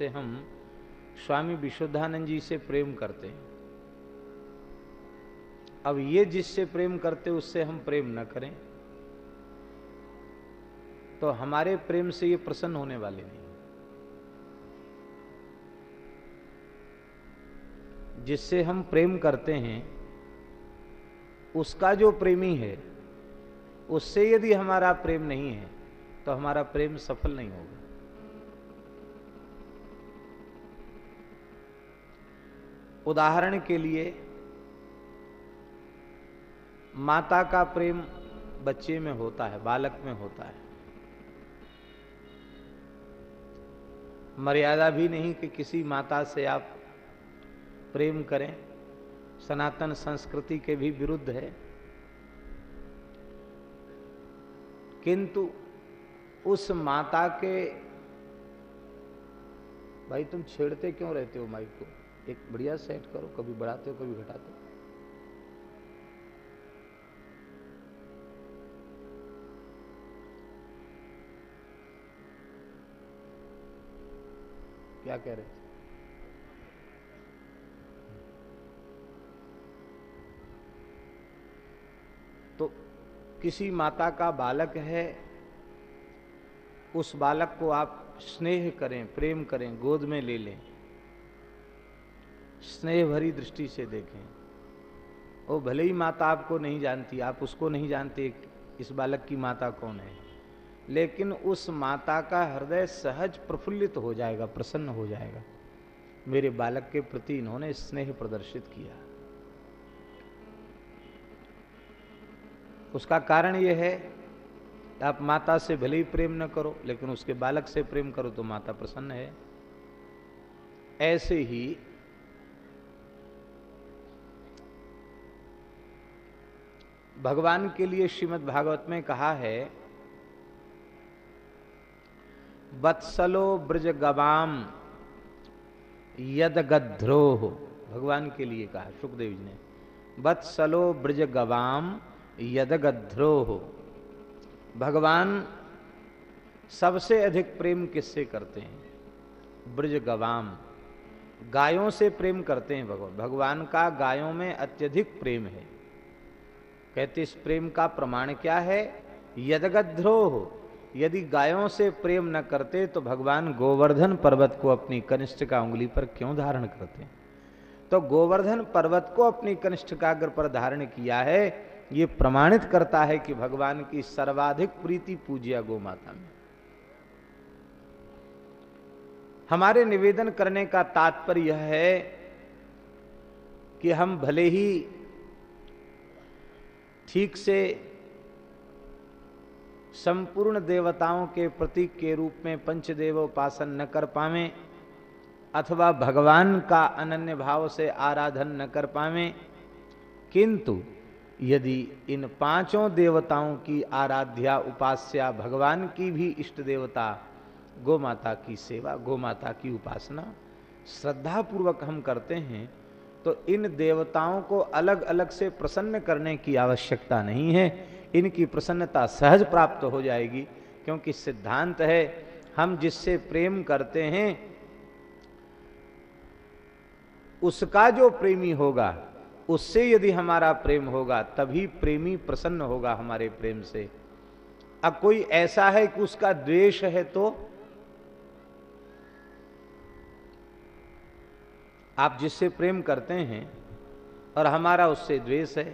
जैसे हम स्वामी विशुद्धानंद जी से प्रेम करते हैं। अब ये जिससे प्रेम करते उससे हम प्रेम न करें। तो हमारे प्रेम से ये प्रसन्न होने वाले नहीं। जिससे हम प्रेम करते हैं, उसका जो प्रेमी है, उससे यदि हमारा प्रेम नहीं है तो हमारा प्रेम सफल नहीं होगा। उदाहरण के लिए, माता का प्रेम बच्चे में होता है, बालक में होता है। मर्यादा भी नहीं कि किसी माता से आप प्रेम करें, सनातन संस्कृति के भी विरुद्ध है। किंतु उस माता के, भाई तुम छेड़ते क्यों रहते हो माई को? एक बढ़िया सेट करो, कभी बढ़ाते हो, कभी घटाते हो। क्या कह रहे तो किसी माता का बालक है, उस बालक को आप स्नेह करें, प्रेम करें, गोद में ले लें। स्नेह भरी दृष्टि से देखें। वो भले ही माता आपको नहीं जानती, आप उसको नहीं जानते इस बालक की माता कौन है। लेकिन उस माता का हृदय सहज प्रफुल्लित हो जाएगा, प्रसन्न हो जाएगा। मेरे बालक के प्रति इन्होंने स्नेह प्रदर्शित किया। उसका कारण यह है, आप माता से भले ही प्रेम न करो, लेकिन उसके बालक से प्रेम करो तो माता प्रसन्न है। ऐसे ही भगवान के लिए श्रीमद् भागवत में कहा है वत्सलो ब्रज गवाम यद गध्रोह भगवान के लिए कहा, सुखदेव जी ने वत्सलो ब्रज गवाम यद गध्रोह भगवान सबसे अधिक प्रेम किससे करते हैं? ब्रज गवाम गायों से प्रेम करते हैं भगवान। भगवान का गायों में अत्यधिक प्रेम है। कहते, इस प्रेम का प्रमाण क्या है? यदगद्रोह। यदि गायों से प्रेम न करते तो भगवान गोवर्धन पर्वत को अपनी कनिष्ठ का उंगली पर क्यों धारण करते? तो गोवर्धन पर्वत को अपनी कनिष्ठ काग्र पर धारण किया है, ये प्रमाणित करता है कि भगवान की सर्वाधिक प्रीति पूज्य गो माता में। हमारे निवेदन करने का तात्पर्य यह है कि हम भले ही ठीक से संपूर्ण देवताओं के प्रतीक के रूप में पंचदेव उपासन न कर पावे, अथवा भगवान का अनन्य भाव से आराधन न कर पावे, किंतु यदि इन पाँचों देवताओं की आराध्या उपास्या भगवान की भी इष्ट देवता गो माता की सेवा गो माता की उपासना, श्रद्धापूर्वक हम करते हैं तो इन देवताओं को अलग अलग से प्रसन्न करने की आवश्यकता नहीं है। इनकी प्रसन्नता सहज प्राप्त हो जाएगी, क्योंकि सिद्धांत है, हम जिससे प्रेम करते हैं, उसका जो प्रेमी होगा, उससे यदि हमारा प्रेम होगा, तभी प्रेमी प्रसन्न होगा हमारे प्रेम से। अब कोई ऐसा है कि उसका द्वेष है तो आप जिससे प्रेम करते हैं और हमारा उससे द्वेष है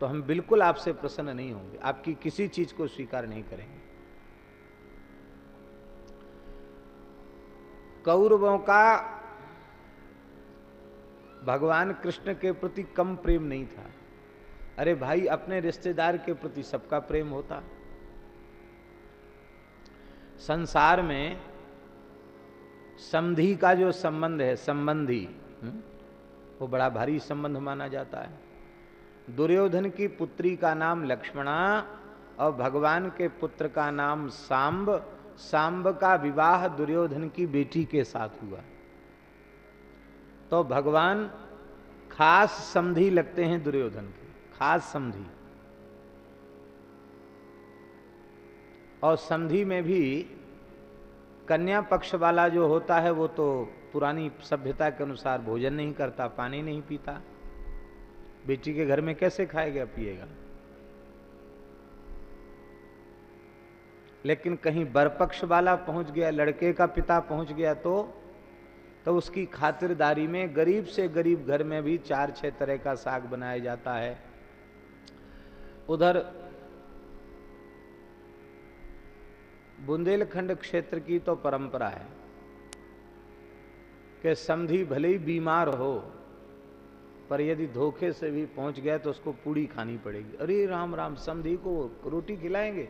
तो हम बिल्कुल आपसे प्रसन्न नहीं होंगे। आपकी किसी चीज़ को स्वीकार नहीं करेंगे। कौरवों का भगवान कृष्ण के प्रति कम प्रेम नहीं था। अरे भाई, अपने रिश्तेदार के प्रति सबका प्रेम होता। संसार में संधि का जो संबंध है संबंधी हम्म, वो बड़ा भारी संबंध माना जाता है। दुर्योधन की पुत्री का नाम लक्ष्मणा और भगवान के पुत्र का नाम सांब। सांब का विवाह दुर्योधन की बेटी के साथ हुआ। तो भगवान खास समधी लगते हैं दुर्योधन के खास समधी और समधी में भी कन्या पक्ष वाला जो होता है, वो तो पुरानी सभ्यता के अनुसार भोजन नहीं करता, पानी नहीं पीता। बेटी के घर में कैसे खाएगा, पिएगा? लेकिन कहीं बरपक्ष वाला पहुँच गया, लड़के का पिता पहुँच गया तो तो उसकी खातिरदारी में गरीब से गरीब घर में भी चार छह तरह का साग बनाया जाता है। उधर बुंदेलखंड क्षेत्र की तो परंपरा है कि समधी भले ही बीमार हो, पर यदि धोखे से भी पहुँच गया तो उसको पूड़ी खानी पड़ेगी। अरे राम राम समधी को रोटी खिलाएँगे?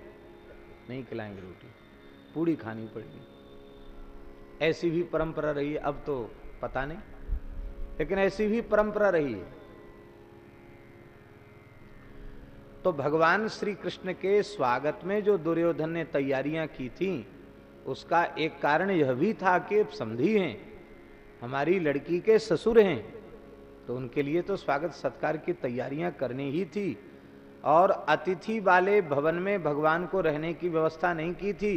नहीं खिलाएँगे रोटी, पूड़ी खानी पड़ेगी। ऐसी भी परंपरा रही है, अब तो पता नहीं, लेकिन ऐसी भी परंपरा रही है तो भगवान श्री कृष्ण के स्वागत में जो दुर्योधन ने तैयारियाँ की थी, उसका एक कारण यह भी था कि समधी हैं, हमारी लड़की के ससुर हैं तो उनके लिए तो स्वागत सत्कार की तैयारियाँ करनी ही थी, और अतिथि वाले भवन में भगवान को रहने की व्यवस्था नहीं की थी।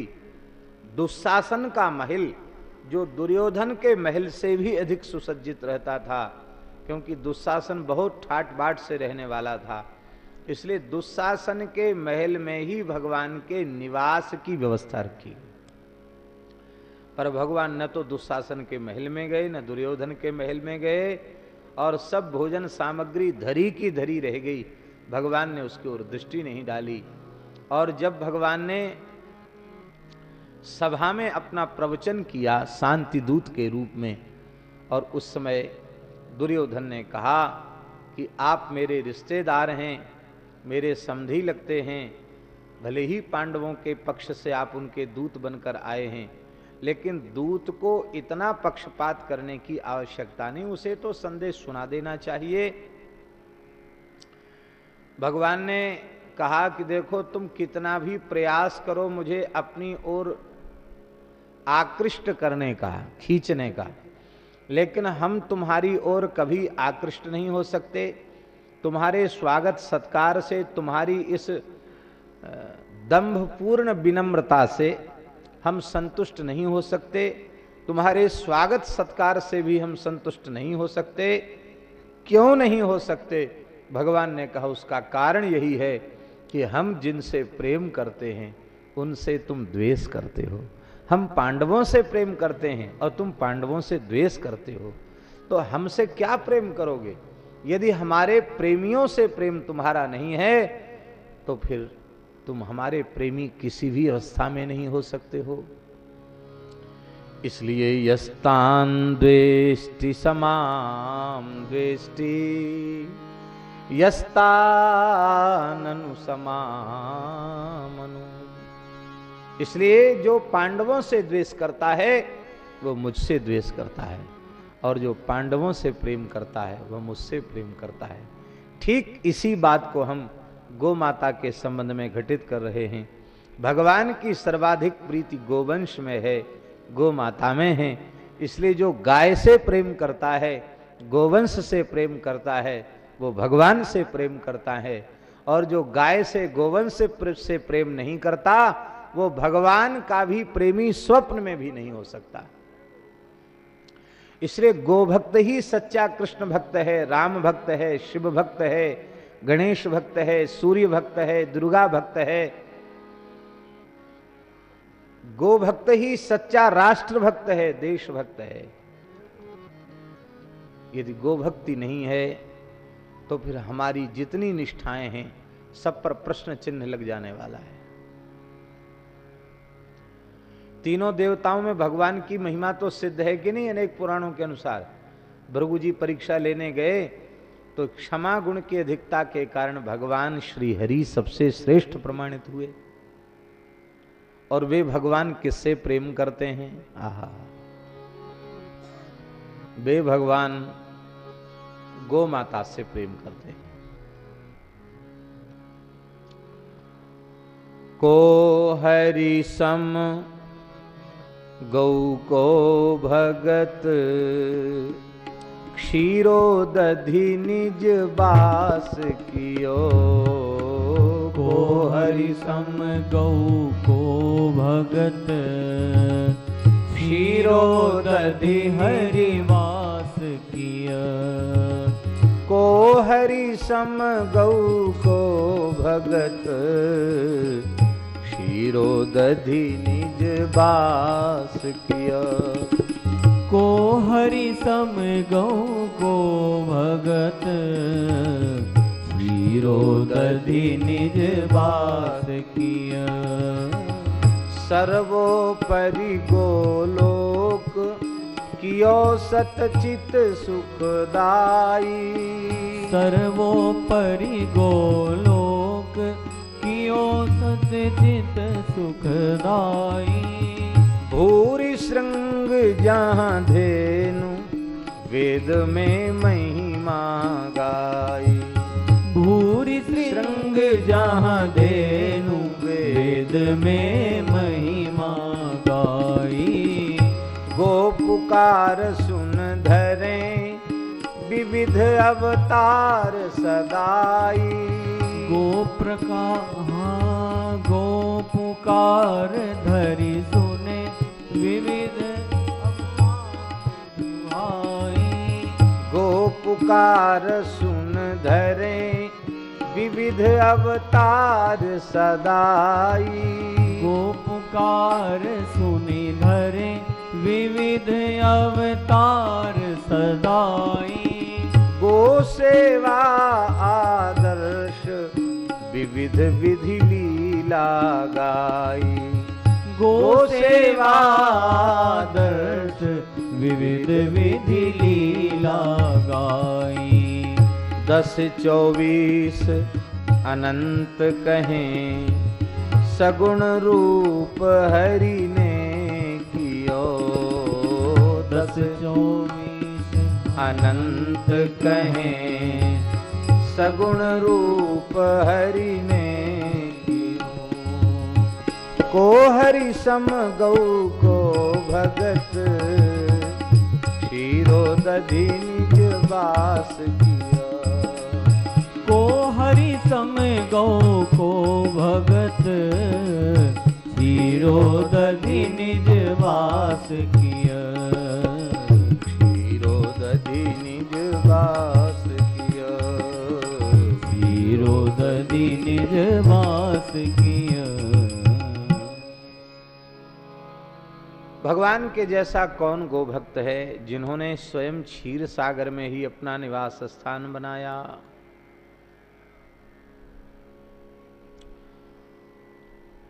दुशासन का महल, जो दुर्योधन के महल से भी अधिक सुसज्जित रहता था, क्योंकि दुशासन बहुत ठाट बाट से रहने वाला था। इसलिए दुशासन के महल में ही भगवान के निवास की व्यवस्था रखी पर भगवान न तो दुशासन के महल में गए, न दुर्योधन के महल में गए, और सब भोजन सामग्री धरी की धरी रह गई। भगवान ने उसकी ओर दृष्टि नहीं डाली। और जब भगवान ने सभा में अपना प्रवचन किया शांति दूत के रूप में, और उस समय दुर्योधन ने कहा कि आप मेरे रिश्तेदार हैं मेरे समधी लगते हैं। भले ही पांडवों के पक्ष से आप उनके दूत बनकर आए हैं, लेकिन दूत को इतना पक्षपात करने की आवश्यकता नहीं, उसे तो संदेश सुना देना चाहिए। भगवान ने कहा कि देखो, तुम कितना भी प्रयास करो मुझे अपनी ओर आकृष्ट करने का, खींचने का, लेकिन हम तुम्हारी ओर कभी आकृष्ट नहीं हो सकते। तुम्हारे स्वागत सत्कार से तुम्हारी इस दंभपूर्ण विनम्रता से हम संतुष्ट नहीं हो सकते। तुम्हारे स्वागत सत्कार से भी हम संतुष्ट नहीं हो सकते। क्यों नहीं हो सकते? भगवान ने कहा, उसका कारण यही है कि हम जिनसे प्रेम करते हैं, उनसे तुम द्वेष करते हो। हम पांडवों से प्रेम करते हैं और तुम पांडवों से द्वेष करते हो। तो हमसे क्या प्रेम करोगे? यदि हमारे प्रेमियों से प्रेम तुम्हारा नहीं है तो फिर तुम हमारे प्रेमी किसी भी अवस्था में नहीं हो सकते हो। इसलिए यस्तान द्वेष्टि समाम द्वेष्टि, यस्ताननु समामनु। इसलिए जो पांडवों से द्वेष करता है, वो मुझसे द्वेष करता है। और जो पांडवों से प्रेम करता है वह मुझसे प्रेम करता है। ठीक इसी बात को हम गो माता के संबंध में घटित कर रहे हैं। भगवान की सर्वाधिक प्रीति गोवंश में है गो माता में है। इसलिए जो गाय से प्रेम करता है गोवंश से प्रेम करता है वो भगवान से प्रेम करता है। और जो गाय से गोवंश से, से प्रेम नहीं करता वो भगवान का भी प्रेमी स्वप्न में भी नहीं हो सकता। इसलिए गोभक्त ही सच्चा कृष्ण भक्त है, राम भक्त है, शिव भक्त है, गणेश भक्त है, सूर्य भक्त है, दुर्गा भक्त है। गोभक्त ही सच्चा राष्ट्र भक्त है, देश भक्त है। यदि गोभक्ति नहीं है तो फिर हमारी जितनी निष्ठाएँ हैं, सब पर प्रश्न चिन्ह लग जाने वाला है। तीनों देवताओं में भगवान की महिमा तो सिद्ध है कि नहीं अनेक पुराणों के अनुसार? भृगु जी परीक्षा लेने गए तो क्षमा गुण की अधिकता के कारण भगवान श्री हरि सबसे श्रेष्ठ प्रमाणित हुए। और वे भगवान किससे प्रेम करते हैं? आहा। वे भगवान गो माता से प्रेम करते हैं। को हरि सम गौ को भगत। क्षीरो दधि निज बास कियो। को हरि सम गौ को भगत। शीरो दधि हरिवास किया। को हरि सम गौ को भगत। शीरो दधि निज बास किया। को हरि सम गौ को भगत। शीरो दधि निज बास किया। सर्वोपरि गोलोक, कियो सतचित सुखदाई सर्वोपरि गोलोक कियो सतचित सुखदाई भूरि श्रृंग जहाँ धेनु वेद में महिमा गाई। भूरि श्रृंग जहाँ धेनु वेद में महिमा गाई। गो पुकार सुन धरे विविध अवतार सदाई। गो प्रकार गो पुकार धरि सुने विविध गो पुकार सुन धरे विविध अवतार सदाई। गो पुकार सुनि धरे विविध अवतार सदाई। गो सेवा आदर्श विविध विधि लीला गाई। गो सेवा आदर्श विविध विधि लीला गाई। दस चौबीस अनंत कहें, सगुण रूप हरि ने कियो। दस चौबीस अनंत कहें, सगुण रूप हरि ने को हरि सम गौ को भगत शीरो दधि निज वास किया। को हरि सम गौ को भगत शीरो दधि निज वास किया। निज वास किया। शीरो दधि निज वास किया। भगवान के जैसा कौन गोभक्त है जिन्होंने स्वयं क्षीर सागर में ही अपना निवास स्थान बनाया?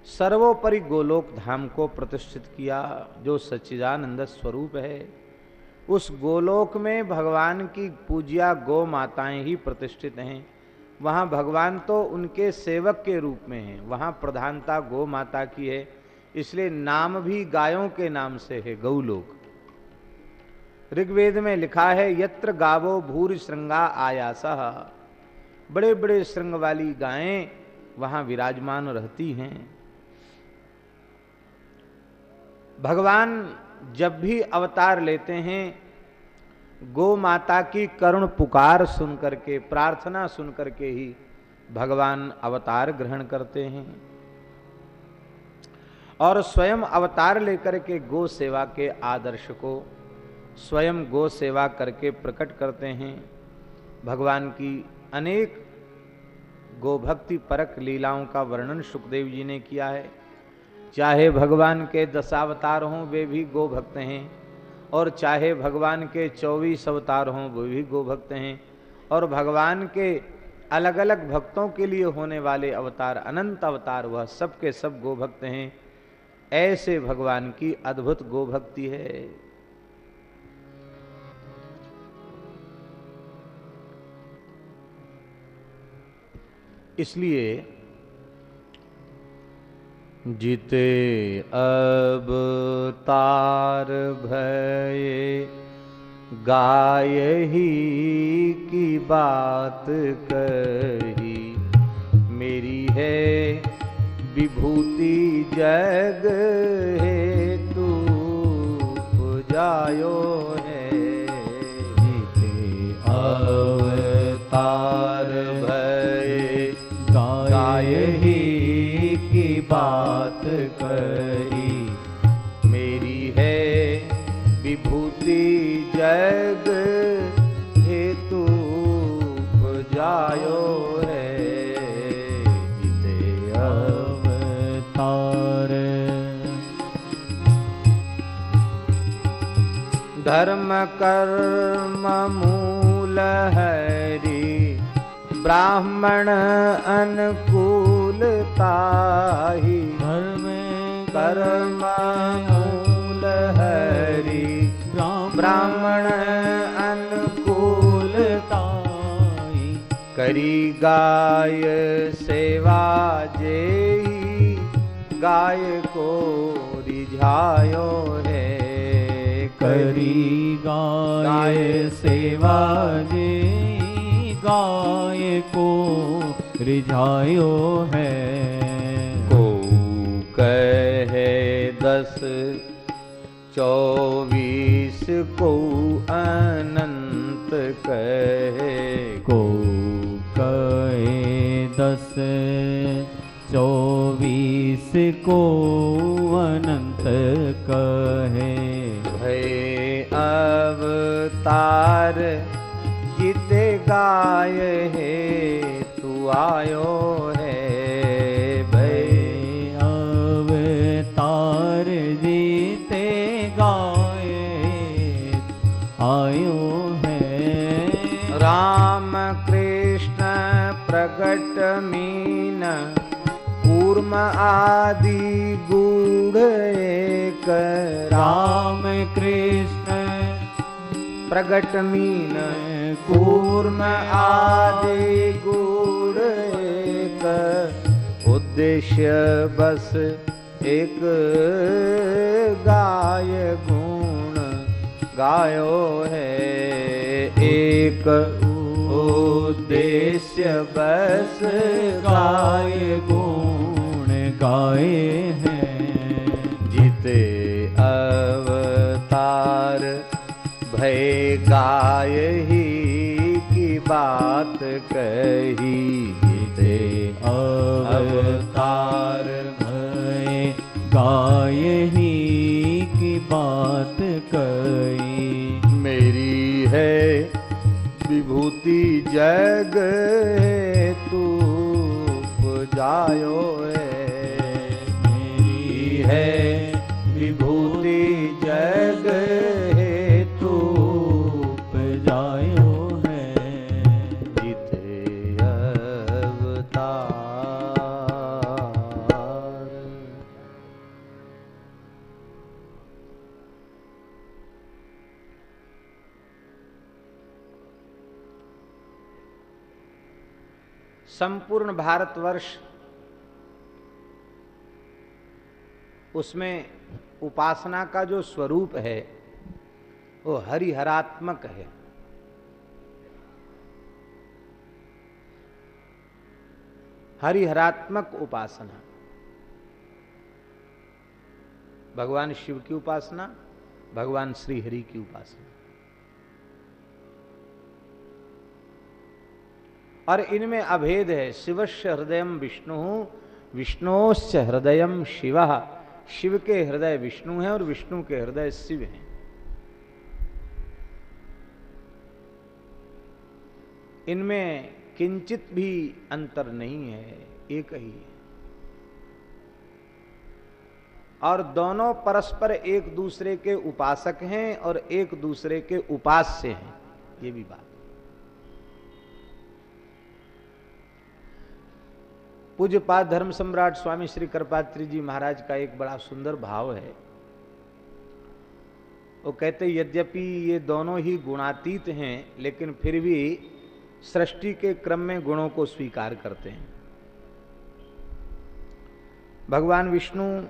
सर्वोपरि गोलोक धाम को प्रतिष्ठित किया जो सच्चिदानंद स्वरूप है। उस गोलोक में भगवान की पूज्या गौ माताएँ ही प्रतिष्ठित हैं। वहाँ भगवान तो उनके सेवक के रूप में हैं। वहाँ प्रधानता गौ माता की है। इसलिए नाम भी गायों के नाम से है, गौलोक। ऋग्वेद में लिखा है, यत्र गावो भूर श्रृंगा आयासह बड़े बड़े श्रृंग वाली गायें वहाँ विराजमान रहती हैं। भगवान जब भी अवतार लेते हैं गो माता की करुण पुकार सुन करके, प्रार्थना सुन करके ही भगवान अवतार ग्रहण करते हैं। और स्वयं अवतार लेकर के गो सेवा के आदर्श को स्वयं गो सेवा करके प्रकट करते हैं। भगवान की अनेक गोभक्ति परक लीलाओं का वर्णन सुखदेव जी ने किया है। चाहे भगवान के दशावतार हों, वे भी गो भक्त हैं। और चाहे भगवान के चौबीस अवतार हों, वे भी गो भक्त हैं। और भगवान के अलग अलग भक्तों के लिए होने वाले अवतार, अनंत अवतार, वह सब के सब गो भक्त हैं। ऐसे भगवान की अद्भुत गोभक्ति है। इसलिए जिते अब तार भये, गाय ही की बात कही। मेरी है विभूति जग, है तू जायो है। जीते अवतार भय, गाय ही बात करी। मेरी है विभूति जग हेतु जायो है अवतार। धर्म कर्म मूल हरि ब्राह्मण अनुकूलता ही धर्म कर्म मूल हरि ब्राह्मण अनुकूलता करी गाय सेवा जे गाय को रिझायो है। करी गाय सेवा जे गाय को रिझायो है। को कहे दस चौबीस को अनंत कहे। को कहे दस चौबीस को अनंत कहे। भय अवतार गाय है तू आयो है भय अवतार जीते गाय आयो है। राम कृष्ण प्रगट मीन कूर्म आदि गूढ़ एक। राम कृष्ण प्रगट मीन कूर्म आदि गूढ़ एक। उद्देश्य बस एक गाय गुण। गायो है एक उद्देश्य बस गाय गुण। गाए हैं। जिते अवतार भय गाय ही की बात कही जिते अवतार भय गाय ही की बात कही मेरी है विभूति जग तू जायो है। मेरी है विभूति जग संपूर्ण भारतवर्ष उसमें उपासना का जो स्वरूप है, वो हरिहरात्मक है। हरिहरात्मक उपासना। भगवान शिव की उपासना, भगवान श्री हरि की उपासना। और इनमें अभेद है। शिवस्य हृदय विष्णु, विष्णोश्च हृदय शिव। शिव के हृदय विष्णु हैं और विष्णु के हृदय शिव हैं। इनमें किंचित भी अंतर नहीं है, एक ही है। और दोनों परस्पर एक दूसरे के उपासक हैं और एक दूसरे के उपास्य हैं, ये भी बात। पूज्यपाद धर्म सम्राट स्वामी श्री कृपात्री जी महाराज का एक बड़ा सुंदर भाव है। वो कहते, यद्यपि ये दोनों ही गुणातीत हैं, लेकिन फिर भी सृष्टि के क्रम में गुणों को स्वीकार करते हैं। भगवान विष्णु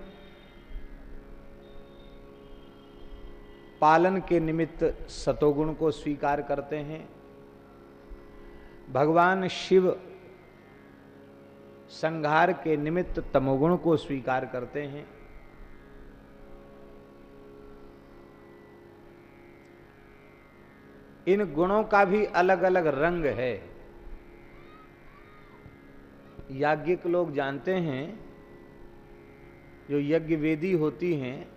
पालन के निमित्त सतोगुण को स्वीकार करते हैं। भगवान शिव संहार के निमित्त तमोगुण को स्वीकार करते हैं। इन गुणों का भी अलग अलग रंग है। याज्ञिक लोग जानते हैं, जो यज्ञ वेदी होती हैं,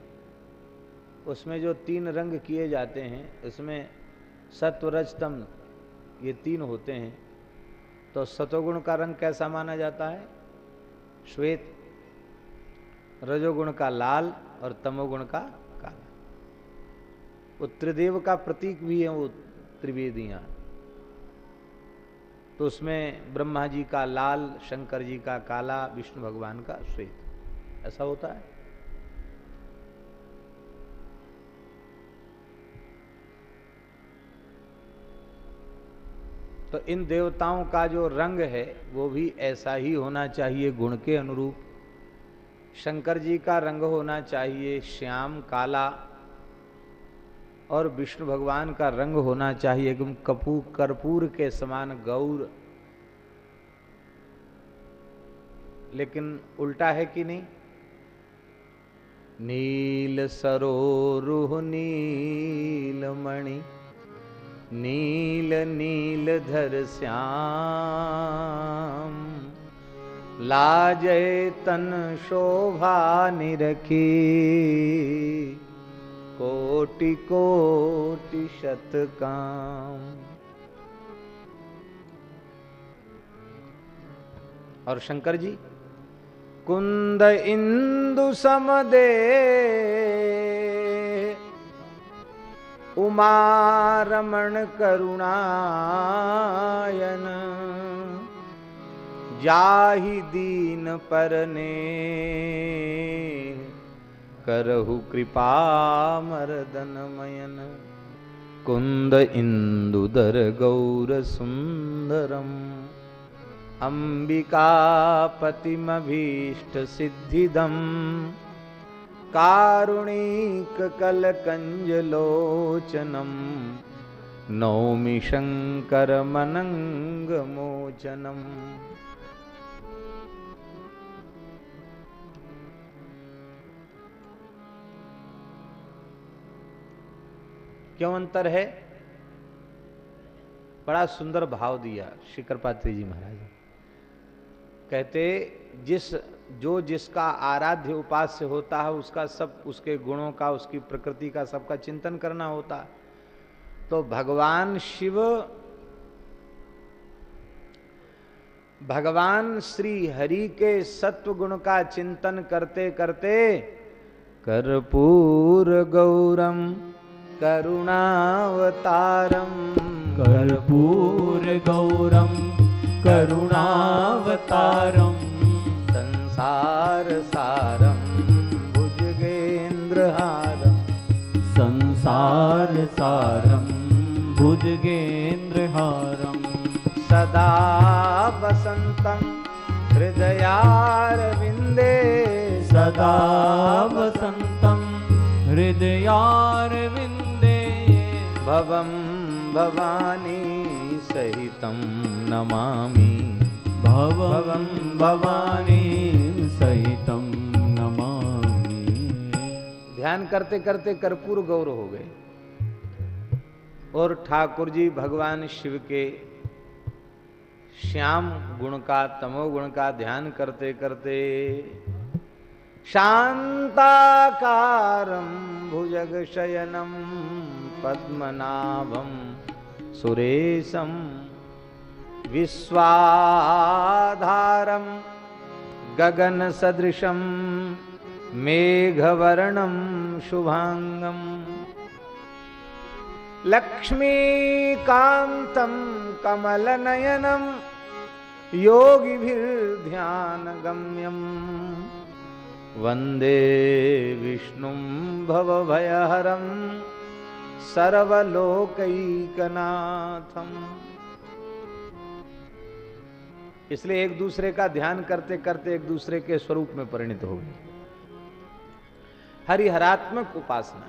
उसमें जो तीन रंग किए जाते हैं, उसमें सत्वरजतम ये तीन होते हैं। तो सतोगुण का रंग कैसा माना जाता है? श्वेत। रजोगुण का लाल और तमोगुण का काला। वो त्रिदेव का प्रतीक भी है वो त्रिवेदियाँ। तो उसमें ब्रह्मा जी का लाल, शंकर जी का काला, विष्णु भगवान का श्वेत। ऐसा होता है। तो इन देवताओं का जो रंग है, वो भी ऐसा ही होना चाहिए गुण के अनुरूप। शंकर जी का रंग होना चाहिए श्याम, काला और विष्णु भगवान का रंग होना चाहिए। एकदम कपूर कर्पूर के समान गौर। लेकिन उल्टा है कि नहीं? नील सरोरुह, नील मणि नील नील धर श्याम। लाजय तन शोभा निरखी। कोटि कोटि शत काम। और शंकर जी, कुंद इंदु समदे उमारमण करुणायन। जाहि दीन परने करहु कृपा मर्दनमयन। कुंद इंदुदर गौर सुंदरम अंबिकापतिमभीष्ट सिद्धिदम। कारुणीककलकञ्जलोचनं नौमि शङ्करमनङ्गमोचनम् क्यों अंतर है? बड़ा सुंदर भाव दिया शिखरपात्री जी महाराज। कहते, जिस जो जिसका आराध्य उपास्य होता है, उसका सब, उसके गुणों का, उसकी प्रकृति का सबका चिंतन करना होता तो भगवान शिव, भगवान श्री हरि के सत्व गुण का चिंतन करते करते, कर्पूर गौरम, करुणावतारम। कर्पूर गौरम, करुणावतारम। संसार सारम भुजगेन्द्रहारम संसार सारम भुजगेन्द्रहारम सदा वसन्तं हृदयारविन्दे। सदा वसन्तं हृदयारविन्दे। भवं भवानी सहितं नमामि। भवं भवानी सहितं ध्यान करते करते कर्पूर गौर हो गए। और ठाकुर जी भगवान शिव के श्याम गुण का, तमो गुण का ध्यान करते करते शांताकारं भुजग शयनम पद्मनाभम सुरेशम विश्वाधारम गगन सदृशम मेघवर्णम शुभांगम लक्ष्मीकान्तं कमलनयनं योगिभिर्ध्यानगम्यम्। वंदे विष्णुं भवभयहरं सर्वलोकैकनाथम्। इसलिए एक दूसरे का ध्यान करते करते एक दूसरे के स्वरूप में परिणित हो गई। हरिहरात्मक उपासना।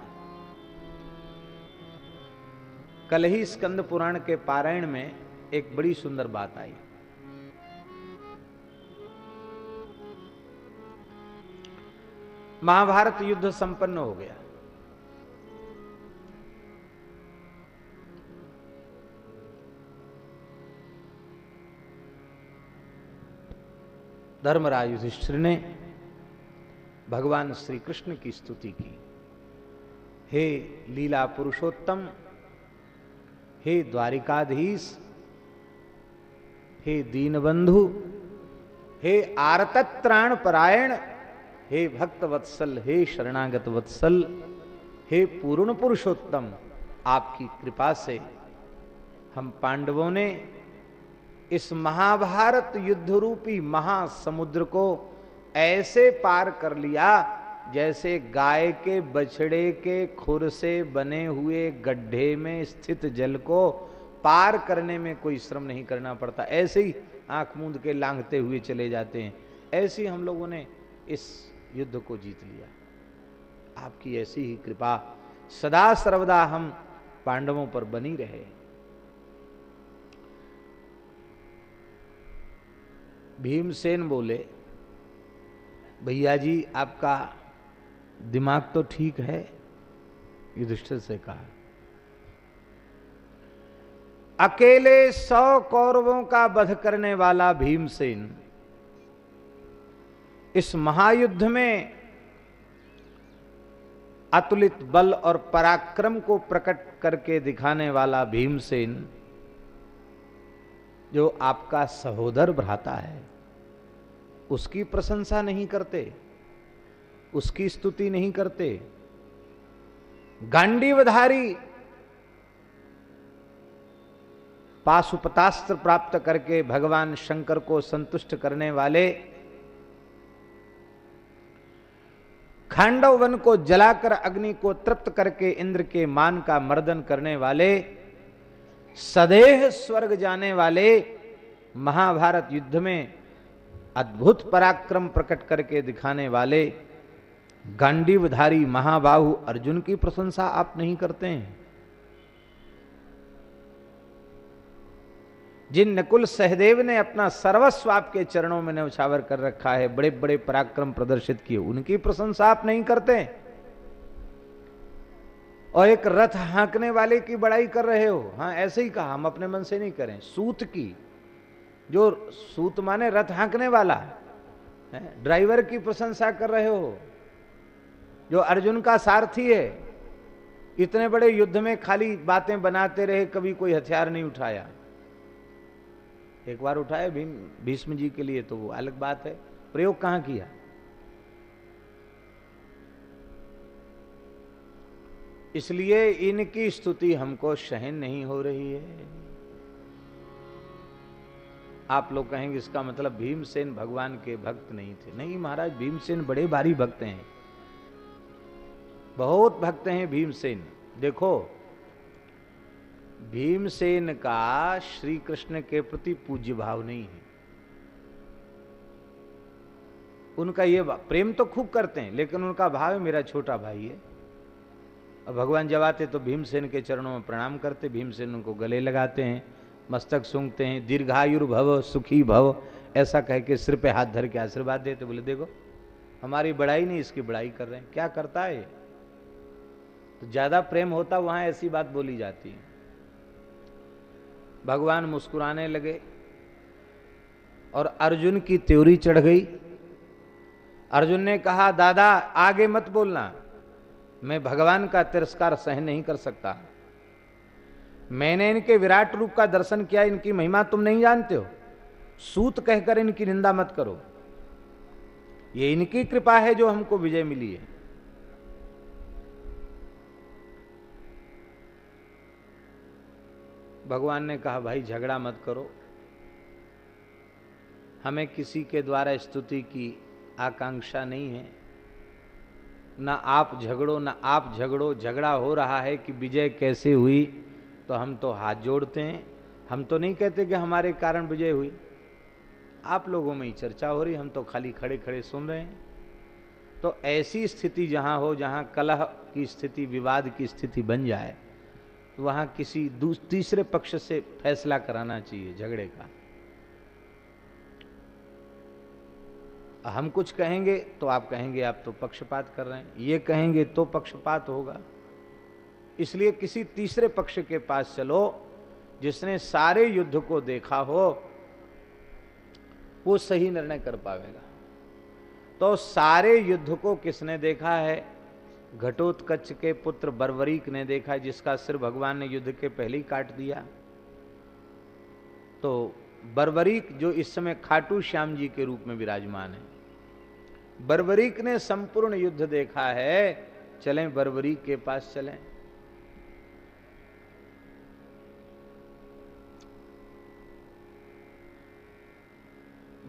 कल ही स्कंद पुराण के पारायण में एक बड़ी सुंदर बात आई। महाभारत युद्ध संपन्न हो गया। धर्मराज युधिष्ठिर ने भगवान श्री कृष्ण की स्तुति की। हे लीला पुरुषोत्तम हे द्वारिकाधीश, हे दीनबंधु, हे आरतत्राण परायण हे भक्त वत्सल हे शरणागत वत्सल हे पूर्ण पुरुषोत्तम आपकी कृपा से हम पांडवों ने इस महाभारत युद्ध रूपी महासमुद्र को ऐसे पार कर लिया जैसे गाय के बछड़े के खुर से बने हुए गड्ढे में स्थित जल को पार करने में कोई श्रम नहीं करना पड़ता। ऐसे ही आँख मूंद के लांघते हुए चले जाते हैं। ऐसे हम लोगों ने इस युद्ध को जीत लिया। आपकी ऐसी ही कृपा सदा सर्वदा हम पांडवों पर बनी रहे। भीमसेन बोले, भैया जी, आपका दिमाग तो ठीक है? युधिष्ठिर से कहा। अकेले सौ कौरवों का वध करने वाला भीमसेन, इस महायुद्ध में अतुलित बल और पराक्रम को प्रकट करके दिखाने वाला भीमसेन जो आपका सहोदर भ्राता है, उसकी प्रशंसा नहीं करते, उसकी स्तुति नहीं करते, गांडीवधारी पाशुपतास्त्र प्राप्त करके भगवान शंकर को संतुष्ट करने वाले खांडव वन को जलाकर अग्नि को तृप्त करके इंद्र के मान का मर्दन करने वाले सदेह स्वर्ग जाने वाले महाभारत युद्ध में अद्भुत पराक्रम प्रकट करके दिखाने वाले गांडीवधारी महाबाहु अर्जुन की प्रशंसा आप नहीं करते हैं। जिन नकुल सहदेव ने अपना सर्वस्व आपके चरणों में नौछावर कर रखा है बड़े बड़े पराक्रम प्रदर्शित किए, उनकी प्रशंसा आप नहीं करते और एक रथ हाँकने वाले की बड़ाई कर रहे हो। हाँ ऐसे ही कहा, हम अपने मन से नहीं करें। सूत की, जो सूत माने रथ हाँकने वाला, है, ड्राइवर की प्रशंसा कर रहे हो, जो अर्जुन का सारथी है, इतने बड़े युद्ध में खाली बातें बनाते रहे, कभी कोई हथियार नहीं उठाया। एक बार उठाया भीम, भीष्म जी के लिए तो वो अलग बात है। प्रयोग कहाँ किया? इसलिए इनकी स्तुति हमको सहन नहीं हो रही है। आप लोग कहेंगे इसका मतलब भीमसेन भगवान के भक्त नहीं थे। नहीं महाराज, भीमसेन बड़े भारी भक्त हैं। बहुत भक्त हैं भीमसेन। देखो, भीमसेन का श्री कृष्ण के प्रति पूज्य भाव नहीं है। उनका ये प्रेम तो खूब करते हैं, लेकिन उनका भाव मेरा छोटा भाई है। और भगवान जब आते तो भीमसेन के चरणों में प्रणाम करते, भीमसेन उनको गले लगाते हैं, मस्तक सूंघते हैं दीर्घायुर भव सुखी भव, ऐसा कह के सिर पे हाथ धर के आशीर्वाद देते, बोले, देखो, हमारी बड़ाई नहीं, इसकी बड़ाई कर रहे हैं। क्या करता है तो ज़्यादा प्रेम होता, वहाँ ऐसी बात बोली जाती है। भगवान मुस्कुराने लगे और अर्जुन की त्योरी चढ़ गई। अर्जुन ने कहा, दादा, आगे मत बोलना। मैं भगवान का तिरस्कार सहन नहीं कर सकता। मैंने इनके विराट रूप का दर्शन किया, इनकी महिमा तुम नहीं जानते हो। सूत कहकर इनकी निंदा मत करो। ये इनकी कृपा है जो हमको विजय मिली है। भगवान ने कहा, भाई, झगड़ा मत करो। हमें किसी के द्वारा स्तुति की आकांक्षा नहीं है। ना आप झगड़ो, ना आप झगड़ो, झगड़ा हो रहा है कि विजय कैसे हुई तो हम तो हाथ जोड़ते हैं। हम तो नहीं कहते कि हमारे कारण विजय हुई। आप लोगों में ही चर्चा हो रही, हम तो खाली खड़े खड़े सुन रहे हैं। तो ऐसी स्थिति जहाँ हो, जहाँ कलह की स्थिति, विवाद की स्थिति बन जाए वहाँ किसी तीसरे पक्ष से फैसला कराना चाहिए, झगड़े का। हम कुछ कहेंगे तो आप कहेंगे, आप तो पक्षपात कर रहे हैं। ये कहेंगे तो पक्षपात होगा। इसलिए किसी तीसरे पक्ष के पास चलो, जिसने सारे युद्ध को देखा हो, वो सही निर्णय कर पाएगा तो सारे युद्ध को किसने देखा है? घटोत्कच के पुत्र बर्वरीक ने देखा, जिसका सिर भगवान ने युद्ध के पहले ही काट दिया। तो बर्वरीक, जो इस समय खाटू श्याम जी के रूप में विराजमान है बर्वरीक ने संपूर्ण युद्ध देखा है, चलें बरबरी के पास चलें।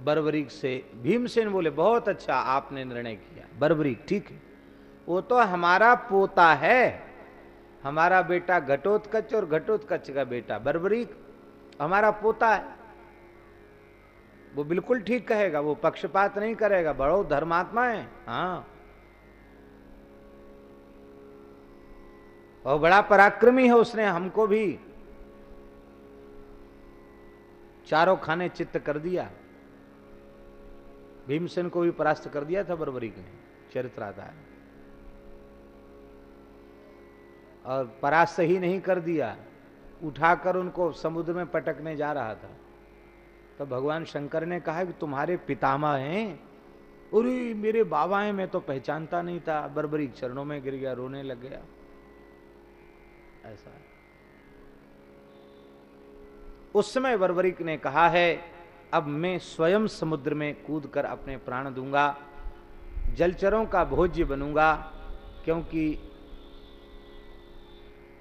बर्बरीक से भीमसेन बोले, बहुत अच्छा आपने निर्णय किया। बर्बरीक ठीक है। वो तो हमारा पोता है। हमारा बेटा घटोत्कच और घटोत्कच का बेटा। बर्बरीक हमारा पोता है। वो बिल्कुल ठीक कहेगा, वो पक्षपात नहीं करेगा, बड़ो धर्मात्मा है। हाँ। और बड़ा पराक्रमी है उसने हमको भी। चारों खाने चित्त कर दिया। भीमसेन को भी परास्त कर दिया था बर्बरीक ने चरित्र आता है और परास्त ही नहीं कर दिया, उठाकर उनको समुद्र में पटकने जा रहा था। तो भगवान शंकर ने कहा कि तुम्हारे पितामह हैं। अरे, मेरे बाबा हैं, मैं तो पहचानता नहीं था। बरबरी चरणों में गिर गया, रोने लग गया। ऐसा। उस समय बर्बरीक ने कहा है, अब मैं स्वयं समुद्र में कूद कर अपने प्राण दूँगा, जलचरों का भोज्य बनूँगा, क्योंकि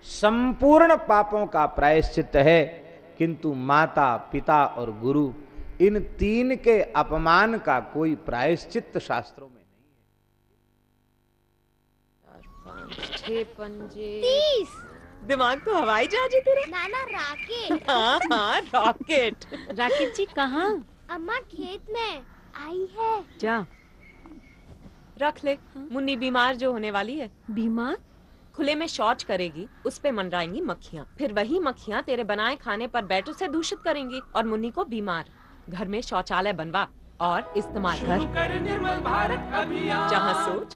संपूर्ण पापों का प्रायश्चित है। किंतु माता पिता और गुरु इन तीन के अपमान का कोई प्रायश्चित शास्त्रों में नहीं है। पंजे दिमाग तो हवाई जहाज़ है तेरा नाना राकेट। हाँ हाँ रॉकेट। राकेट जी कहाँ? अम्मा खेत में आई है। जा। रख ले। मुन्नी बीमार जो होने वाली है। बीमार? खुले में शौच करेगी उस पे मंडराएँगी मक्खियाँ। फिर वही मक्खियाँ तेरे बनाए खाने पर बैठ उसे दूषित करेंगी और मुन्नी को बीमार। घर में शौचालय बनवा और इस्तेमाल कर। निर्मल भारत अभियान। जहाँ सोच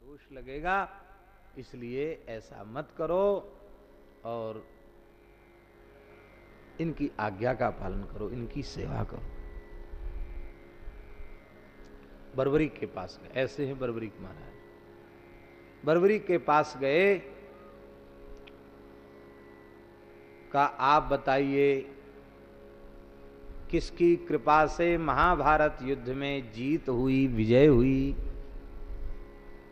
दोष लगेगा इसलिए ऐसा मत करो और इनकी आज्ञा का पालन करो, इनकी सेवा करो। बर्बरीक के पास गए, ऐसे हैं बर्बरीक महाराज। बर्बरीक के पास गए, का आप बताइए, किसकी कृपा से महाभारत युद्ध में जीत हुई, विजय हुई?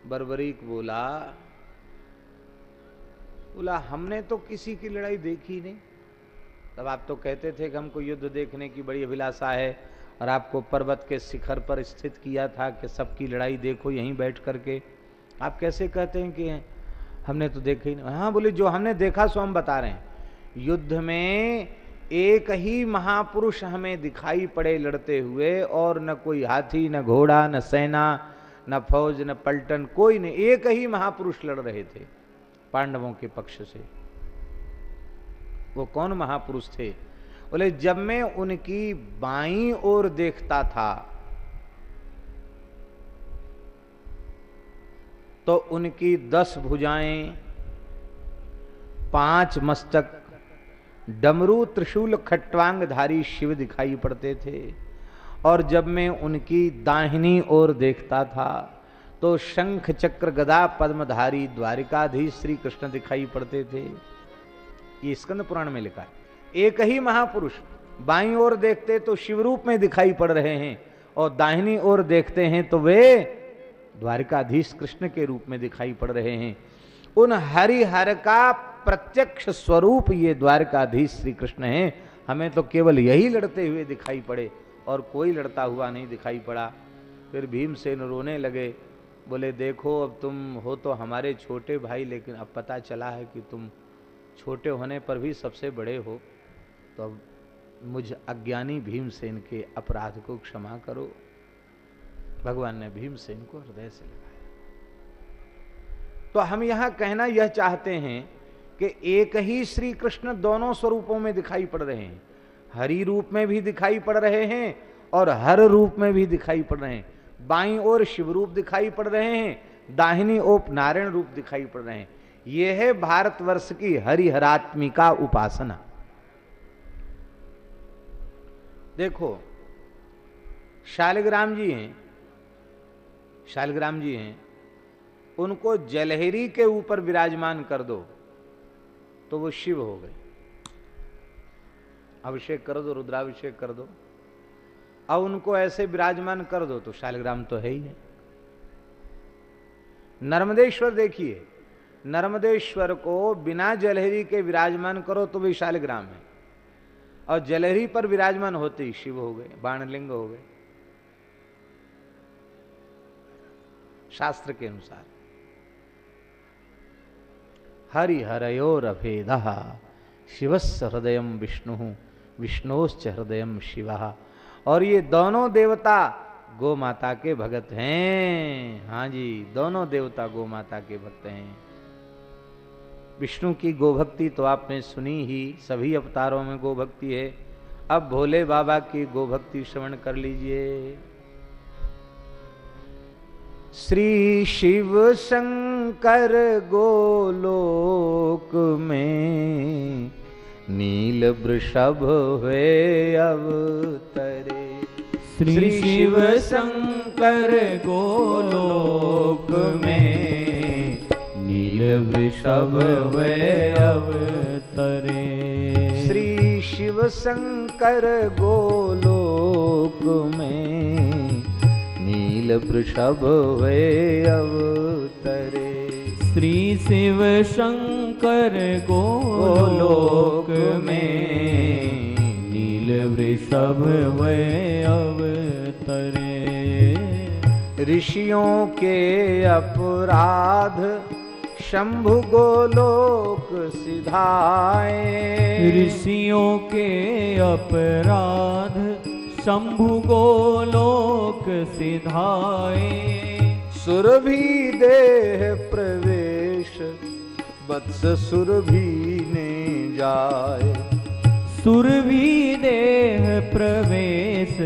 बर्बरीक बोला बोला, हमने तो किसी की लड़ाई देखी नहीं। तब आप तो कहते थे कि हमको युद्ध देखने की बड़ी अभिलाषा है और आपको पर्वत के शिखर पर स्थित किया था कि सबकी लड़ाई देखो, यहीं बैठ करके। आप कैसे कहते हैं कि हमने तो देखा ही नहीं? हाँ बोले जो हमने देखा सो हम बता रहे हैं। युद्ध में एक ही महापुरुष हमें दिखाई पड़े लड़ते हुए और न कोई हाथी, न घोड़ा, न सेना, न फौज, न पलटन, कोई नहीं, एक ही महापुरुष लड़ रहे थे पांडवों के पक्ष से। वो कौन महापुरुष थे? बोले, जब मैं उनकी बाई ओर देखता था तो उनकी दस भुजाएँ, पाँच मस्तक, डमरू त्रिशूल खट्वांगधारी शिव दिखाई पड़ते थे। और जब मैं उनकी दाहिनी ओर देखता था तो शंख चक्र गदा पद्मधारी द्वारिकाधीश श्री कृष्ण दिखाई पड़ते थे। ये स्कंद पुराण में लिखा है। एक ही महापुरुष बाई ओर देखते तो शिव रूप में दिखाई पड़ रहे हैं और दाहिनी ओर देखते हैं तो वे द्वारिकाधीश कृष्ण के रूप में दिखाई पड़ रहे हैं। उन हरिहर का प्रत्यक्ष स्वरूप ये द्वारकाधीश श्री कृष्ण हैं। हमें तो केवल यही लड़ते हुए दिखाई पड़े और कोई लड़ता हुआ नहीं दिखाई पड़ा। फिर भीमसेन रोने लगे, बोले, देखो, अब तुम हो तो हमारे छोटे भाई, लेकिन अब पता चला है कि तुम छोटे होने पर भी सबसे बड़े हो तो अब मुझ अज्ञानी भीमसेन के अपराध को क्षमा करो। भगवान ने भीमसेन को हृदय से लगाया। तो हम यहाँ कहना यह चाहते हैं कि एक ही श्री कृष्ण दोनों स्वरूपों में दिखाई पड़ रहे हैं। हरि रूप में भी दिखाई पड़ रहे हैं और हर रूप में भी दिखाई पड़ रहे हैं। बाई ओर शिव रूप दिखाई पड़ रहे हैं, दाहिनी ओप नारायण रूप दिखाई पड़ रहे हैं। यह है भारतवर्ष की हरिहरात्मिका उपासना। देखो, शालिग्राम जी हैं, शालिग्राम जी हैं, उनको जलहरी के ऊपर विराजमान कर दो तो वो शिव हो गए। अभिषेक कर दो, रुद्राभिषेक कर दो। अब उनको ऐसे विराजमान कर दो तो शालिग्राम तो है ही है। नर्मदेश्वर देखिए नर्मदेश्वर को बिना जलहरी के विराजमान करो तो भी शालिग्राम है। और जलहरी पर विराजमान होते ही शिव हो गए, बाणलिंग हो गए। शास्त्र के अनुसार। हरिहरयोर अभेद शिवस्य हृदय विष्णु, विष्णोश्च हृदय शिव। और ये दोनों देवता गो माता के भगत हैं। हाँ जी, दोनों देवता गो माता के भक्त हैं। विष्णु की गोभक्ति तो आपने सुनी ही सभी अवतारों में गोभक्ति है। अब भोले बाबा की गोभक्ति श्रवण कर लीजिए। श्री शिव शंकर गोलोक में नील वृषभ हुए अवतरे। श्री शिव शंकर गोलोक में नील वृषभ हुए अवतरे। श्री शिव शंकर गोलोक में नील वृषभ हुए अवतरे। श्री शिव शंकर गोलोक में नील वृषभ हुए अवतरे। ऋषियों के अपराध शंभु गोलोक सिधाए। ऋषियों के अपराध शंभु गोलोक सिधाए। सुरभि देह प्रवेश वत्स सुरभि ने जाए। सुर भी देह प्रवेश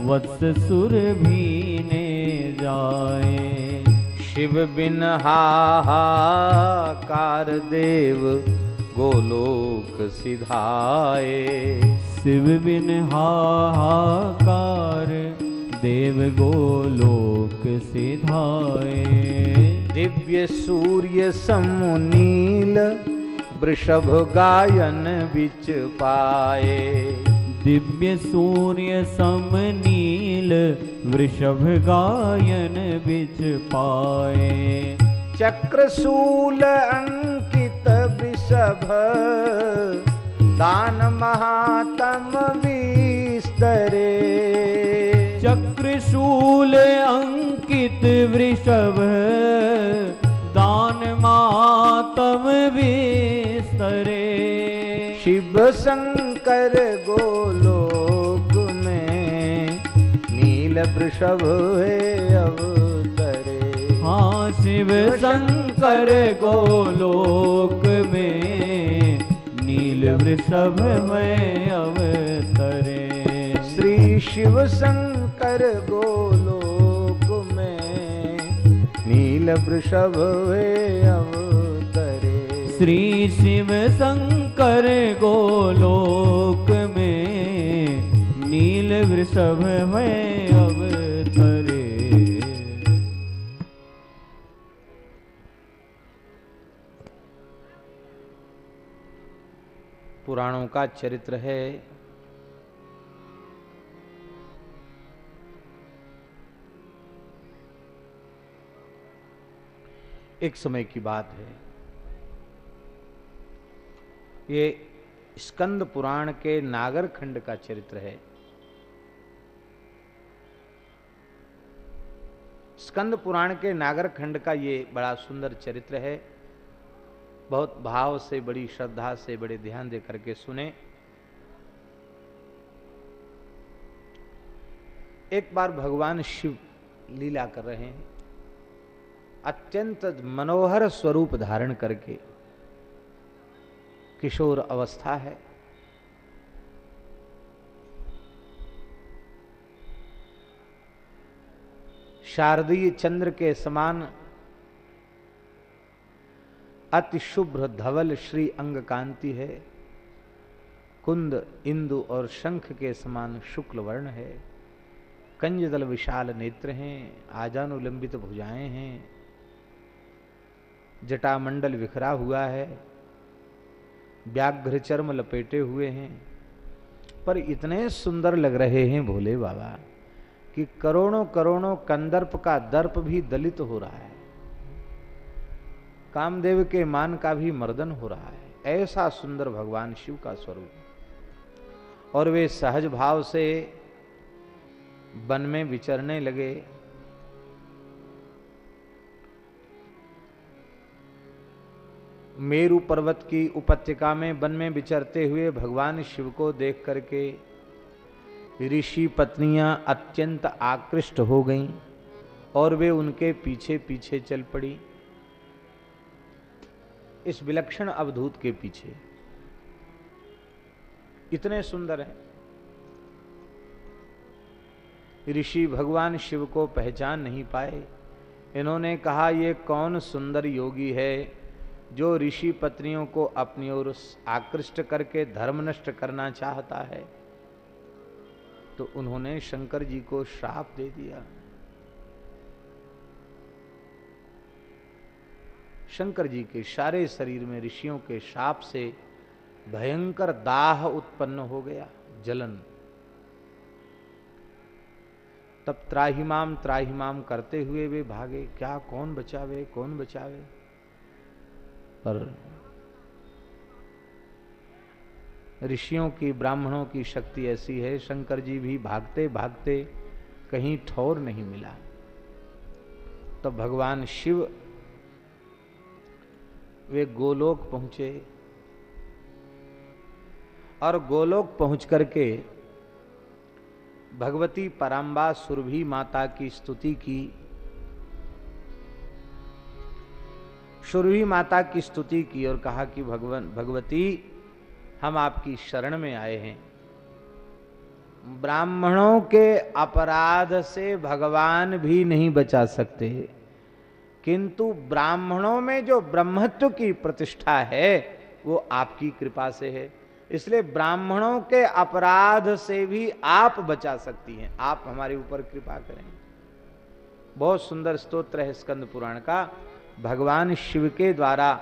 वत्स सुर भी ने जाए। शिव बिन हाहाकार देव गोलोक सिधाए। शिव बिन हाहाकार देव गोलोक सिधाए। दिव्य सूर्य समुनील वृषभ गायन बिच पाए। दिव्य सूर्य समनील वृषभ गायन बिच पाए। चक्रशूल अंकित वृषभ दान महातम विस्तरे। चक्रशूल अंकित वृषभ दान मातम विस्तरे। शिव शंकर गोलोक में नील वृषभ है अवतरे। हाँ शिव शंकर गोलोक में नील वृषभ में अवतरे। श्री शिव शंकर गोलोक में नील वृषभ है अवतरे। श्री शिव शंकर गोलोक में, नील वृषभ में अवतरे पुराणों का चरित्र है। एक समय की बात है। ये स्कंद पुराण के नागर खंड का चरित्र है। स्कंद पुराण के नागर खंड का ये बड़ा सुंदर चरित्र है। बहुत भाव से, बड़ी श्रद्धा से, बड़े ध्यान दे करके सुने। एक बार भगवान शिव लीला कर रहे हैं। अत्यंत मनोहर स्वरूप धारण करके। किशोर अवस्था है। शारदीय चंद्र के समान अति शुभ्र धवल श्री अंग कांति है। कुंद, इंदु और शंख के समान शुक्ल वर्ण है। कंजदल विशाल नेत्र हैं, आजानुलंबित भुजाएँ हैं। जटामंडल बिखरा हुआ है। व्याघ्र चर्म लपेटे हुए हैं। पर इतने सुंदर लग रहे हैं भोले बाबा कि करोड़ों करोड़ों कंदर्प का दर्प भी दलित हो रहा है। कामदेव के मान का भी मर्दन हो रहा है। ऐसा सुंदर भगवान शिव का स्वरूप। और वे सहज भाव से वन में विचरने लगे। मेरु पर्वत की उपत्यका में वन में विचरते हुए भगवान शिव को देख करके ऋषि पत्नियाँ अत्यंत आकृष्ट हो गईं और वे उनके पीछे पीछे चल पड़ी। इस विलक्षण अवधूत के पीछे। इतने सुंदर हैं। ऋषि भगवान शिव को पहचान नहीं पाए। इन्होंने कहा, ये कौन सुंदर योगी है? जो ऋषि पत्नियों को अपनी ओर आकृष्ट करके धर्म नष्ट करना चाहता है तो उन्होंने शंकर जी को श्राप दे दिया। शंकर जी के सारे शरीर में ऋषियों के शाप से भयंकर दाह उत्पन्न हो गया, जलन। तब त्राहिमाम त्राहिमाम करते हुए वे भागे, क्या, कौन बचावे कौन बचावे? पर ऋषियों की, ब्राह्मणों की शक्ति ऐसी है, शंकर जी भी भागते भागते कहीं ठौर नहीं मिला। तो भगवान शिव, वे गोलोक पहुँचे। और गोलोक पहुँच करके भगवती पराम्बा सुरभि माता की स्तुति की। सुरभि माता की स्तुति की और कहा कि भगवान, भगवती, हम आपकी शरण में आए हैं। ब्राह्मणों के अपराध से भगवान भी नहीं बचा सकते। किंतु ब्राह्मणों में जो ब्रह्मत्व की प्रतिष्ठा है, वो आपकी कृपा से है। इसलिए ब्राह्मणों के अपराध से भी आप बचा सकती हैं। आप हमारे ऊपर कृपा करें। बहुत सुंदर स्तोत्र है स्कंद पुराण का। भगवान शिव के द्वारा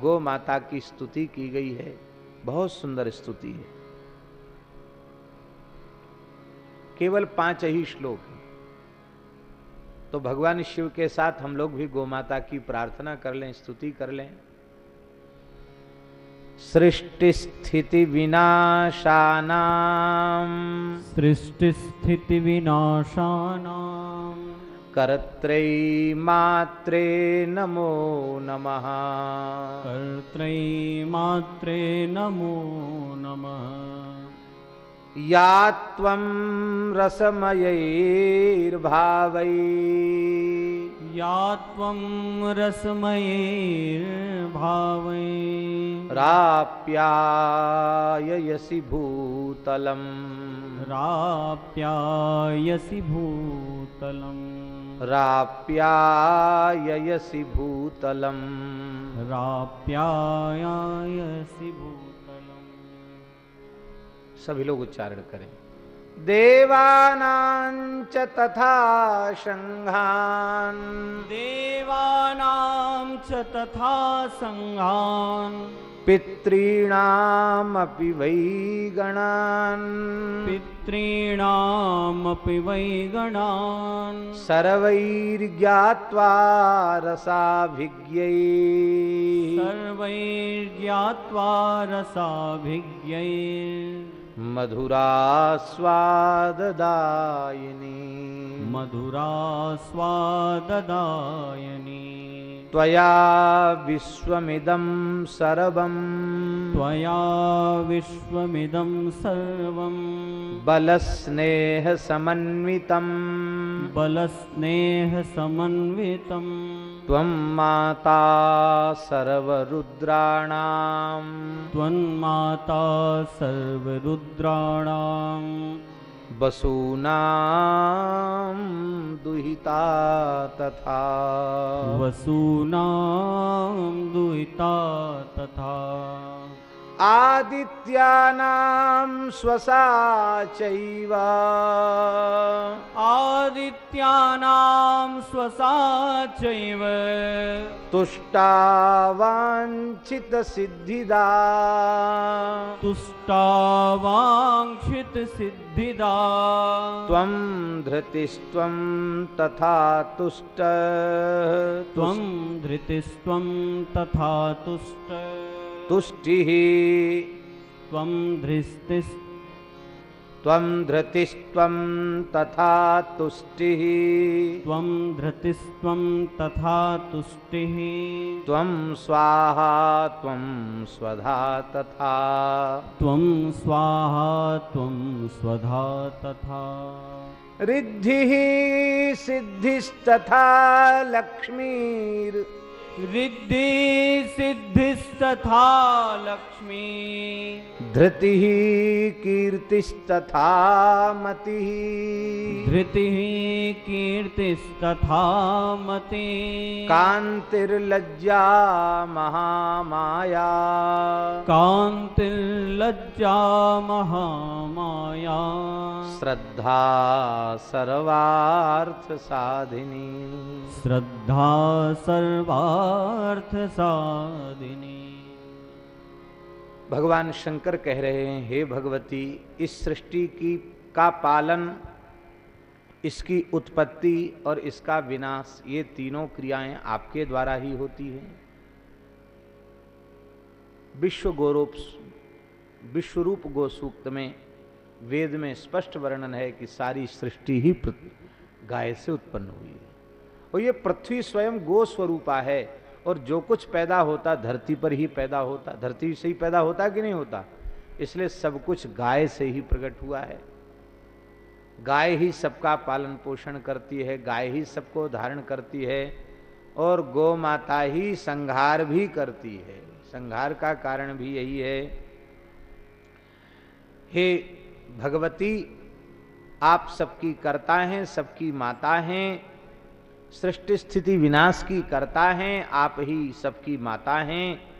गो माता की स्तुति की गई है। बहुत सुंदर स्तुति है। केवल पाँच ही श्लोक तो भगवान शिव के साथ हम लोग भी गो माता की प्रार्थना कर लें, स्तुति कर लें। सृष्टि स्थिति विनाशाना सृष्टि स्थिति विनाशाना कर्त्रै मात्रे नमो नमः। कर्त्रै मात्रे नमो नमः। या त्वं रसमयैर्भावै। या त्वं रसमयैर्भावै। राप्यायसि भूतलम्। राप्यायसि भूतलम्। राप्यायसि भूतलम्। राप्यायसि भूतलम्। सभी लोग उच्चारण करें। देवानांच तथा संघान। देवानां च तथा सङ्घान् पितॄणामपि वै गणान्। पितॄणामपि वै गणान्। सर्वैर्ज्ञात्वा रसाभिज्ञै। सर्वैर्ज्ञात्वा रसाभिज्ञैर् मधुरास्वाददायिनी। मधुरा स्वाददायनी त्वया विश्वमिदं सर्वम् त्वया विश्वमिदं सर्वं। बलस्नेहसमन्वितम् बलस्नेहसमन्वितं। त्वं माता सर्वरुद्राणाम्। त्वन्माता सर्वरुद्राणां वसूनां दुहिता तथा। वसूना दुहिता तथा। आदित्यानां स्वसा चैव। आदित्यानां स्वसा चैव। तुष्टावाञ्छितसिद्धिदा तुष्टावाङ्क्षितसिद्धिदा त्वं धृतिस्त्वं तथा तुष्ट। त्वं धृतिस्त्वं तथा तुष्ट। तुष्टिः त्वं धृस्तिस् त्वं धृतिस्त्वं तथा तुष्टिः। त्वं धृतिस्त्वं तथा तुष्टिः। त्वं स्वाहा त्वं स्वधा तथा। त्वं स्वाहा त्वं स्वधा तथा। रिद्धिः सिद्धिस्तथा लक्ष्मीर्। रिद्धि सिद्धिस्तथा लक्ष्मी। धृतिः कीर्तिस्तथा मतिः। धृतिः कीर्तिस्तथा मति। कान्तिर्लज्जा महामाया। कान्तिर्लज्जा महामाया। श्रद्धा सर्वार्थ साधिनी श्रद्धा सर्वार्थसाधिनी भगवान शंकर कह रहे हैं, हे भगवती, इस सृष्टि की, का पालन, इसकी उत्पत्ति और इसका विनाश, ये तीनों क्रियाएँ आपके द्वारा ही होती हैं। विश्व गौरूप, विश्वरूप गो सूक्त में, वेद में स्पष्ट वर्णन है कि सारी सृष्टि ही गाय से उत्पन्न हुई है। और ये पृथ्वी स्वयं गो स्वरूपा है। और जो कुछ पैदा होता, धरती पर ही पैदा होता। धरती से ही पैदा होता कि नहीं होता? इसलिए सब कुछ गाय से ही प्रकट हुआ है। गाय ही सबका पालन पोषण करती है, गाय ही सबको धारण करती है, और गौ माता ही संहार भी करती है। संहार का कारण भी यही है। हे भगवती, आप सबकी कर्ता हैं, सबकी माता हैं सृष्टि स्थिति विनाश की करता हैं, आप ही सबकी माता हैं।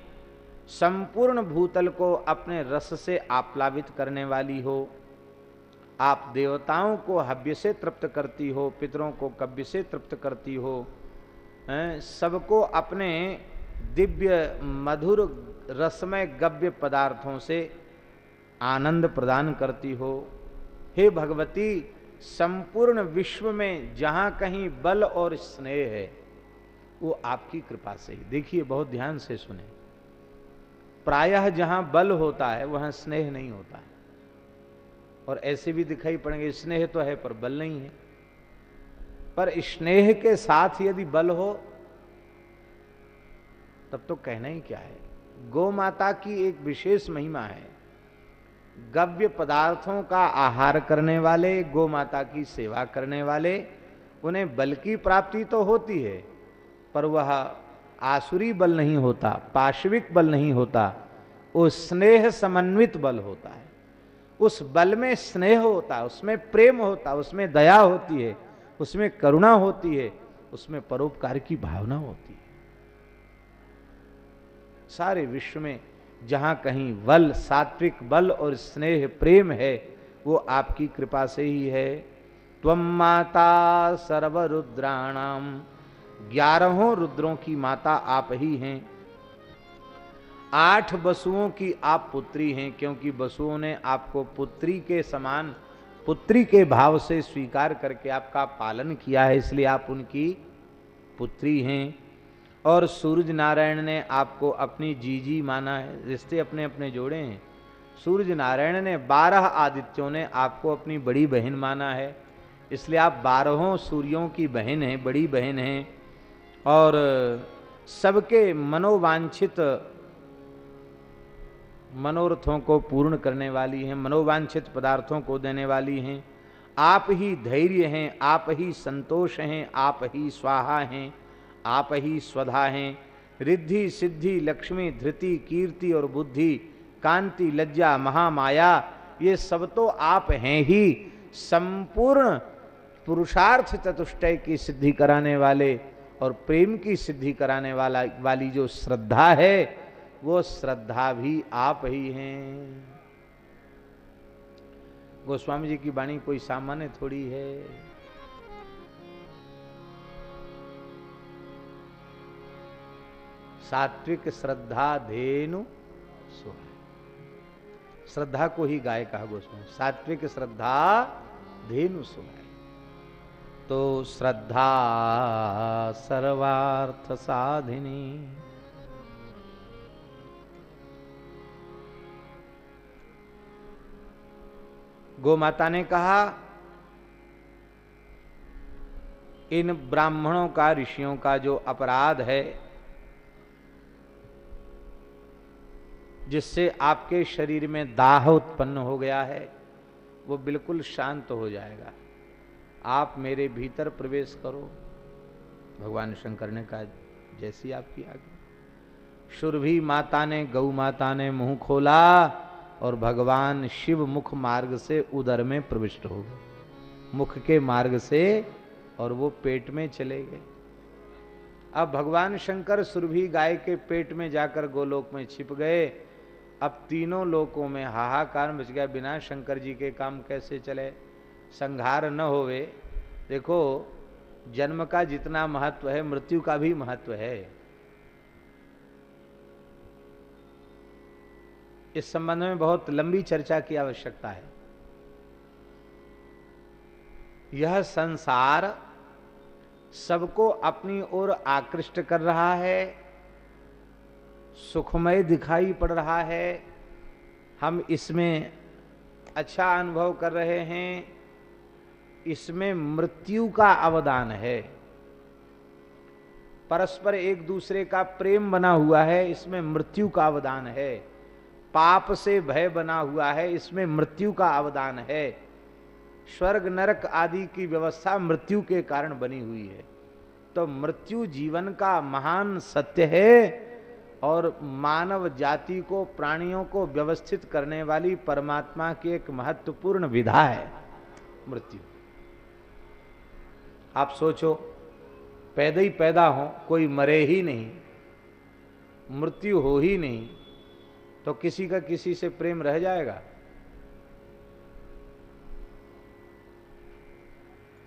संपूर्ण भूतल को अपने रस से आप्लावित करने वाली हो। आप देवताओं को हव्य से तृप्त करती हो, पितरों को कव्य से तृप्त करती हो। सबको अपने दिव्य, मधुर, रसमय, गव्य पदार्थों से आनंद प्रदान करती हो। हे भगवती संपूर्ण विश्व में जहाँ कहीं बल और स्नेह है, वो आपकी कृपा से ही। देखिए, बहुत ध्यान से सुने। प्रायः जहाँ बल होता है, वहाँ स्नेह नहीं होता है। और ऐसे भी दिखाई पड़ेंगे, स्नेह तो है, पर बल नहीं है। पर स्नेह के साथ यदि बल हो, तब तो कहना ही क्या है? गौ माता की एक विशेष महिमा है। गव्य पदार्थों का आहार करने वाले गौ माता की सेवा करने वाले, उन्हें बल की प्राप्ति तो होती है, पर वह आसुरी बल नहीं होता पाशविक बल नहीं होता, वो स्नेह समन्वित बल होता है। उस बल में स्नेह होता है उसमें प्रेम होता है उसमें दया होती है, उसमें करुणा होती है, उसमें परोपकार की भावना होती है। सारे विश्व में जहाँ कहीं बल, सात्विक बल और स्नेह प्रेम है, वो आपकी कृपा से ही है। त्वम माता सर्वरुद्राणाम। ग्यारहों रुद्रों की माता आप ही हैं। आठ बसुओं की आप पुत्री हैं, क्योंकि बसुओं ने आपको पुत्री के समान, पुत्री के भाव से स्वीकार करके आपका पालन किया है, इसलिए आप उनकी पुत्री हैं। और सूरज नारायण ने आपको अपनी जीजी माना है, रिश्ते अपने अपने जोड़े हैं। सूरज नारायण ने बारह आदित्यों ने आपको अपनी बड़ी बहन माना है। इसलिए आप बारहों सूर्यों की बहन हैं, बड़ी बहन हैं। और सबके मनोवांछित मनोरथों को पूर्ण करने वाली हैं, मनोवांछित पदार्थों को देने वाली हैं। आप ही धैर्य हैं, आप ही संतोष हैं, आप ही स्वाहा हैं। आप ही स्वधा हैं। रिद्धि, सिद्धि, लक्ष्मी, धृति, कीर्ति और बुद्धि, कांति, लज्जा, महामाया, ये सब तो आप हैं ही। संपूर्ण पुरुषार्थ चतुष्टय की सिद्धि कराने वाले और प्रेम की सिद्धि कराने वाला, वाली जो श्रद्धा है, वो श्रद्धा भी आप ही हैं। गोस्वामी जी की वाणी कोई सामान्य थोड़ी है। सात्विक श्रद्धा धेनु सुहाय श्रद्धा को ही गाय कहा गोस्वामी सात्विक श्रद्धा धेनु सुहाय तो श्रद्धा सर्वार्थ साधिनी। गो माता ने कहा, इन ब्राह्मणों का, ऋषियों का जो अपराध है जिससे आपके शरीर में दाह उत्पन्न हो गया है, वो बिल्कुल शांत हो जाएगा। आप मेरे भीतर प्रवेश करो। भगवान शंकर ने कहा, जैसी आपकी आज्ञा। सुरभि माता ने गौ माता ने मुँह खोला और भगवान शिव मुख मार्ग से उदर में प्रविष्ट हो गए। मुख के मार्ग से और वो पेट में चले गए। अब भगवान शंकर सुरभि गाय के पेट में जाकर गोलोक में छिप गए। अब तीनों लोकों में हाहाकार मच गया। बिना शंकर जी के काम कैसे चले? संहार न होवे। देखो, जन्म का जितना महत्व है, मृत्यु का भी महत्व है। इस संबंध में बहुत लंबी चर्चा की आवश्यकता है। यह संसार सबको अपनी ओर आकृष्ट कर रहा है। सुखमय दिखाई पड़ रहा है। हम इसमें अच्छा अनुभव कर रहे हैं। इसमें मृत्यु का अवदान है। परस्पर एक दूसरे का प्रेम बना हुआ है। इसमें मृत्यु का अवदान है। पाप से भय बना हुआ है। इसमें मृत्यु का अवदान है। स्वर्ग, नरक आदि की व्यवस्था मृत्यु के कारण बनी हुई है। तो मृत्यु जीवन का महान सत्य है। और मानव जाति को, प्राणियों को व्यवस्थित करने वाली परमात्मा की एक महत्वपूर्ण विधा है, मृत्यु। आप सोचो, पैदा ही पैदा हो, कोई मरे ही नहीं, मृत्यु हो ही नहीं तो किसी का किसी से प्रेम रह जाएगा।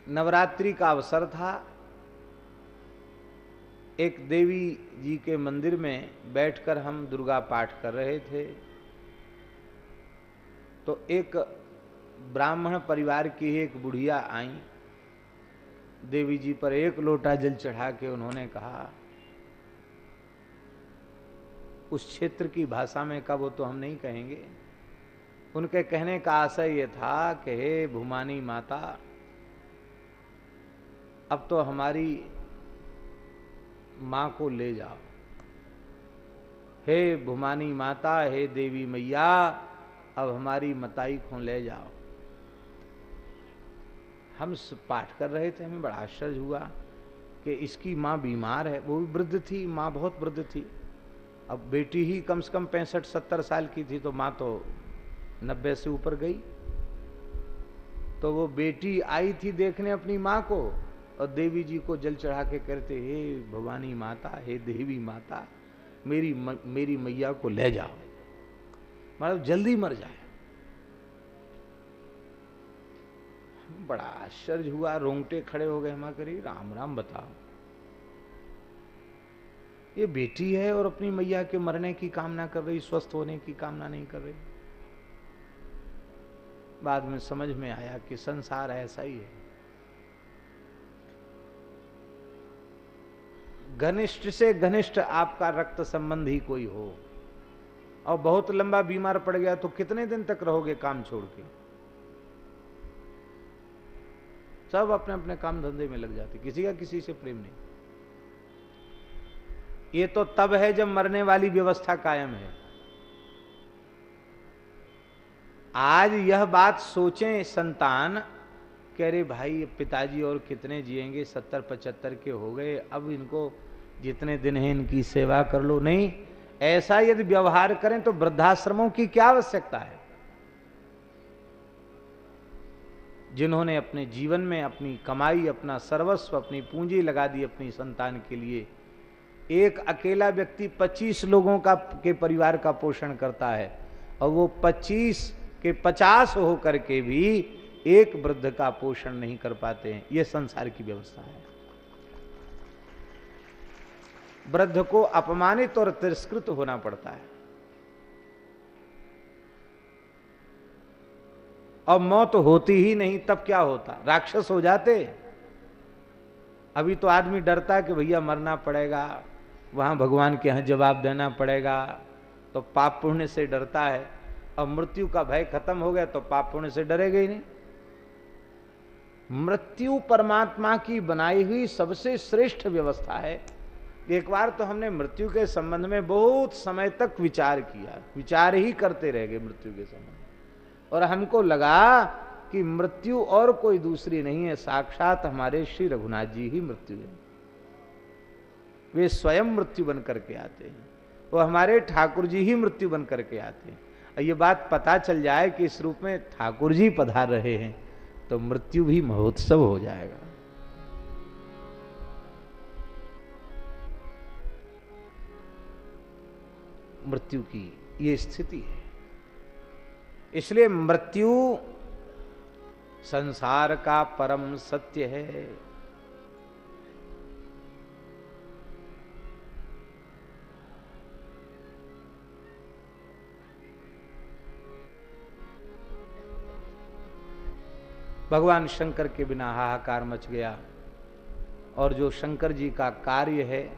नवरात्रि का अवसर था एक देवी जी के मंदिर में बैठकर हम दुर्गा पाठ कर रहे थे। तो एक ब्राह्मण परिवार की एक बुढ़िया आई। देवी जी पर एक लोटा जल चढ़ा के उन्होंने कहा, उस क्षेत्र की भाषा में का वो तो हम नहीं कहेंगे? उनके कहने का आशय ये था कि, हे भूमानी माता, अब तो हमारी माँ को ले जाओ। हे भुमानी माता, हे देवी मैया, अब हमारी मताई को ले जाओ। हम पाठ कर रहे थे, हमें बड़ा आश्चर्य हुआ कि इसकी माँ बीमार है। वो भी वृद्ध थी, माँ बहुत वृद्ध थी। अब बेटी ही कम से कम पैंसठ, सत्तर साल की थी तो माँ तो नब्बे से ऊपर गई। तो वो बेटी आई थी देखने अपनी माँ को। और देवी जी को जल चढ़ा के कहते हे भवानी माता हे देवी माता मेरी म, मेरी मैया को ले जाओ। मतलब जल्दी मर जाए। बड़ा आश्चर्य हुआ रोंगटे खड़े हो गए हम करी राम राम बताओ। ये बेटी है और अपनी मैया के मरने की कामना कर रही स्वस्थ होने की कामना नहीं कर रही? बाद में समझ में आया कि संसार ऐसा ही है। घनिष्ठ से घनिष्ठ आपका रक्त संबंध ही कोई हो। और बहुत लंबा बीमार पड़ गया तो कितने दिन तक रहोगे काम छोड़ के? सब अपने अपने काम धंधे में लग जाते, किसी का किसी से प्रेम नहीं। ये तो तब है जब मरने वाली व्यवस्था कायम है। आज यह बात सोचें, संतान कह रहे, भाई, पिताजी और कितने जिएँगे? सत्तर, पचहत्तर के हो गए। अब इनको जितने दिन है, इनकी सेवा कर लो। नहीं, ऐसा यदि व्यवहार करें तो वृद्धाश्रमों की क्या आवश्यकता है? जिन्होंने अपने जीवन में अपनी कमाई, अपना सर्वस्व, अपनी पूंजी लगा दी अपनी संतान के लिए, एक अकेला व्यक्ति 25 लोगों का, के परिवार का पोषण करता है और वो 25 के 50 होकर के भी एक वृद्ध का पोषण नहीं कर पाते हैं। यह संसार की व्यवस्था है। वृद्ध को अपमानित और तिरस्कृत होना पड़ता है। और मौत होती ही नहीं, तब क्या होता? राक्षस हो जाते। अभी तो आदमी डरता कि भैया मरना पड़ेगा, वहाँ भगवान के यहाँ जवाब देना पड़ेगा तो पाप पुण्य से डरता है। और मृत्यु का भय खत्म हो गया तो पाप पुण्य से डरेगा ही नहीं। मृत्यु परमात्मा की बनाई हुई सबसे श्रेष्ठ व्यवस्था है। एक बार तो हमने मृत्यु के संबंध में बहुत समय तक विचार किया। विचार ही करते रह गए मृत्यु के संबंध और हमको लगा कि मृत्यु और कोई दूसरी नहीं है, साक्षात हमारे श्री रघुनाथ जी ही मृत्यु है। वे स्वयं मृत्यु बन करके आते हैं। वो हमारे ठाकुर जी ही मृत्यु बन करके आते हैं। और ये बात पता चल जाए कि इस रूप में ठाकुर जी पधार रहे हैं। तो मृत्यु भी महोत्सव हो जाएगा। मृत्यु की ये स्थिति है। इसलिए मृत्यु संसार का परम सत्य है। भगवान शंकर के बिना हाहाकार मच गया। और जो शंकर जी का कार्य है,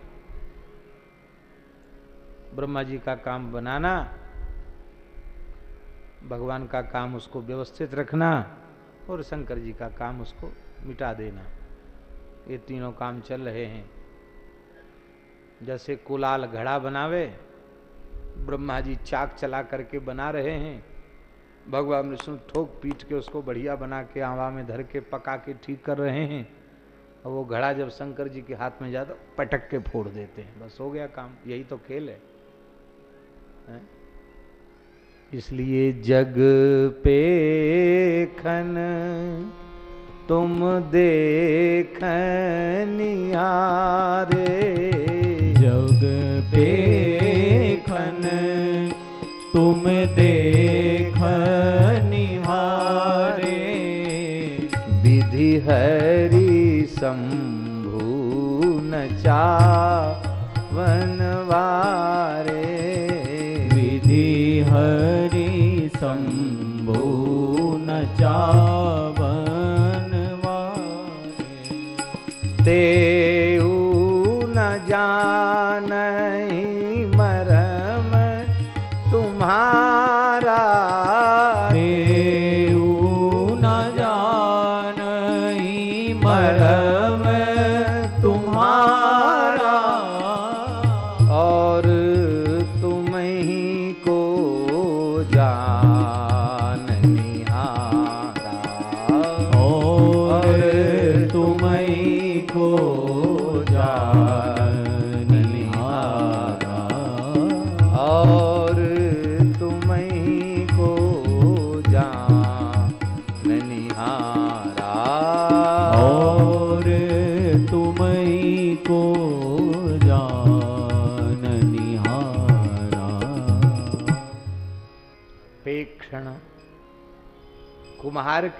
ब्रह्मा जी का काम बनाना, भगवान का काम उसको व्यवस्थित रखना, और शंकर जी का काम उसको मिटा देना। ये तीनों काम चल रहे हैं। जैसे कुलाल घड़ा बनावे, ब्रह्मा जी चाक चला करके बना रहे हैं। भगवान विष्णु ठोक पीट के उसको बढ़िया बना के आवा में धर के पका के ठीक कर रहे हैं। और वो घड़ा जब शंकर जी के हाथ में जाता पटक के फोड़ देते हैं। बस हो गया काम यही तो खेल है, है? इसलिए जग पे खन तुम देख निहारे जग पे खन। तुम देख निहारे। विधि हरि शंभु नचा चावनवारे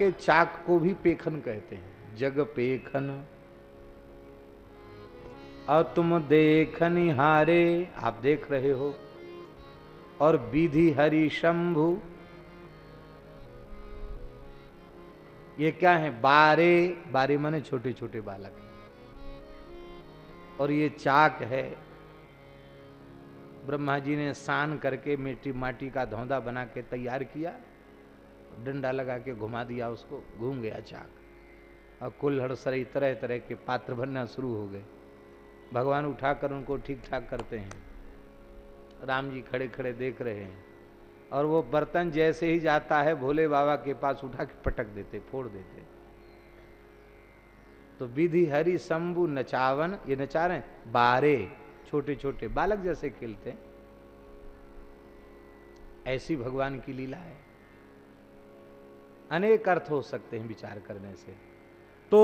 के चाक को भी पेखन कहते हैं। जग पेखन। और तुम देख निहारे आप देख रहे हो। और विधि हरि शंभु। ये क्या है? बारे बारे माने छोटे छोटे बालक। और ये चाक है। ब्रह्मा जी ने सान करके मिट्टी माटी का धौंदा बना के तैयार किया। डंडा लगा के घुमा दिया उसको, घूम गया चाक और कुल्हड़ सरी तरह तरह के पात्र बनना शुरू हो गए। भगवान उठाकर उनको ठीक ठाक करते हैं। राम जी खड़े खड़े देख रहे हैं। और वो बर्तन जैसे ही जाता है, भोले बाबा के पास उठा के पटक देते, फोड़ देते। तो विधि हरि शंभु नचावन, ये नचा रहे बारे छोटे छोटे बालक जैसे खेलते ऐसी भगवान की लीला है। अनेक अर्थ हो सकते हैं विचार करने से। तो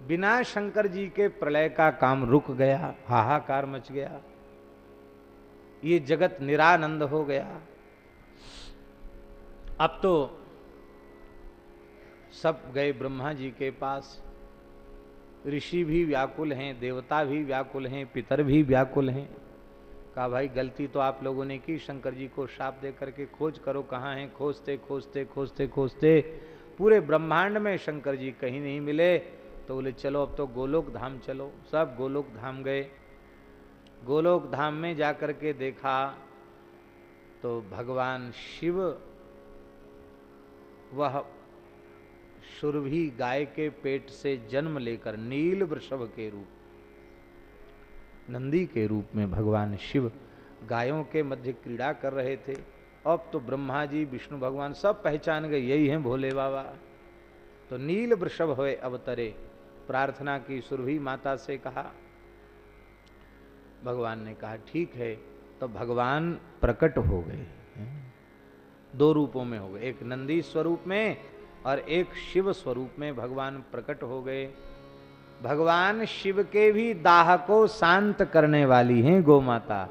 बिना शंकर जी के प्रलय का काम रुक गया, हाहाकार मच गया, ये जगत निरानंद हो गया। अब तो सब गए ब्रह्मा जी के पास। ऋषि भी व्याकुल हैं, देवता भी व्याकुल हैं, पितर भी व्याकुल हैं। कहा, भाई, गलती तो आप लोगों ने की, शंकर जी को शाप दे करके खोज करो कहाँ हैं, खोजते खोजते खोजते खोजते। पूरे ब्रह्मांड में शंकर जी कहीं नहीं मिले। तो बोले, चलो, अब तो गोलोक धाम चलो। सब गोलोक धाम गए। गोलोक धाम में जाकर के देखा तो भगवान शिव, वह सुरभि गाय के पेट से जन्म लेकर नील वृषभ के रूप नंदी के रूप में भगवान शिव गायों के मध्य क्रीड़ा कर रहे थे। अब तो ब्रह्मा जी विष्णु भगवान सब पहचान गए, यही हैं भोले बाबा। तो नील वृषभ हुए अवतरे, प्रार्थना की सुरभि माता से कहा। भगवान ने कहा, ठीक है तो भगवान प्रकट हो गए दो रूपों में हो गए, एक नंदी स्वरूप में और एक शिव स्वरूप में भगवान प्रकट हो गए। भगवान शिव के भी दाह को शांत करने वाली हैं गो माता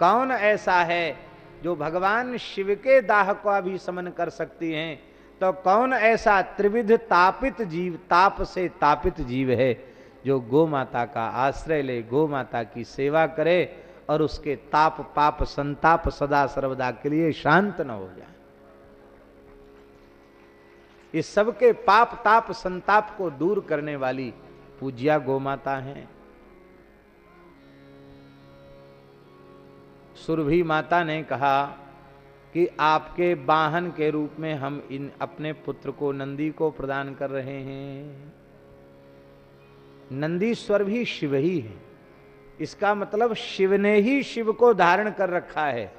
कौन ऐसा है जो भगवान शिव के दाह को अभी समन कर सकती हैं? तो कौन ऐसा त्रिविध तापित जीव, ताप से तापित जीव है जो गो माता का आश्रय ले गो माता की सेवा करे और उसके ताप, पाप, संताप सदा सर्वदा के लिए शांत न हो जाए। इस सबके पाप, ताप, संताप को दूर करने वाली पूज्या गो माता हैं। सुरभि माता ने कहा कि आपके वाहन के रूप में हम इन अपने पुत्र को नंदी को प्रदान कर रहे हैं। नंदीश्वर भी शिव ही है। इसका मतलब शिव ने ही शिव को धारण कर रखा है।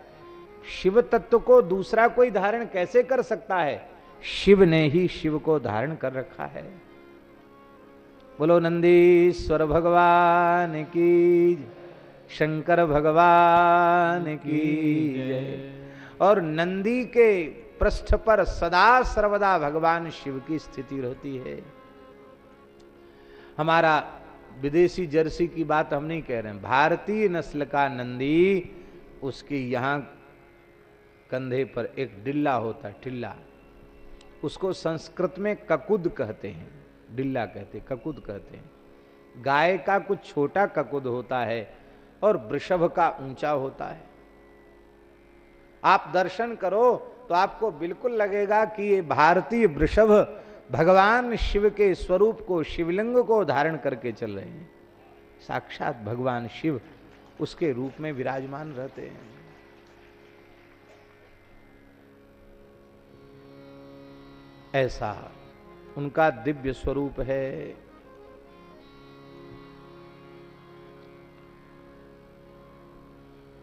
शिव तत्व को दूसरा कोई धारण कैसे कर सकता है? शिव ने ही शिव को धारण कर रखा है। बोलो, नंदीश्वर भगवान की शंकर भगवान की और नंदी के पृष्ठ पर सदा सर्वदा भगवान शिव की स्थिति रहती है। हमारा विदेशी जर्सी की बात हम नहीं कह रहे हैं। भारतीय नस्ल का नंदी, उसके यहाँ कंधे पर एक डिल्ला होता है टिल्ला उसको संस्कृत में ककुद कहते हैं। डिल्ला कहते ककुद कहते हैं। गाय का कुछ छोटा ककुद होता है और वृषभ का ऊँचा होता है। आप दर्शन करो तो आपको बिल्कुल लगेगा कि ये भारतीय वृषभ भगवान शिव के स्वरूप को, शिवलिंग को धारण करके चल रहे हैं। साक्षात भगवान शिव उसके रूप में विराजमान रहते हैं। ऐसा उनका दिव्य स्वरूप है।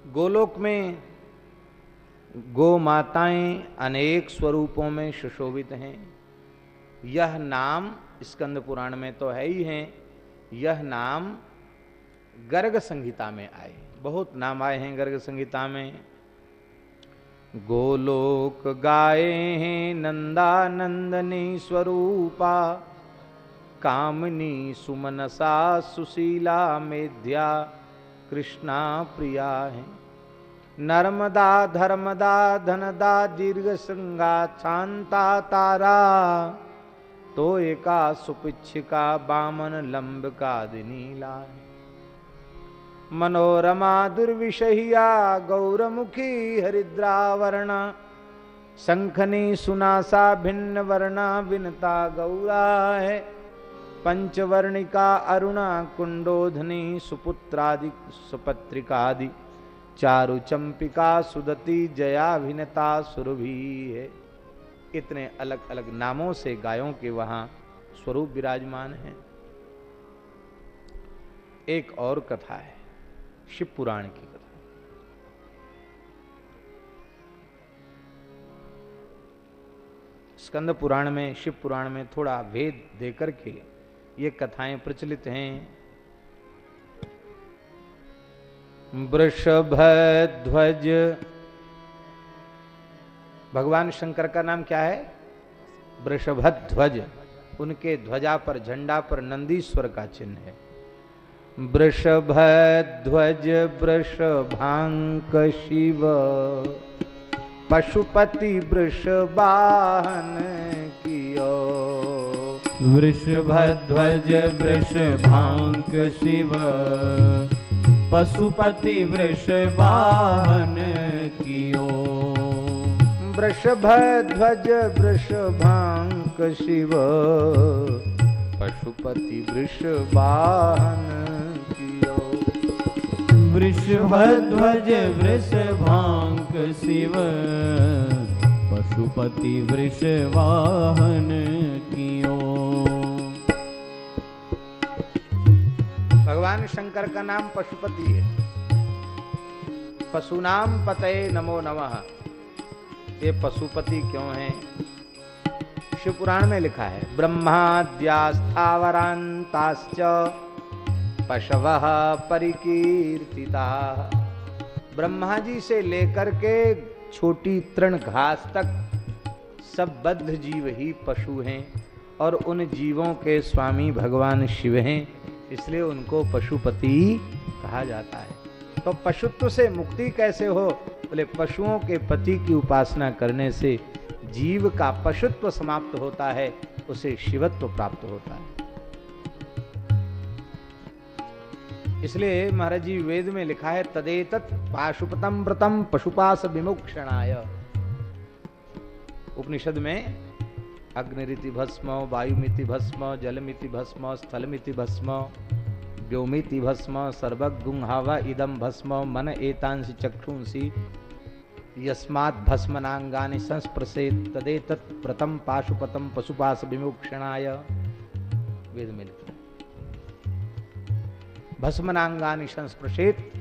गोलोक में गो माताएँ अनेक स्वरूपों में सुशोभित हैं। यह नाम स्कंद पुराण में तो है ही है। यह नाम गर्ग संहिता में आए। बहुत नाम आए हैं गर्ग संहिता में। गोलोक गाए हैं नंदा नंदनी स्वरूपा, कामनी सुमनसा सुशीला मेध्या, कृष्णा प्रिया है। नर्मदा धर्मदा धनदा दीर्घ श्रृंगा शांता तारा तो एका सुपिच्छिका बामन लंबिका दिनीला मनोरमा दुर्विषहिया गौरमुखी हरिद्रावर्ण। शंखनी सुनासा भिन्न वर्णा विनता गौरा है। पंचवर्णिका अरुणा कुंडोधनी सुपुत्रादि सुपत्रिकादि। चारु चंपिका सुदती जयाभिनता सुरभि है। इतने अलग अलग नामों से गायों के वहाँ स्वरूप विराजमान है। एक और कथा है। शिव पुराण की कथा। स्कंद पुराण में, शिव पुराण में थोड़ा भेद देकर के ये कथाएँ प्रचलित हैं। वृषभ ध्वज भगवान शंकर का नाम क्या है? वृषभध्वज। उनके ध्वजा पर, झंडा पर नंदीश्वर का चिन्ह है। वृषभ ध्वज वृषभांक शिव पशुपति वृषवाहन कियो। वृषभध्वज वृषभांक शिव पशुपति वृषवाहन कियो। वृषभ ध्वज वृषभांक शिव पशुपति वृषवाहन वृषभध्वज वृषभांक शिव। पशुपति वृषवाहन कियो। भगवान शंकर का नाम पशुपति है। पशु पशुनाम पतये नमो नमः। ये पशुपति क्यों है? शिव पुराण में लिखा है, ब्रह्माद्यास्थावरांताश्च पशव परिकीर्तिता। ब्रह्मा जी से लेकर के छोटी तृण घास तक सब बद्ध जीव ही पशु हैं और उन जीवों के स्वामी भगवान शिव हैं, इसलिए उनको पशुपति कहा जाता है। तो पशुत्व से मुक्ति कैसे हो? बोले, पशुओं के पति की उपासना करने से जीव का पशुत्व समाप्त होता है, उसे शिवत्व प्राप्त होता है। इसलिए महाराज जी वेद में लिखा है तदेत पाशुपतम व्रतम पशुपास विमुक्षणाय। उपनिषद में, अग्निरिति भस्म, वायुमिति भस्म, जलमिति भस्म, स्थलमिति भस्म, व्योमिति भस्म, सर्वगुंहावा इदम भस्म, मन एतांसि चक्षुंसि, यस्मात् भस्मनांगानि संस्पृशे तदेतत् व्रतम पाशुपतम पशुपास विमुक्षणाय। वेद में भस्मनांगानि संस्पृशेत।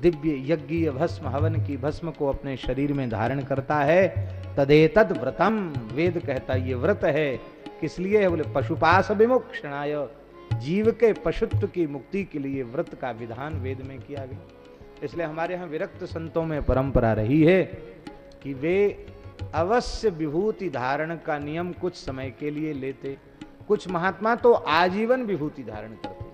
दिव्य यज्ञीय भस्म हवन की भस्म को अपने शरीर में धारण करता है। तदेतद व्रतम। वेद कहता ये व्रत है। किस लिए? है बोले, पशुपास विमुक्षणाय। जीव के पशुत्व की मुक्ति के लिए व्रत का विधान वेद में किया गया। इसलिए हमारे यहाँ विरक्त संतों में परंपरा रही है कि वे अवश्य विभूति धारण का नियम कुछ समय के लिए लेते। कुछ महात्मा तो आजीवन विभूति धारण करते।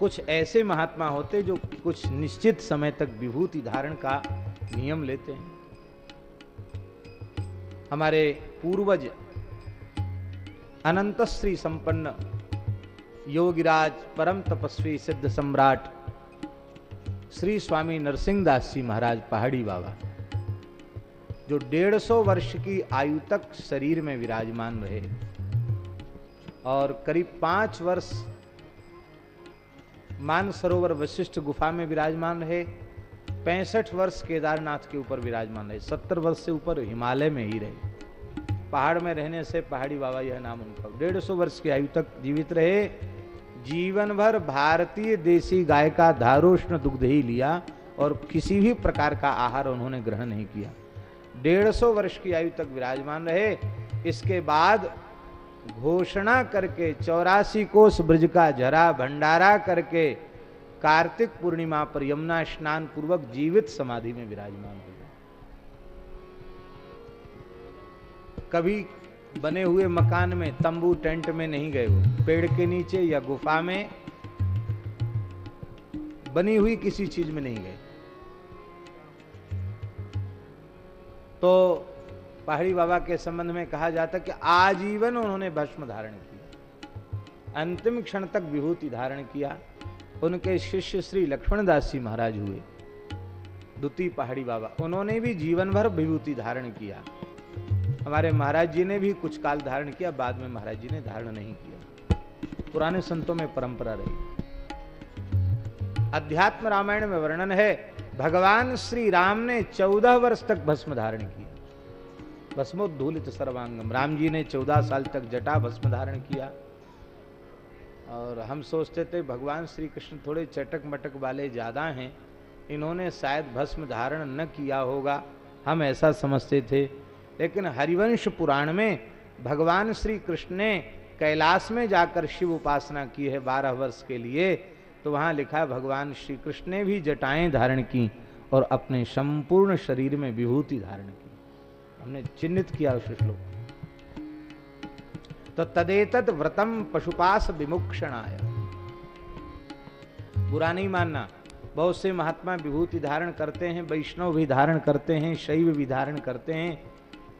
कुछ ऐसे महात्मा होते जो कुछ निश्चित समय तक विभूति धारण का नियम लेते हैं। हमारे पूर्वज अनंत श्री संपन्न योगिराज परम तपस्वी सिद्ध सम्राट श्री स्वामी नरसिंह दास जी महाराज पहाड़ी बाबा, जो डेढ़ सौ वर्ष की आयु तक शरीर में विराजमान रहे और करीब पाँच वर्ष मान सरोवर वशिष्ठ गुफा में विराजमान रहे। पैंसठ वर्ष केदारनाथ के ऊपर विराजमान रहे। सत्तर वर्ष से ऊपर हिमालय में ही रहे। पहाड़ में रहने से पहाड़ी बाबा यह नाम उनका डेढ़ सौ वर्ष की आयु तक जीवित रहे। जीवन भर भारतीय देसी गाय का धारोष्ण दुग्ध ही लिया और किसी भी प्रकार का आहार उन्होंने ग्रहण नहीं किया। डेढ़ सौ वर्ष की आयु तक विराजमान रहे। इसके बाद घोषणा करके चौरासी कोष ब्रज का झरा भंडारा करके कार्तिक पूर्णिमा पर यमुना स्नान पूर्वक जीवित समाधि में विराजमान हो कभी बने हुए मकान में, तंबू टेंट में नहीं गए वो। पेड़ के नीचे या गुफा में बनी हुई किसी चीज़ में नहीं गए। तो पहाड़ी बाबा के संबंध में कहा जाता कि आजीवन उन्होंने भस्म धारण किया। अंतिम क्षण तक विभूति धारण किया। उनके शिष्य श्री लक्ष्मण दास जी महाराज हुए। द्वितीय पहाड़ी बाबा, उन्होंने भी जीवन भर विभूति धारण किया। हमारे महाराज जी ने भी कुछ काल धारण किया, बाद में महाराज जी ने धारण नहीं किया। पुराने संतों में परंपरा रही। अध्यात्म रामायण में वर्णन है, भगवान श्री राम ने चौदह वर्ष तक भस्म धारण किया। भस्मोद्धूलित सर्वांगम। राम जी ने चौदह साल तक जटा भस्म धारण किया। और हम सोचते थे, भगवान श्री कृष्ण थोड़े चटक मटक वाले ज़्यादा हैं। इन्होंने शायद भस्म धारण न किया होगा, हम ऐसा समझते थे। लेकिन हरिवंश पुराण में भगवान श्री कृष्ण ने कैलाश में जाकर शिव उपासना की है बारह वर्ष के लिए। तो वहाँ लिखा है भगवान श्री कृष्ण ने भी जटाएँ धारण की और अपने संपूर्ण शरीर में विभूति धारण की। हमने चिन्हित किया उस श्लोक तो तदेतद व्रतम पशुपास विमुक्षणाय। बुरा नहीं मानना। बहुत से महात्मा विभूति धारण करते हैं, वैष्णव भी धारण करते हैं, शैव भी धारण करते हैं,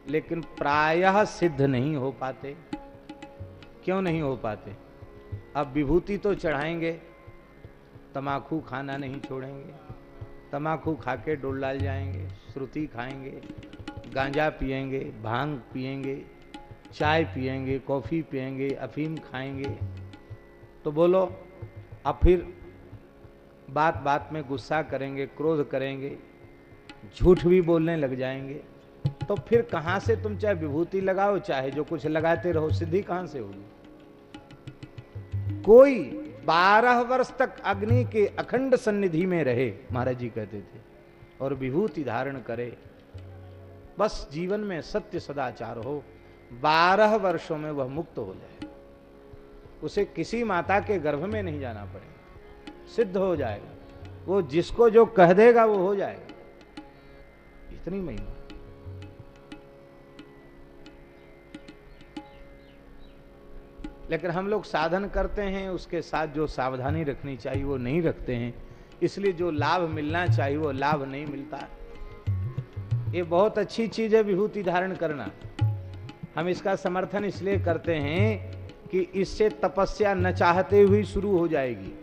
लेकिन प्रायः सिद्ध नहीं हो पाते। क्यों नहीं हो पाते? अब विभूति तो चढ़ाएँगे, तमाकू खाना नहीं छोड़ेंगे, तमाकू खा के डोल डाल जाएँगे, श्रुति खाएँगे गांजा पिएँगे भाँग पिएँगे चाय पिएँगे कॉफ़ी पिएँगे अफीम खाएँगे। तो बोलो, अब फिर बात बात में गुस्सा करेंगे, क्रोध करेंगे, झूठ भी बोलने लग जाएँगे। तो फिर कहाँ से तुम चाहे विभूति लगाओ, चाहे जो कुछ लगाते रहो, सिद्धि कहाँ से होगी? कोई बारह वर्ष तक अग्नि के अखंड सन्निधि में रहे, महाराज जी कहते थे, और विभूति धारण करे बस जीवन में सत्य सदाचार हो, बारह वर्षों में वह मुक्त हो जाए। उसे किसी माता के गर्भ में नहीं जाना पड़ेगा सिद्ध हो जाएगा। वो जिसको जो कह देगा, वो हो जाएगा। इतनी महिमा। लेकिन हम लोग साधन करते हैं, उसके साथ जो सावधानी रखनी चाहिए, वो नहीं रखते हैं। इसलिए जो लाभ मिलना चाहिए, वो लाभ नहीं मिलता। ये बहुत अच्छी चीज़ है विभूति धारण करना। हम इसका समर्थन इसलिए करते हैं कि इससे तपस्या न चाहते हुए शुरू हो जाएगी।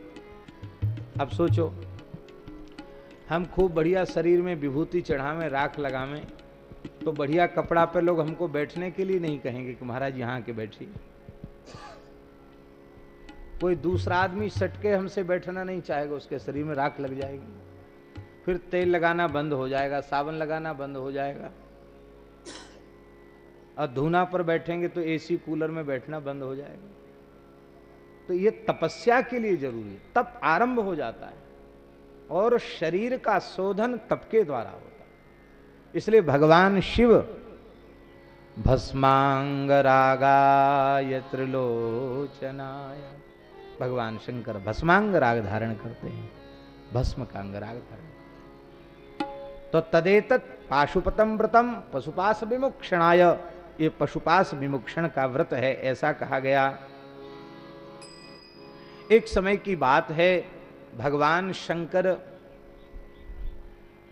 अब सोचो, हम खूब बढ़िया शरीर में विभूति चढ़ावें, राख लगावें तो बढ़िया कपड़ा पे लोग हमको बैठने के लिए नहीं कहेंगे कि महाराज यहाँ के बैठिए। कोई दूसरा आदमी सटके हमसे बैठना नहीं चाहेगा, उसके शरीर में राख लग जाएगी। फिर तेल लगाना बंद हो जाएगा, साबन लगाना बंद हो जाएगा। और धूना पर बैठेंगे तो एसी कूलर में बैठना बंद हो जाएगा। तो ये तपस्या के लिए ज़रूरी है। तप आरंभ हो जाता है और शरीर का शोधन तप के द्वारा होता है। इसलिए भगवान शिव, भस्मांग रागाय त्रिलोचनाय। भगवान शंकर भस्मांग राग धारण करते हैं। भस्म का अंग राग धारण तो तदेत पाशुपतम व्रतम पशुपास विमुक्षणाय ये पशुपास विमुक्षण का व्रत है, ऐसा कहा गया। एक समय की बात है, भगवान शंकर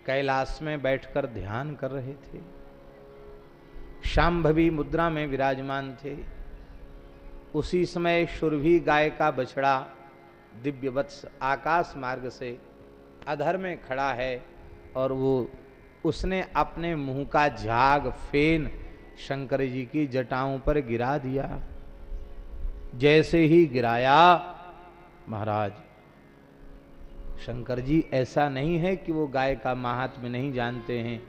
कैलाश में बैठकर ध्यान कर रहे थे। शाम्भवी मुद्रा में विराजमान थे। उसी समय शुरभी गाय का बछड़ा दिव्य वत्स आकाश मार्ग से अधर में खड़ा है। और वो, उसने अपने मुँह का झाग, फेन शंकर जी की जटाओं पर गिरा दिया। जैसे ही गिराया, महाराज, शंकर जी, ऐसा नहीं है कि वो गाय का महात्म्य नहीं जानते हैं,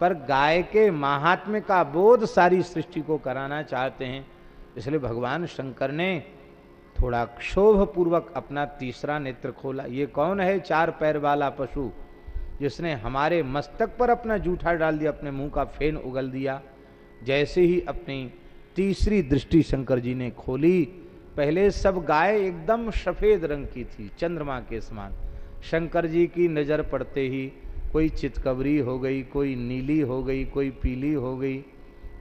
पर गाय के महात्म्य का बोध सारी सृष्टि को कराना चाहते हैं। इसलिए भगवान शंकर ने थोड़ा क्षोभ पूर्वक अपना तीसरा नेत्र खोला। ये कौन है चार पैर वाला पशु? जिसने हमारे मस्तक पर अपना जूठा डाल दिया, अपने मुँह का फेन उगल दिया, जैसे ही अपनी तीसरी दृष्टि शंकर जी ने खोली, पहले सब गाय एकदम सफ़ेद रंग की थी, चंद्रमा के समान। शंकर जी की नज़र पड़ते ही कोई चितकबरी हो गई, कोई नीली हो गई, कोई पीली हो गई।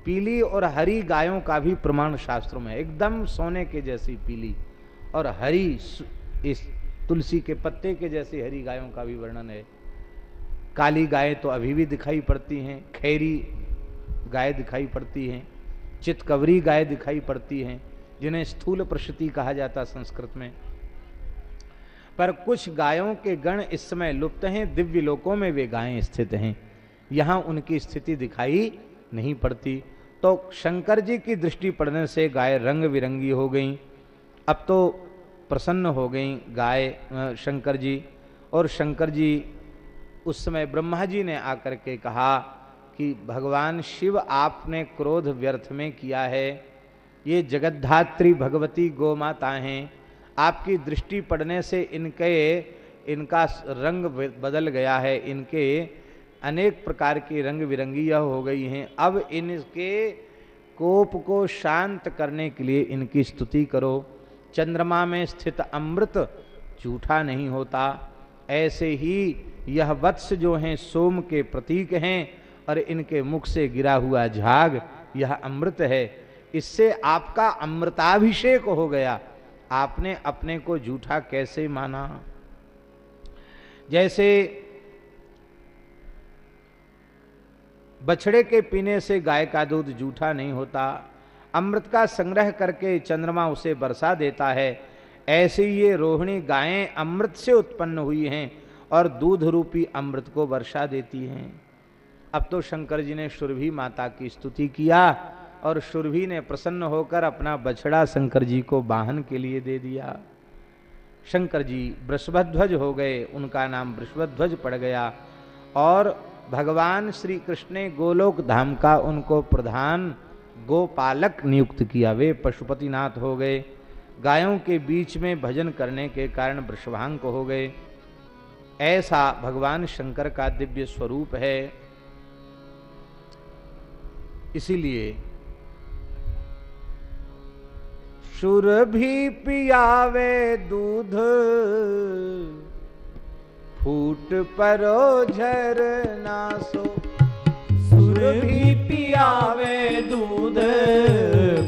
पीली और हरी गायों का भी प्रमाण शास्त्रों में एकदम सोने के जैसी पीली और हरी इस तुलसी के पत्ते के जैसी हरी गायों का भी वर्णन है। काली गायें तो अभी भी दिखाई पड़ती हैं, खैरी गाय दिखाई पड़ती हैं चितकबरी गाय दिखाई पड़ती हैं, जिन्हें स्थूल प्रसुति कहा जाता संस्कृत में। पर कुछ गायों के गण इस समय लुप्त हैं, दिव्य लोकों में वे गायें स्थित हैं। यहाँ उनकी स्थिति दिखाई नहीं पड़ती। तो शंकर जी की दृष्टि पड़ने से गाय रंग बिरंगी हो गई। अब तो प्रसन्न हो गई गाय शंकर जी। और शंकर जी उस समय ब्रह्मा जी ने आकर के कहा कि भगवान शिव आपने क्रोध व्यर्थ में किया है। ये जगद्धात्री भगवती गो माता हैं। आपकी दृष्टि पड़ने से इनके, इनका रंग बदल गया है। इनके अनेक प्रकार की रंग बिरंगी हो गई हैं। अब इनके कोप को शांत करने के लिए इनकी स्तुति करो। चंद्रमा में स्थित अमृत झूठा नहीं होता। ऐसे ही यह वत्स जो हैं, सोम के प्रतीक हैं और इनके मुख से गिरा हुआ झाग, यह अमृत है। इससे आपका अमृताभिषेक हो गया। आपने अपने को झूठा कैसे माना? जैसे बछड़े के पीने से गाय का दूध जूठा नहीं होता, अमृत का संग्रह करके चंद्रमा उसे बरसा देता है, ऐसे ये रोहिणी गायें अमृत से उत्पन्न हुई हैं। और दूध रूपी अमृत को वर्षा देती हैं। अब तो शंकर जी ने सुरभि माता की स्तुति किया और सुरभि ने प्रसन्न होकर अपना बछड़ा शंकर जी को वाहन के लिए दे दिया। शंकर जी वृषभध्वज हो गए, उनका नाम वृषभध्वज पड़ गया और भगवान श्री कृष्ण ने गोलोक धाम का उनको प्रधान गोपालक नियुक्त किया। वे पशुपतिनाथ हो गए, गायों के बीच में भजन करने के कारण वृषभांक हो गए। ऐसा भगवान शंकर का दिव्य स्वरूप है। इसीलिए सुर भी पियावे दूध, फूट परो झरना सो सुर भी पियावे दूध,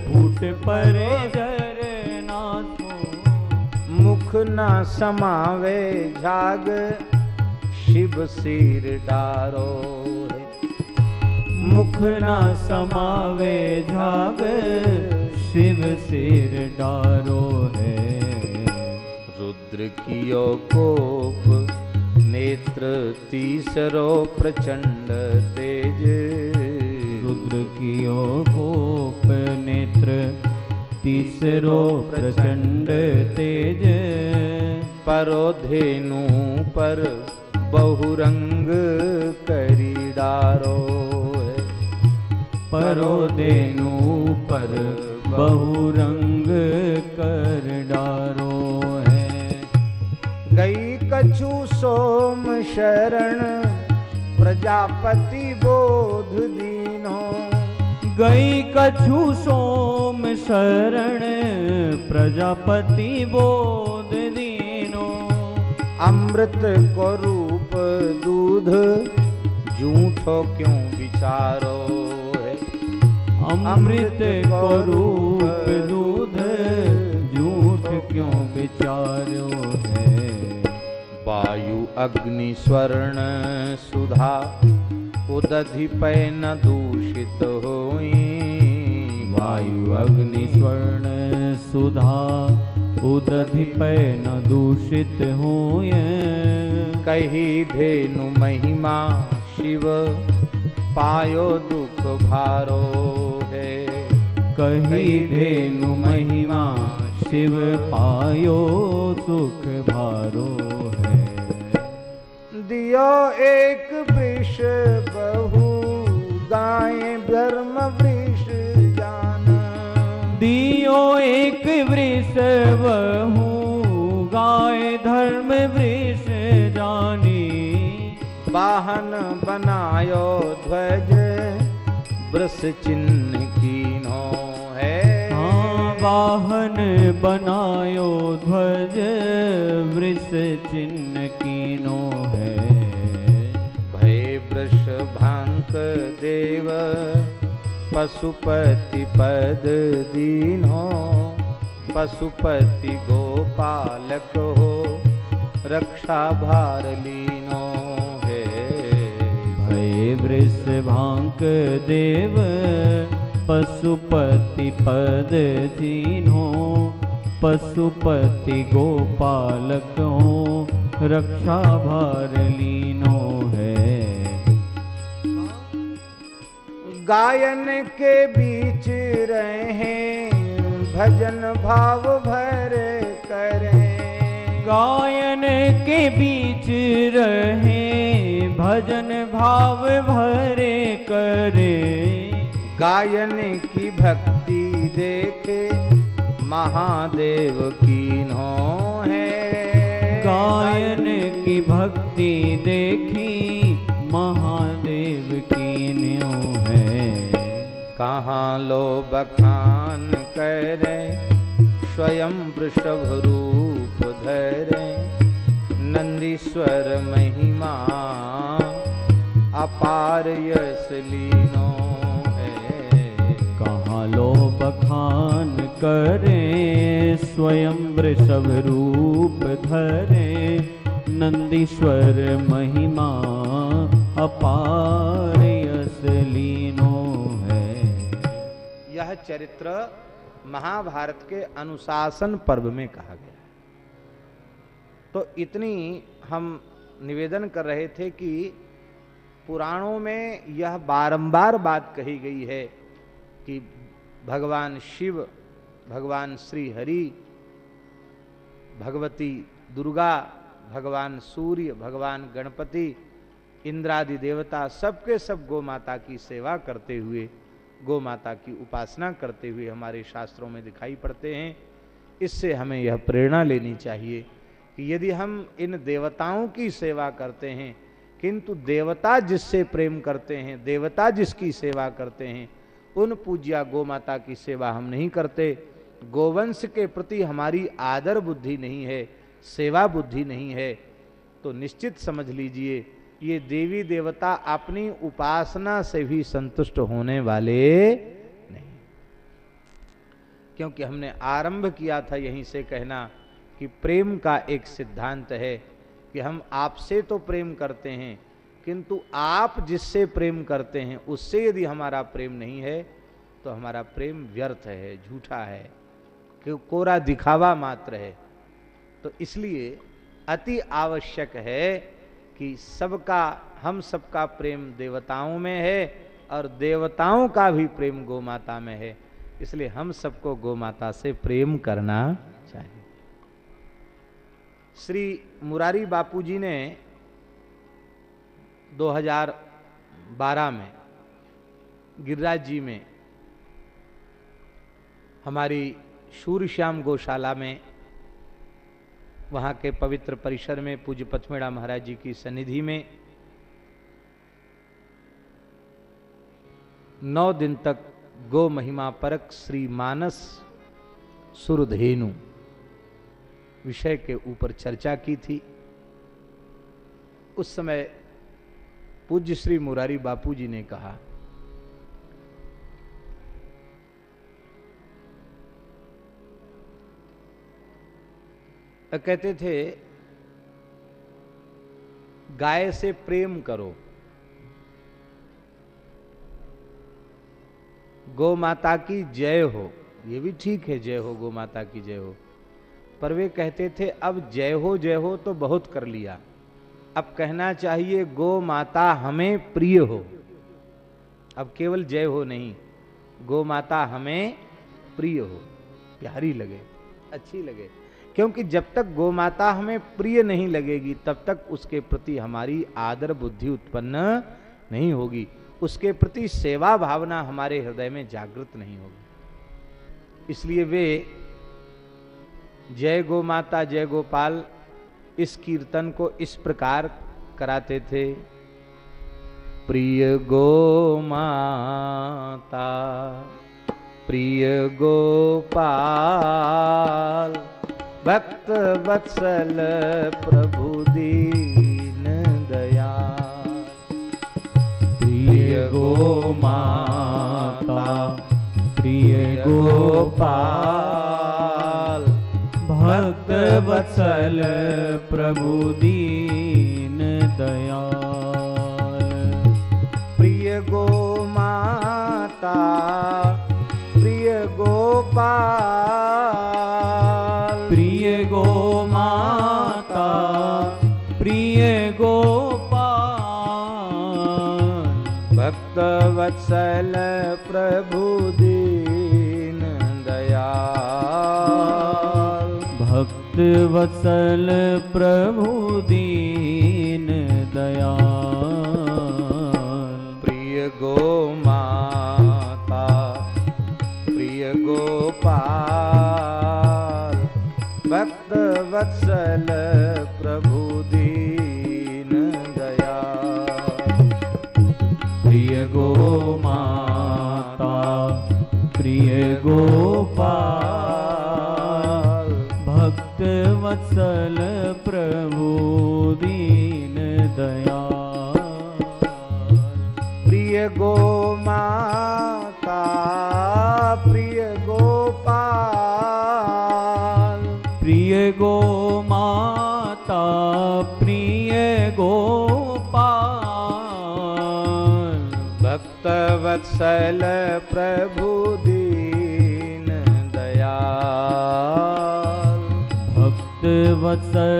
फूट परे झरना मुख ना समावे, जाग। शिव सिर डारो मुख ना समावे, जाग। शिव सिर डारो है रुद्र कियो कोप, नेत्र तीसरो प्रचंड तेज। रुद्र कियो कोप, नेत्र तीसरो प्रचंड तेज, परोधेनु पर बहुरंग करी डारो परो देनु पर बहुरंग कर डारो है गई कछु सोम शरण, प्रजापति बोध दीनो। गई कछु सोम शरण प्रजापति बोध दीनो। अमृत को रूप दूध झूठो क्यों विचारो है? अमृत को रूप दूध झूठ क्यों विचारो है? वायु अग्नि स्वर्ण सुधा उदधि पै न दूषित होई। वायु अग्नि स्वर्ण सुधा उदधि पै न दूषित होय। कही धेनु महिमा शिव पायो दुख भारो है। कही धेनु महिमा शिव पायो सुख भारो है दियो एक वृष बहु गाय धर्म वृष जान। दियो एक वृष बहु गाय धर्म वृष जानी। वाहन बनायो ध्वज वृष चिन्ह कीनो है। हाँ वाहन बनायो ध्वज वृष चिन्ह की कीनो देव पशुपति पद दीनो पशुपति गोपालक हो, रक्षा भार लीनो है। भय वृष भांक देव, पशुपति पद दीनो पशुपति गोपालक हो, रक्षा भार लीनो गायन के बीच रहे भजन भाव भर करें। गायन के बीच रहे भजन भाव भरे करे। गायन की भक्ति देखे महादेव की नो है। गायन की भक्ति देखी महादेव कहाँ लो बखान करे? स्वयं वृषभ रूप धरे। नंदीश्वर महिमा, अपार यश लीनो है। कहाँ लो बखान करें? स्वयं वृषभ रूप धरे। नंदीश्वर महिमा, अपार यस लीनो चरित्र महाभारत के अनुशासन पर्व में कहा गया। तो इतनी हम निवेदन कर रहे थे कि पुराणों में यह बारंबार बात कही गई है कि भगवान शिव, भगवान श्री हरि भगवती दुर्गा, भगवान सूर्य, भगवान गणपति, इंद्रादि देवता सबके सब गौ माता की सेवा करते हुए गौ माता की उपासना करते हुए हमारे शास्त्रों में दिखाई पड़ते हैं। इससे हमें यह प्रेरणा लेनी चाहिए कि यदि हम इन देवताओं की सेवा करते हैं, किंतु देवता जिससे प्रेम करते हैं, देवता जिसकी सेवा करते हैं, उन पूज्या गौ माता की सेवा हम नहीं करते। गोवंश के प्रति हमारी आदर बुद्धि नहीं है, सेवा बुद्धि नहीं है। तो निश्चित समझ लीजिए ये देवी देवता अपनी उपासना से भी संतुष्ट होने वाले नहीं। क्योंकि हमने आरंभ किया था यहीं से कहना कि प्रेम का एक सिद्धांत है कि हम आपसे तो प्रेम करते हैं, किंतु आप जिससे प्रेम करते हैं, उससे यदि हमारा प्रेम नहीं है तो हमारा प्रेम व्यर्थ है, झूठा है, कि कोरा दिखावा मात्र है। तो इसलिए अति आवश्यक है कि सबका, हम सबका प्रेम देवताओं में है और देवताओं का भी प्रेम गौ माता में है। इसलिए हम सबको गौ माता से प्रेम करना चाहिए। श्री मुरारी बापू जी ने 2012 में गिरिराज जी में हमारी सूर्य श्याम गौशाला में वहाँ के पवित्र परिसर में पूज्य पथमेड़ा महाराज जी की सन्निधि में नौ दिन तक गो महिमा परक श्री मानस सुरधेनु विषय के ऊपर चर्चा की थी। उस समय पूज्य श्री मुरारी बापू जी ने कहा कहते थे, गाय से प्रेम करो। गौ माता की जय हो। ये भी ठीक है, जय हो, गौ माता की जय हो। पर वे कहते थे, अब जय हो जय हो तो बहुत कर लिया। अब कहना चाहिए, गो माता हमें प्रिय हो। अब केवल जय हो नहीं, गो माता हमें प्रिय हो। प्यारी लगे, अच्छी लगे। क्योंकि जब तक गो माता हमें प्रिय नहीं लगेगी, तब तक उसके प्रति हमारी आदर बुद्धि उत्पन्न नहीं होगी। उसके प्रति सेवा भावना हमारे हृदय में जागृत नहीं होगी। इसलिए वे, जय गो माता जय गोपाल, इस कीर्तन को इस प्रकार कराते थे। प्रिय गो माता प्रिय गोपाल भक्त वत्सल प्रभु दीन दया। प्रिय गो माता, प्रिय गोपाल भक्त वत्सल प्रभु दीन दया प्रिय गो माता, प्रिय गोपाल वत्सल प्रभु दीन दया भक्त वत्सल प्रभु दीन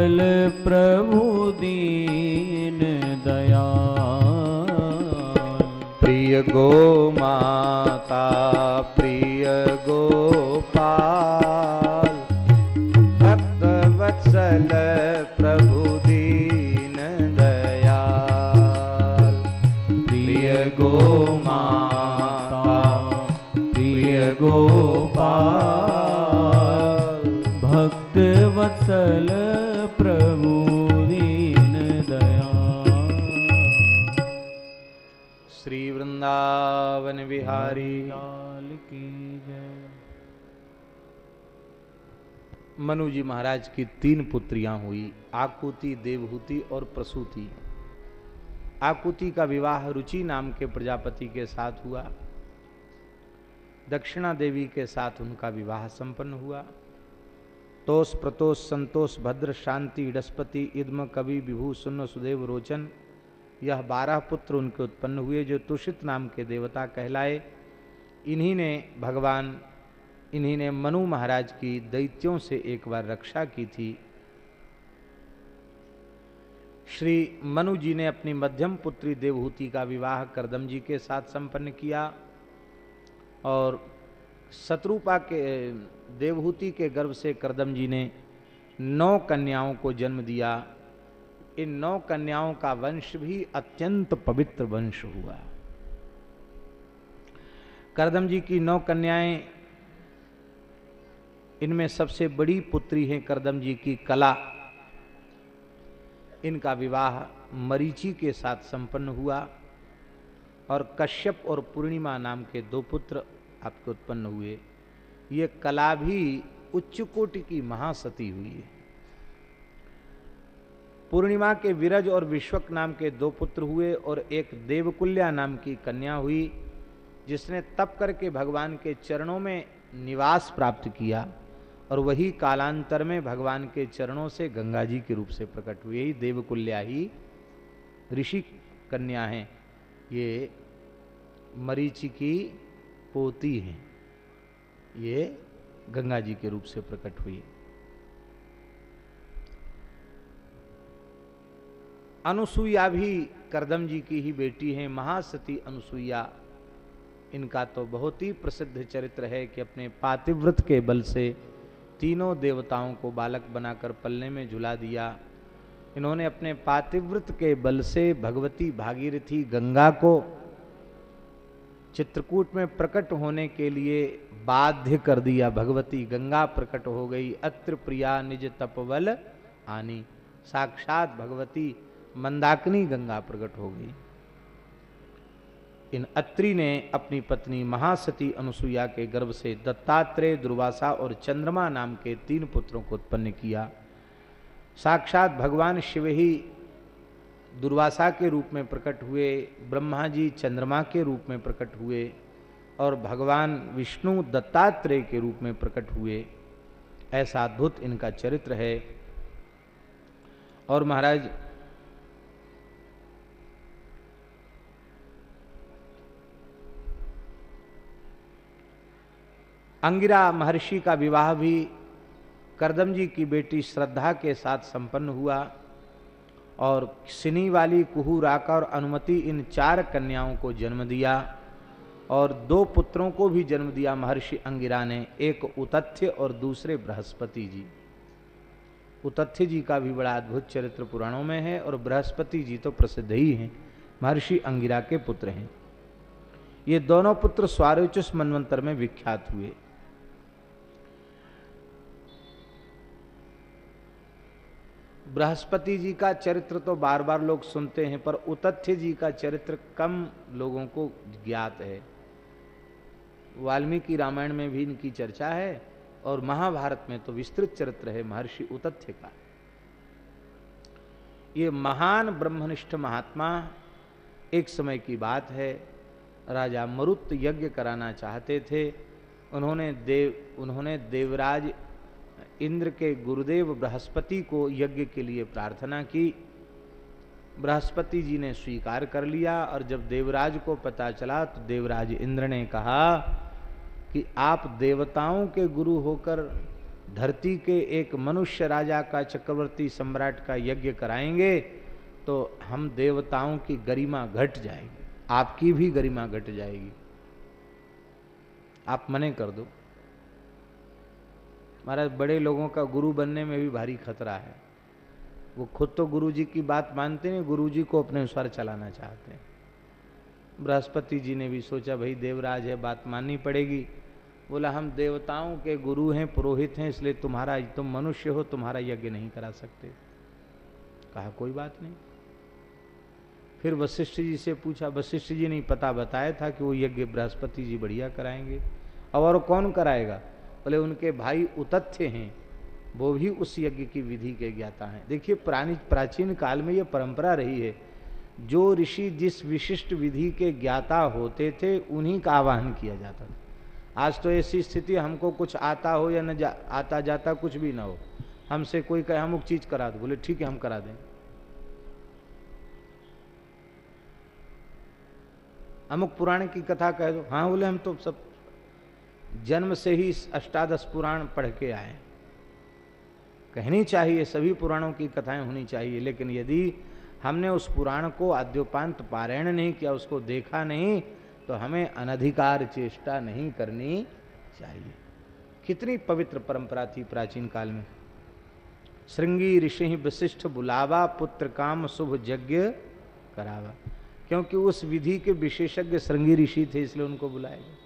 वत्सल प्रभु दीन दयाल। प्रिय गो मनु जी महाराज की तीन पुत्रियाँ हुई, आकुति, देवहूति और प्रसूति। आकुति का विवाह रुचि नाम के प्रजापति के साथ हुआ। दक्षिणा देवी के साथ उनका विवाह संपन्न हुआ। तोष प्रतोष संतोष, भद्र, शांति इडस्पति इद्म, कवि, विभू सुन्न सुदेव, रोचन, यह बारह पुत्र उनके उत्पन्न हुए, जो तुषित नाम के देवता कहलाए। इन्हीं ने भगवान इन्हीं ने मनु महाराज की दैत्यों से एक बार रक्षा की थी। श्री मनु जी ने अपनी मध्यम पुत्री देवहूति का विवाह करदम जी के साथ संपन्न किया और शत्रुपा के, देवहूति के गर्भ से करदम जी ने नौ कन्याओं को जन्म दिया। इन नौ कन्याओं का वंश भी अत्यंत पवित्र वंश हुआ। करदम जी की नौ कन्याएँ इनमें सबसे बड़ी पुत्री है करदम जी की कला। इनका विवाह मरीची के साथ संपन्न हुआ और कश्यप और पूर्णिमा नाम के दो पुत्र आपके उत्पन्न हुए। ये कला भी उच्च कोटि की महासती हुई है। पूर्णिमा के विरज और विश्वक नाम के दो पुत्र हुए और एक देवकुल्या नाम की कन्या हुई, जिसने तप करके भगवान के चरणों में निवास प्राप्त किया। और वही कालांतर में भगवान के चरणों से गंगा जी के रूप से प्रकट हुई यही देवकुल्या ही ऋषि कन्या है। ये मरीचि की पोती है। ये गंगा जी के रूप से प्रकट हुई। अनुसुईया भी करदम जी की ही बेटी है। महासती अनुसुईया। इनका तो बहुत ही प्रसिद्ध चरित्र है कि अपने पातिव्रत के बल से तीनों देवताओं को बालक बनाकर पल्ले में झुला दिया। इन्होंने अपने पातिव्रत के बल से भगवती भागीरथी गंगा को चित्रकूट में प्रकट होने के लिए बाध्य कर दिया। भगवती गंगा प्रकट हो गई। अत्र प्रिया निज तपवल आनी। साक्षात भगवती मंदाकिनी गंगा प्रकट हो गई। इन अत्रि ने अपनी पत्नी महासती अनुसुईया के गर्भ से दत्तात्रेय दुर्वासा और चंद्रमा नाम के तीन पुत्रों को उत्पन्न किया। साक्षात भगवान शिव ही दुर्वासा के रूप में प्रकट हुए, ब्रह्मा जी चंद्रमा के रूप में प्रकट हुए और भगवान विष्णु दत्तात्रेय के रूप में प्रकट हुए। ऐसा अद्भुत इनका चरित्र है। और महाराज अंगिरा महर्षि का विवाह भी करदम जी की बेटी श्रद्धा के साथ संपन्न हुआ और सिनी वाली कुहू राका और अनुमति इन चार कन्याओं को जन्म दिया और दो पुत्रों को भी जन्म दिया महर्षि अंगिरा ने, एक उतथ्य और दूसरे बृहस्पति जी। उतथ्य जी का भी बड़ा अद्भुत चरित्र पुराणों में है और बृहस्पति जी तो प्रसिद्ध ही हैं, महर्षि अंगिरा के पुत्र हैं। ये दोनों पुत्र स्वारोचुस मनवंतर में विख्यात हुए। बृहस्पति जी का चरित्र तो बार बार लोग सुनते हैं, पर उतथ्य जी का चरित्र कम लोगों को ज्ञात है। वाल्मीकि रामायण में भी इनकी चर्चा है, और महाभारत में तो विस्तृत चरित्र है महर्षि उतथ्य का। ये महान ब्रह्मनिष्ठ महात्मा एक समय की बात है, राजा मरुत यज्ञ कराना चाहते थे, उन्होंने देव, उन्होंने देवराज इंद्र के गुरुदेव बृहस्पति को यज्ञ के लिए प्रार्थना की। बृहस्पति जी ने स्वीकार कर लिया और जब देवराज को पता चला तो देवराज इंद्र ने कहा कि आप देवताओं के गुरु होकर धरती के एक मनुष्य राजा का चक्रवर्ती सम्राट का यज्ञ कराएँगे तो हम देवताओं की गरिमा घट जाएगी, आपकी भी गरिमा घट जाएगी। आप मने कर दो। महाराज, बड़े लोगों का गुरु बनने में भी भारी खतरा है। वो खुद तो गुरु जी की बात मानते नहीं गुरु जी को अपने अनुसार चलाना चाहते हैं। बृहस्पति जी ने भी सोचा, भाई, देवराज है, बात माननी पड़ेगी। बोला, हम देवताओं के गुरु हैं, पुरोहित हैं, इसलिए तुम्हारा, तुम मनुष्य हो, तुम्हारा यज्ञ नहीं करा सकते। कहा, कोई बात नहीं। फिर वशिष्ठ जी से पूछा, वशिष्ठ जी ने पता बताया था कि वो यज्ञ बृहस्पति जी बढ़िया कराएँगे? और कौन कराएगा? बोले उनके भाई उतथ्य हैं वो भी उस यज्ञ की विधि के ज्ञाता हैं। देखिए पुरानी प्राचीन काल में ये परंपरा रही है जो ऋषि जिस विशिष्ट विधि के ज्ञाता होते थे उन्हीं का आवाहन किया जाता था। आज तो ऐसी स्थिति हमको कुछ आता हो या न जा, आता जाता कुछ भी ना हो हमसे कोई कहे अमुक चीज़ करा दो। बोले ठीक है हम करा दें अमुक पुराण की कथा कह दो हाँ बोले हम तो सब जन्म से ही अष्टादश पुराण पढ़ के आए। कहनी चाहिए, सभी पुराणों की कथाएँ होनी चाहिए, लेकिन यदि हमने उस पुराण को आद्योपांत पारायण नहीं किया, उसको देखा नहीं तो हमें अनधिकार चेष्टा नहीं करनी चाहिए। कितनी पवित्र परंपरा थी प्राचीन काल में। श्रृंगी ऋषि विशिष्ट बुलावा, पुत्र काम शुभ यज्ञ करावा, क्योंकि उस विधि के विशेषज्ञ श्रृंगी ऋषि थे, इसलिए उनको बुलाया गया।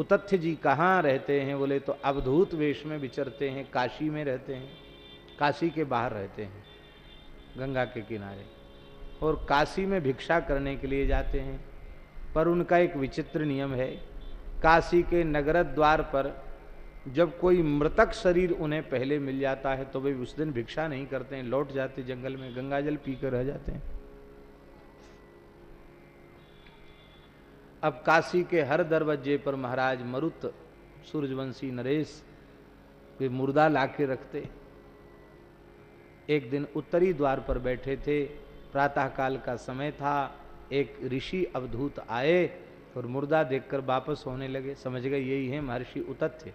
उतथ्य जी कहाँ रहते हैं? बोले तो अवधूत वेश में विचरते हैं, काशी में रहते हैं, काशी के बाहर रहते हैं, गंगा के किनारे। और काशी में भिक्षा करने के लिए जाते हैं, पर उनका एक विचित्र नियम है, काशी के नगर द्वार पर जब कोई मृतक शरीर उन्हें पहले मिल जाता है तो वे उस दिन भिक्षा नहीं करते हैं, लौट जाते जंगल में गंगा जल पीकर रह जाते हैं। अब काशी के हर दरवाजे पर महाराज मरुत सूर्यवंशी नरेश, वे मुर्दा ला के रखते। एक दिन उत्तरी द्वार पर बैठे थे। प्रातःकाल का समय था। एक ऋषि अवधूत आए और मुर्दा देखकर वापस होने लगे। समझ गए, यही है महर्षि उतथ्य।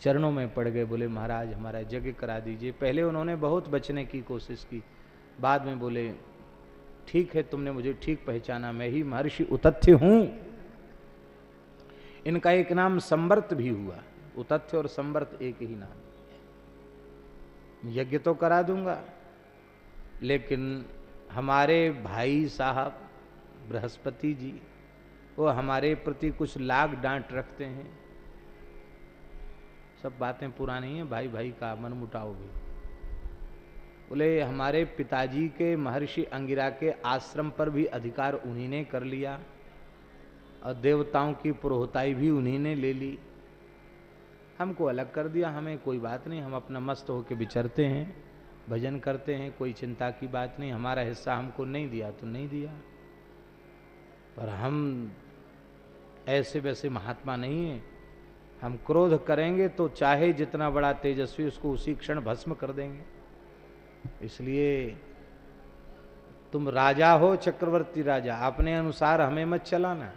चरणों में पड़ गए, बोले, महाराज, हमारा यज्ञ करा दीजिए। पहले उन्होंने बहुत बचने की कोशिश की। बाद में बोले, ठीक है, तुमने मुझे ठीक पहचाना। मैं ही महर्षि उतथ्य हूँ। इनका एक नाम संवर्त भी हुआ। उतथ्य और संवर्त एक ही नाम यज्ञ तो करा दूँगा, लेकिन हमारे भाई साहब, बृहस्पति जी, वो हमारे प्रति कुछ लाग डांट रखते हैं। सब बातें पुरानी हैं, भाई भाई का मन मुटाओ भी। बोले, हमारे पिताजी के महर्षि अंगिरा के आश्रम पर भी अधिकार उन्हीं ने कर लिया। और देवताओं की पुरोहताई भी उन्हीं ने ले ली। हमको अलग कर दिया, हमें कोई बात नहीं, हम अपना मस्त होकर विचरते हैं, भजन करते हैं, कोई चिंता की बात नहीं, हमारा हिस्सा हमको नहीं दिया तो नहीं दिया। पर हम ऐसे वैसे महात्मा नहीं हैं। हम क्रोध करेंगे तो चाहे जितना बड़ा तेजस्वी उसको उसी क्षण भस्म कर देंगे। इसलिए तुम राजा हो, चक्रवर्ती राजा, अपने अनुसार हमें मत चलाना।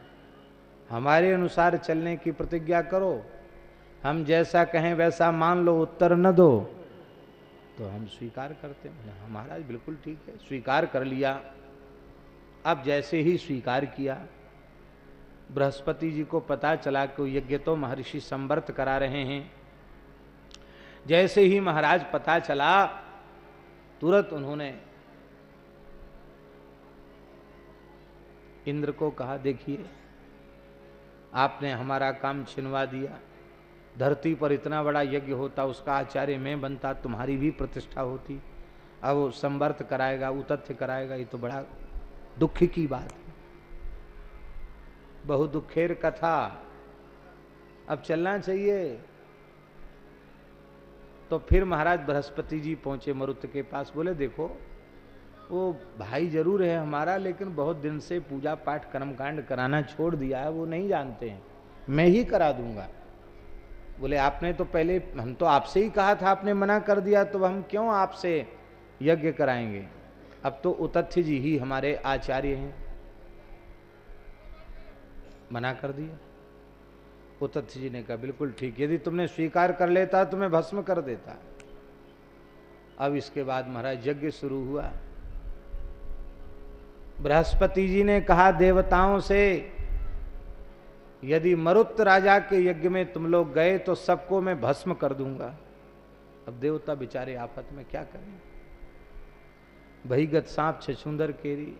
हमारे अनुसार चलने की प्रतिज्ञा करो। हम जैसा कहें वैसा मान लो, उत्तर न दो। तो हम स्वीकार करते हैं। हमारा बिल्कुल ठीक है, स्वीकार कर लिया। अब जैसे ही स्वीकार किया, बृहस्पति जी को पता चला कि यज्ञ तो महर्षि संवर्त करा रहे हैं। जैसे ही महाराज पता चला, तुरंत उन्होंने इंद्र को कहा, देखिए आपने हमारा काम छिनवा दिया। धरती पर इतना बड़ा यज्ञ होता, उसका आचार्य मैं बनता, तुम्हारी भी प्रतिष्ठा होती। अब वो संवर्त कराएगा, उतथ्य कराएगा, ये तो बड़ा दुख की बात है। बहु दुखेर कथा। अब चलना चाहिए। तो फिर महाराज बृहस्पति जी पहुँचे मरुत के पास, बोले, देखो वो भाई ज़रूर है हमारा, लेकिन बहुत दिन से पूजा पाठ, कर्मकांड कराना छोड़ दिया है, वो नहीं जानते हैं। मैं ही करा दूँगा। बोले, आपने तो पहले, हम तो आपसे ही कहा था, आपने मना कर दिया तो हम क्यों आपसे यज्ञ कराएँगे? अब तो उतथ्य जी ही हमारे आचार्य हैं। मना कर दिया। उतथ्य जी ने कहा, बिल्कुल ठीक, यदि तुमने स्वीकार कर लेता तो मैं भस्म कर देता। अब इसके बाद महाराज यज्ञ शुरू हुआ। बृहस्पति जी ने कहा, देवताओं से, यदि मरुत राजा के यज्ञ में तुम लोग गए तो सबको मैं भस्म कर दूँगा। अब देवता बेचारे आफत में क्या करें? भईगत सांप छछुंदर केरी।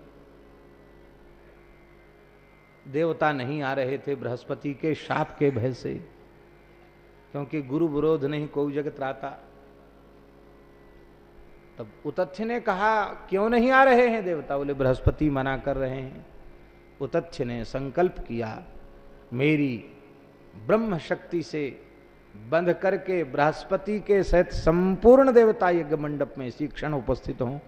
देवता नहीं आ रहे थे बृहस्पति के, शाप के भय से, क्योंकि गुरु विरोध नहीं, कोई जगत राता। तब उतथ्य ने कहा, क्यों नहीं आ रहे हैं देवता? बोले, बृहस्पति मना कर रहे हैं। उतथ्य ने संकल्प किया, मेरी ब्रह्म शक्ति से बंध करके बृहस्पति के सहित संपूर्ण देवता यज्ञ मंडप में इसी क्षण उपस्थित हों।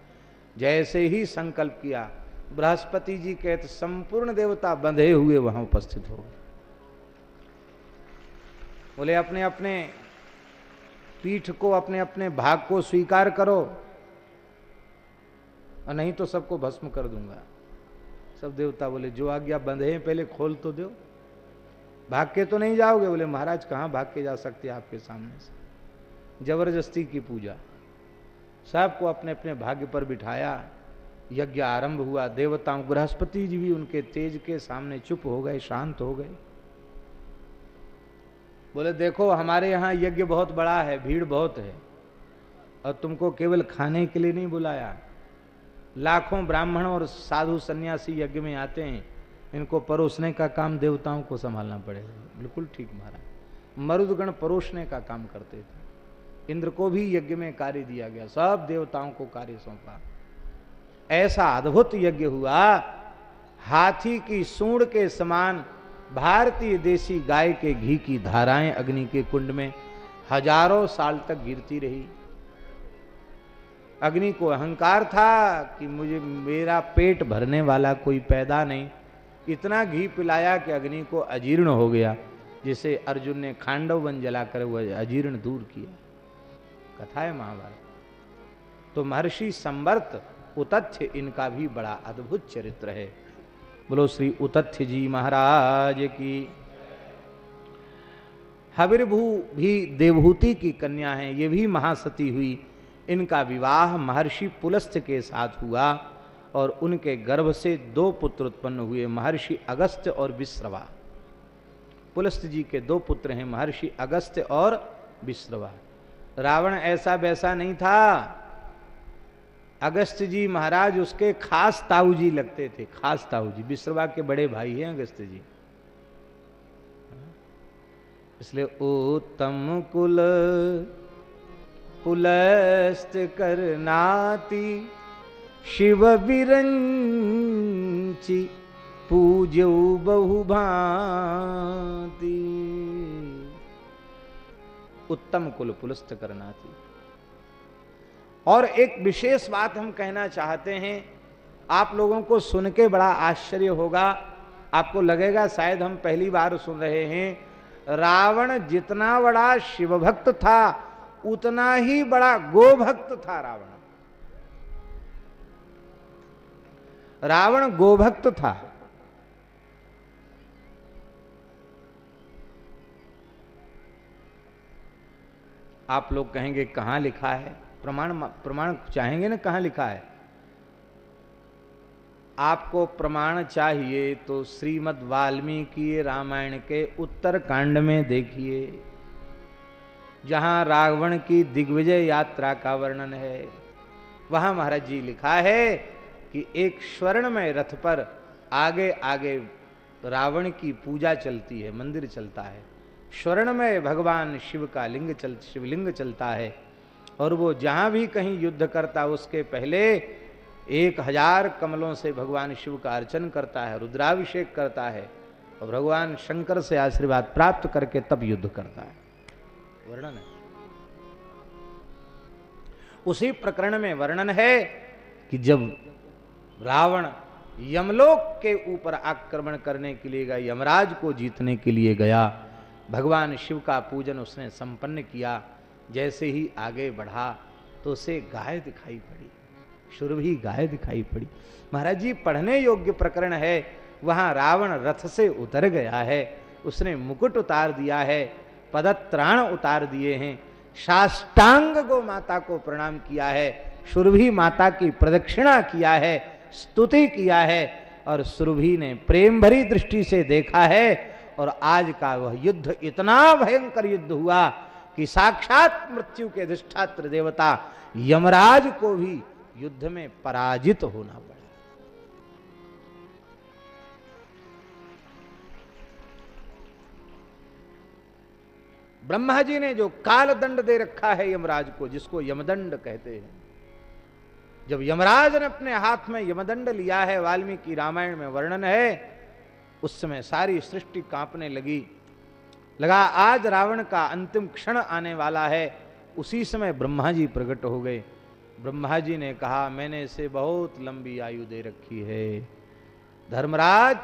जैसे ही संकल्प किया, बृहस्पति जी के संपूर्ण देवता बंधे हुए वहाँ उपस्थित हो बोले अपने अपने पीठ को अपने अपने भाग को स्वीकार करो। और नहीं तो सबको भस्म कर दूँगा। सब देवता बोले, जो आज्ञा बंधे हैं, पहले खोल तो दो। भाग के तो नहीं जाओगे? बोले, महाराज, कहाँ भाग के जा सकते आपके सामने से? ज़बरदस्ती की पूजा। सबको अपने अपने भाग्य पर बिठाया। यज्ञ आरंभ हुआ। देवताओं, बृहस्पति जी भी उनके तेज के सामने चुप हो गए, शांत हो गए। बोले, देखो, हमारे यहाँ यज्ञ बहुत बड़ा है, भीड़ बहुत है। और तुमको केवल खाने के लिए नहीं बुलाया। लाखों ब्राह्मण और साधु सन्यासी यज्ञ में आते हैं, इनको परोसने का काम देवताओं को संभालना पड़ेगा। बिल्कुल ठीक महाराज। मरुदगण परोसने का काम करते थे। इंद्र को भी यज्ञ में कार्य दिया गया, सब देवताओं को कार्य सौंपा। ऐसा अद्भुत यज्ञ हुआ, हाथी की सूंड के समान भारतीय देसी गाय के घी की धाराएँ अग्नि के कुंड में हज़ारों साल तक गिरती रही। अग्नि को अहंकार था कि मुझे, मेरा पेट भरने वाला कोई पैदा नहीं। इतना घी पिलाया कि अग्नि को अजीर्ण हो गया, जिसे अर्जुन ने खांडव वन जलाकर वह अजीर्ण दूर किया। कथा है महाभारत। तो महर्षि संवर्त उतथ्य इनका भी बड़ा अद्भुत चरित्र है। बोलो, श्री उतथ्य जी महाराज की। हविर्भू भी देवभूति की कन्या है, ये भी महासती हुई। इनका विवाह महर्षि पुलस्थ के साथ हुआ और उनके गर्भ से दो पुत्र उत्पन्न हुए, महर्षि अगस्त और विश्रवा। पुलस्त जी के दो पुत्र हैं, महर्षि अगस्त और विश्रवा। रावण ऐसा वैसा नहीं था। अगस्त जी महाराज उसके खास ताऊ जी लगते थे, खास ताऊ जी विश्रवा के बड़े भाई हैं अगस्त जी। इसलिए उत्तम कुल पुलस्त करनाती शिव विरंची पूज्यो बहुभांति उत्तम कुल पुलस्त करना थी और एक विशेष बात हम कहना चाहते हैं, आप लोगों को सुन के बड़ा आश्चर्य होगा। आपको लगेगा शायद हम पहली बार सुन रहे हैं, रावण जितना बड़ा शिव भक्त था उतना ही बड़ा गोभक्त था रावण। रावण गोभक्त था। आप लोग कहेंगे, कहाँ लिखा है? प्रमाण प्रमाण चाहेंगे ना, कहाँ लिखा है? आपको प्रमाण चाहिए तो श्रीमद् वाल्मीकि रामायण के उत्तर कांड में देखिए। जहाँ रावण की दिग्विजय यात्रा का वर्णन है, वहाँ महाराज जी लिखा है कि एक स्वर्ण में रथ पर आगे आगे रावण की पूजा चलती है, मंदिर चलता है। स्वर्ण में भगवान शिव का लिंग चल, शिवलिंग चलता है और वो जहाँ भी कहीं युद्ध करता, उसके पहले एक हज़ार कमलों से भगवान शिव का अर्चन करता है, रुद्राभिषेक करता है और भगवान शंकर से आशीर्वाद प्राप्त करके तब युद्ध करता है। वर्णन है। उसी प्रकरण में वर्णन है कि जब रावण यमलोक के ऊपर आक्रमण करने के लिए गया, यमराज को जीतने के लिए गया, भगवान शिव का पूजन उसने संपन्न किया, जैसे ही आगे बढ़ा तो उसे गाय दिखाई पड़ी शुरभी गाय दिखाई पड़ी। महाराज जी, पढ़ने योग्य प्रकरण है, वहाँ रावण रथ से उतर गया है, उसने मुकुट उतार दिया है पदत्राण उतार दिए हैं। साष्टांग गो माता को प्रणाम किया है। सुरभि माता की प्रदक्षिणा किया है, स्तुति किया है और सुरभि ने प्रेम भरी दृष्टि से देखा है और आज का वह युद्ध इतना भयंकर युद्ध हुआ कि साक्षात मृत्यु के अधिष्ठात्र देवता यमराज को भी युद्ध में पराजित होना पड़ा। ब्रह्मा जी ने जो काल दंड दे रखा है यमराज को, जिसको यमदंड कहते हैं। जब यमराज ने अपने हाथ में यमदंड लिया है, वाल्मीकि रामायण में वर्णन है, उस समय सारी सृष्टि कांपने लगी। लगा, आज रावण का अंतिम क्षण आने वाला है। उसी समय ब्रह्मा जी प्रकट हो गए। ब्रह्मा जी ने कहा, मैंने इसे बहुत लंबी आयु दे रखी है। धर्मराज,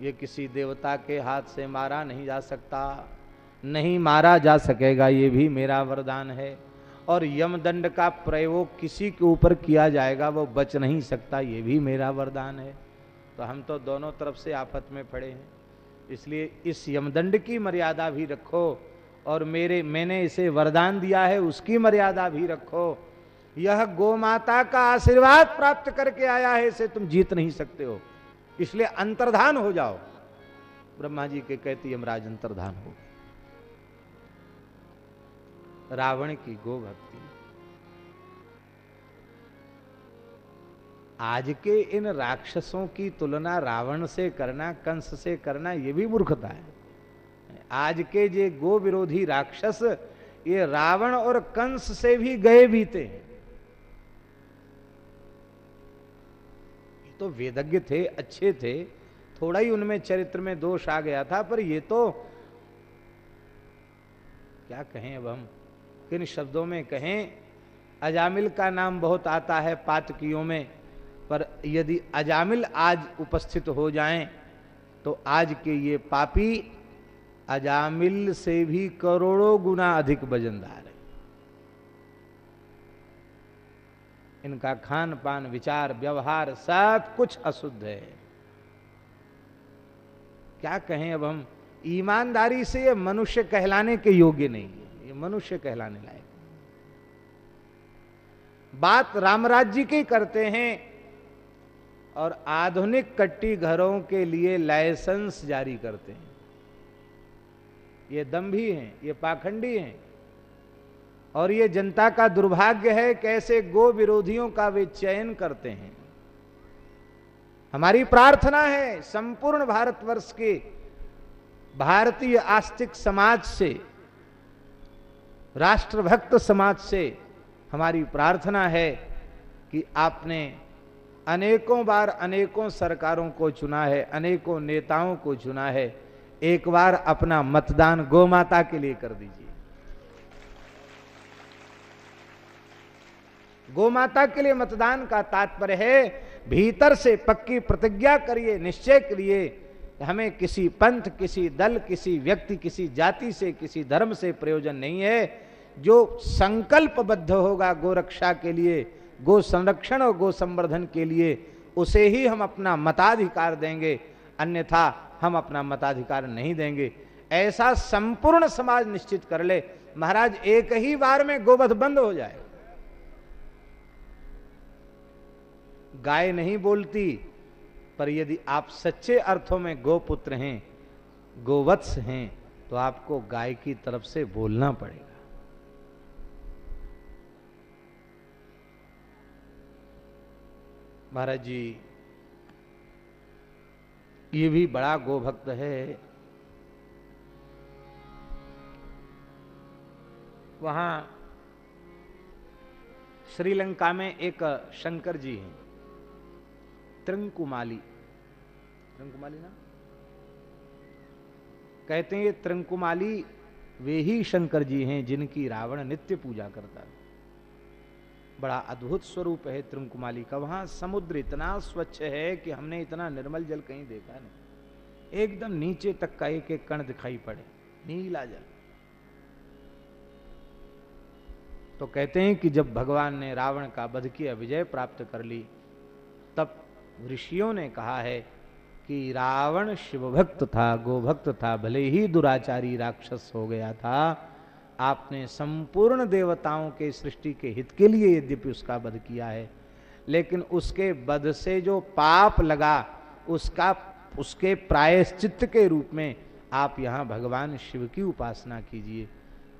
ये किसी देवता के हाथ से मारा नहीं जा सकता। नहीं मारा जा सकेगा, ये भी मेरा वरदान है। और यमदंड का प्रयोग किसी के ऊपर किया जाएगा, वो बच नहीं सकता, ये भी मेरा वरदान है। तो हम तो दोनों तरफ़ से आफत में पड़े हैं। इसलिए इस यमदंड की मर्यादा भी रखो, और मेरे, मैंने इसे वरदान दिया है, उसकी मर्यादा भी रखो। यह गो माता का आशीर्वाद प्राप्त करके आया है, इसे तुम जीत नहीं सकते हो। इसलिए अंतर्धान हो जाओ। ब्रह्मा जी के कहते यमराज, अंतर्धान हो रावण की गो भक्ति। आज के इन राक्षसों की तुलना रावण से करना, कंस से करना यह भी मूर्खता है। आज के जे गो विरोधी राक्षस, ये रावण और कंस से भी गए बीते हैं। तो वेदज्ञ थे, अच्छे थे, थोड़ा ही उनमें चरित्र में दोष आ गया था, पर ये तो क्या कहें अब हम? किन शब्दों में कहें, अजामिल का नाम बहुत आता है पातकियों में, पर यदि अजामिल आज उपस्थित हो जाएँ तो आज के ये पापी अजामिल से भी करोड़ों गुना अधिक वजनदार है। इनका खान पान विचार, व्यवहार सब कुछ अशुद्ध है। क्या कहें अब हम? ईमानदारी से ये मनुष्य कहलाने के योग्य नहीं है। ये मनुष्य कहलाने लायक। बात रामराज्य की करते हैं और आधुनिक कट्टी घरों के लिए लाइसेंस जारी करते हैं। ये दम्भी हैं, ये पाखंडी हैं और ये जनता का दुर्भाग्य है कैसे गो विरोधियों का वे चयन करते हैं। हमारी प्रार्थना है संपूर्ण भारतवर्ष के भारतीय आस्तिक समाज से राष्ट्रभक्त समाज से हमारी प्रार्थना है कि आपने अनेकों बार अनेकों सरकारों को चुना है, अनेकों नेताओं को चुना है। एक बार अपना मतदान गोमाता के लिए कर दीजिए। गौ माता के लिए मतदान का तात्पर्य है, भीतर से पक्की प्रतिज्ञा करिए, निश्चय करिए हमें किसी पंथ, किसी दल, किसी व्यक्ति, किसी जाति से, किसी धर्म से प्रयोजन नहीं है। जो संकल्पबद्ध होगा गो रक्षा के लिए, गो संरक्षण और गो संवर्धन के लिए, उसे ही हम अपना मताधिकार देंगे। अन्यथा हम अपना मताधिकार नहीं देंगे। ऐसा संपूर्ण समाज निश्चित कर ले। महाराज, एक ही बार में गोवध बंद हो जाए। गाय नहीं बोलती पर यदि आप सच्चे अर्थों में गोपुत्र हैं, गोवत्स हैं तो आपको गाय की तरफ़ से बोलना पड़ेगा। महाराज जी, ये भी बड़ा गोभक्त है। वहाँ श्रीलंका में एक शंकर जी हैं, त्रिंकुमाली। त्रिंकुमाली ना? कहते हैं त्रिंकुमाली वे ही शंकर जी हैं जिनकी रावण नित्य पूजा करता है। बड़ा अद्भुत स्वरूप है त्रिकुमाली का। वहाँ समुद्र इतना स्वच्छ है कि हमने इतना निर्मल जल कहीं देखा नहीं। एकदम नीचे तक का एक एक कण दिखाई पड़े, नीला जल। तो कहते हैं कि जब भगवान ने रावण का वध किया, विजय प्राप्त कर ली, तब ऋषियों ने कहा है कि रावण शिव भक्त था, गोभक्त था, भले ही दुराचारी राक्षस हो गया था, आपने संपूर्ण देवताओं के सृष्टि के हित के लिए यद्यपि उसका वध किया है। लेकिन उसके वध से जो पाप लगा, उसका, उसके प्रायश्चित के रूप में आप यहाँ भगवान शिव की उपासना कीजिए।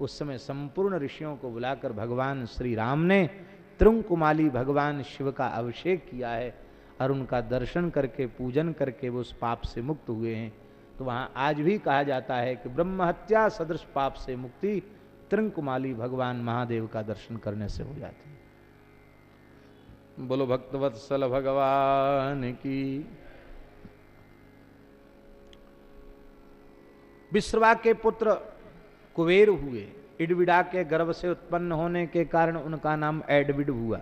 उस समय संपूर्ण ऋषियों को बुलाकर भगवान श्री राम ने त्रुंकुमाली भगवान शिव का अभिषेक किया है। और उनका दर्शन करके पूजन करके वो उस पाप से मुक्त हुए हैं। तो वहाँ आज भी कहा जाता है कि ब्रह्म हत्या सदृश पाप से मुक्ति त्रिंकुमाली भगवान महादेव का दर्शन करने से हो जाती है। बोलो भक्तवत्सल भगवान की। विश्रवा के पुत्र कुबेर हुए। इडविडा के गर्भ से उत्पन्न होने के कारण उनका नाम एडविड हुआ।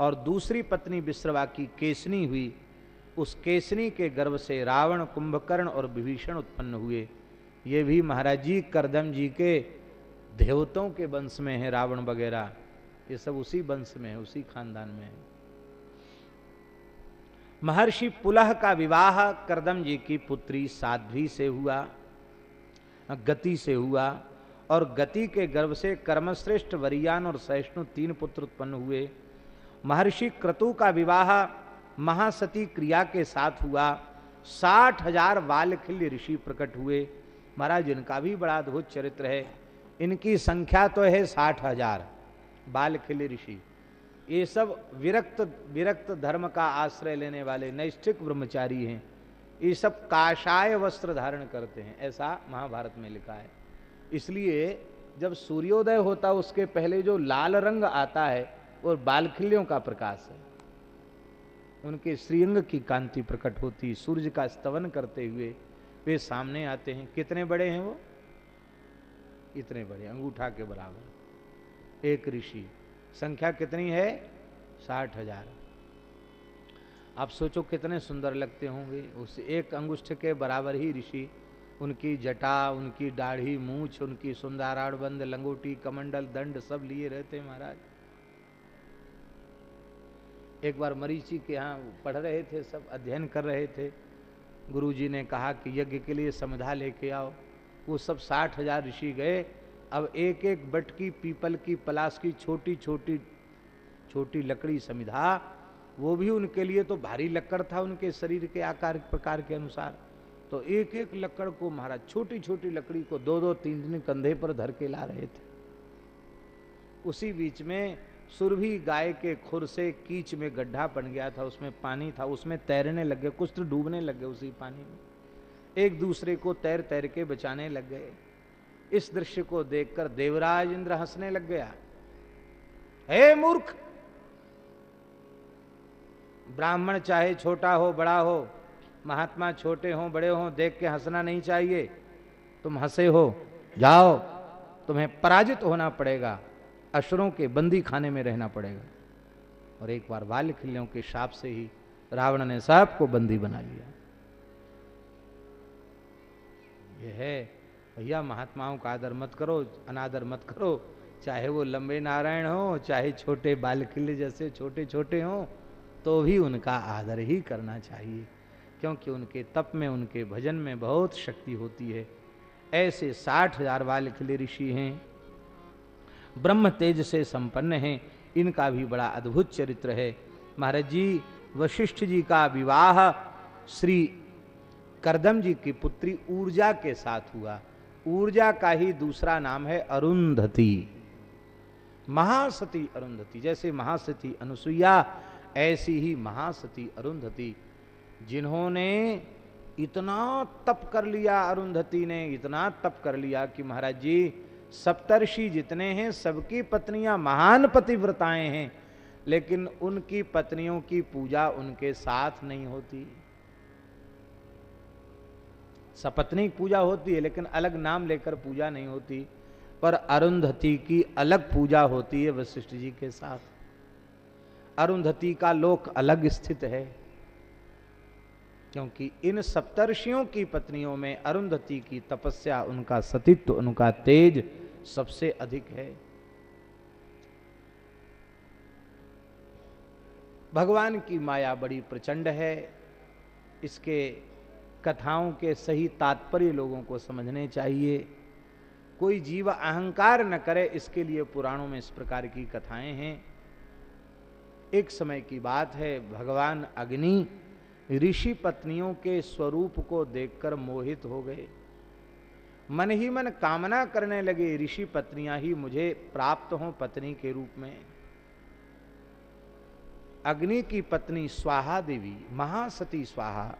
और दूसरी पत्नी विश्रवा की केसनी हुई। उस केसनी के गर्भ से रावण, कुंभकर्ण और विभीषण उत्पन्न हुए। ये भी महाराज जी करदम जी के देवतों के वंश में है, रावण वगैरह। ये सब उसी वंश में है, उसी खानदान में है। महर्षि पुलह का विवाह करदम जी की पुत्री साध्वी से हुआ, गति से हुआ और गति के गर्भ से कर्मश्रेष्ठ वरियान और सहिष्णु तीन पुत्र उत्पन्न हुए। महर्षि क्रतु का विवाह महासती क्रिया के साथ हुआ। साठ हज़ार बालखिल्य ऋषि प्रकट हुए। महाराज, इनका भी बड़ा अद्भुत चरित्र है। इनकी संख्या तो है साठ हज़ार बालखिल्य ऋषि। ये सब विरक्त विरक्त धर्म का आश्रय लेने वाले नैष्ठिक ब्रह्मचारी हैं। ये सब काशाय वस्त्र धारण करते हैं, ऐसा महाभारत में लिखा है। इसलिए जब सूर्योदय होता, उसके पहले जो लाल रंग आता है वो बालखिल्यों का प्रकाश है। उनके श्रीअंग की कांति प्रकट होती, सूर्य का स्तवन करते हुए वे सामने आते हैं। कितने बड़े हैं वो? इतने बड़े, अंगूठा के बराबर। एक ऋषि, संख्या कितनी है? साठ हज़ार। आप सोचो कितने सुंदर लगते होंगे। उस एक अंगुष्ठ के बराबर ही ऋषि, उनकी जटा, उनकी दाढ़ी, मूछ, उनकी सुंदराड़ बंद, लंगोटी, कमंडल, दंड सब लिए रहते महाराज। एक बार मरीची के यहाँ पढ़ रहे थे, सब अध्ययन कर रहे थे। गुरुजी ने कहा कि यज्ञ के लिए समझा लेके आओ। वो सब साठ हज़ार ऋषि गए। अब एक एक बट की, पीपल की पलास की, छोटी छोटी छोटी लकड़ी समिधा। वो भी उनके लिए तो भारी लक्कड़ था उनके शरीर के आकार प्रकार के अनुसार। तो एक एक लकड़ को महाराज, छोटी छोटी लकड़ी को दो दो, तीन दिन कंधे पर धर के ला रहे थे। उसी बीच में सुरभि गाय के खुर से कीच में गड्ढा बन गया था, उसमें पानी था, उसमें तैरने लग गए, कुछ तो डूबने लग गए उसी पानी में। एक दूसरे को तैर तैर के बचाने लग गए। इस दृश्य को देखकर देवराज इंद्र हंसने लग गया। हे मूर्ख! ब्राह्मण चाहे छोटा हो, बड़ा हो, महात्मा छोटे हो, बड़े हो, देख के हंसना नहीं चाहिए। तुम हंसे हो, जाओ, तुम्हें पराजित होना पड़ेगा। अशरों के बंदी खाने में रहना पड़ेगा। और एक बार बाल्य के शाप से ही रावण ने सबको बंदी बना लिया। यह है, भैया, महात्माओं का आदर मत करो, अनादर मत करो। चाहे वो लंबे नारायण हो, चाहे छोटे बाल किले जैसे छोटे छोटे हो तो भी उनका आदर ही करना चाहिए। क्योंकि उनके तप में, उनके भजन में बहुत शक्ति होती है। ऐसे साठ हज़ार बाल किले ऋषि हैं ब्रह्म तेज से संपन्न हैं। इनका भी बड़ा अद्भुत चरित्र है। महाराज जी, वशिष्ठ जी का विवाह श्री करदम जी की पुत्री ऊर्जा के साथ हुआ। ऊर्जा का ही दूसरा नाम है अरुंधति। महासती अरुंधति, जैसे महासती अनुसुईया, ऐसी ही महासती अरुंधति, जिन्होंने इतना तप कर लिया अरुंधति ने, इतना तप कर लिया कि महाराज जी सप्तर्षि जितने हैं, सबकी पत्नियाँ महान पतिव्रताएँ हैं, लेकिन उनकी पत्नियों की पूजा उनके साथ नहीं होती। सपत्नी पूजा होती है, लेकिन अलग नाम लेकर पूजा नहीं होती, पर अरुंधति की अलग पूजा होती है वशिष्ठ जी के साथ। अरुंधति का लोक अलग स्थित है। क्योंकि इन सप्तर्षियों की पत्नियों में अरुंधति की तपस्या, उनका सतीत्व, उनका तेज सबसे अधिक है। भगवान की माया बड़ी प्रचंड है। इसके कथाओं के सही तात्पर्य लोगों को समझने चाहिए। कोई जीव अहंकार न करे, इसके लिए पुराणों में इस प्रकार की कथाएँ हैं। एक समय की बात है, भगवान अग्नि ऋषि पत्नियों के स्वरूप को देखकर मोहित हो गए। मन ही मन कामना करने लगे, ऋषि पत्नियाँ ही मुझे प्राप्त हों पत्नी के रूप में। अग्नि की पत्नी स्वाहा देवी, महासती स्वाहा,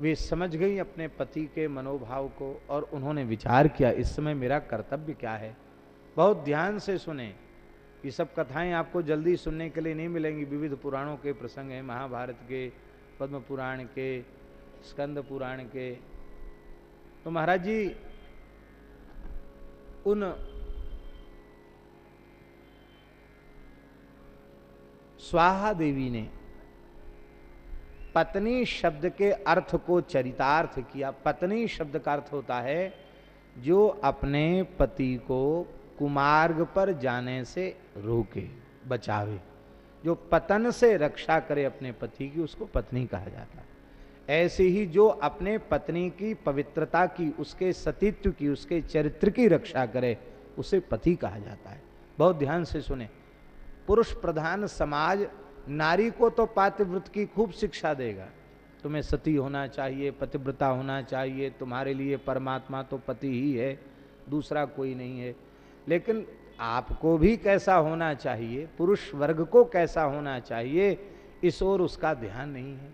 वे समझ गई अपने पति के मनोभाव को और उन्होंने विचार किया, इस समय मेरा कर्तव्य क्या है? बहुत ध्यान से सुने। ये सब कथाएँ आपको जल्दी सुनने के लिए नहीं मिलेंगी। विविध पुराणों के प्रसंग हैं, महाभारत के पद्म पुराण के, स्कंद पुराण के। तो महाराज जी, उन स्वाहा देवी ने पत्नी शब्द के अर्थ को चरितार्थ किया। पत्नी शब्द का अर्थ होता है, जो अपने पति को कुमार्ग पर जाने से रोके, बचावे। जो पतन से रक्षा करे अपने पति की, उसको पत्नी कहा जाता है। ऐसे ही जो अपने पत्नी की पवित्रता की, उसके सतीत्व की, उसके चरित्र की रक्षा करे, उसे पति कहा जाता है। बहुत ध्यान से सुने। पुरुष प्रधान समाज, नारी को तो पातिव्रत की खूब शिक्षा देगा। तुम्हें सती होना चाहिए, पतिव्रता होना चाहिए, तुम्हारे लिए परमात्मा तो पति ही है, दूसरा कोई नहीं है। लेकिन आपको भी कैसा होना चाहिए, पुरुष वर्ग को कैसा होना चाहिए, इस ओर उसका ध्यान नहीं है।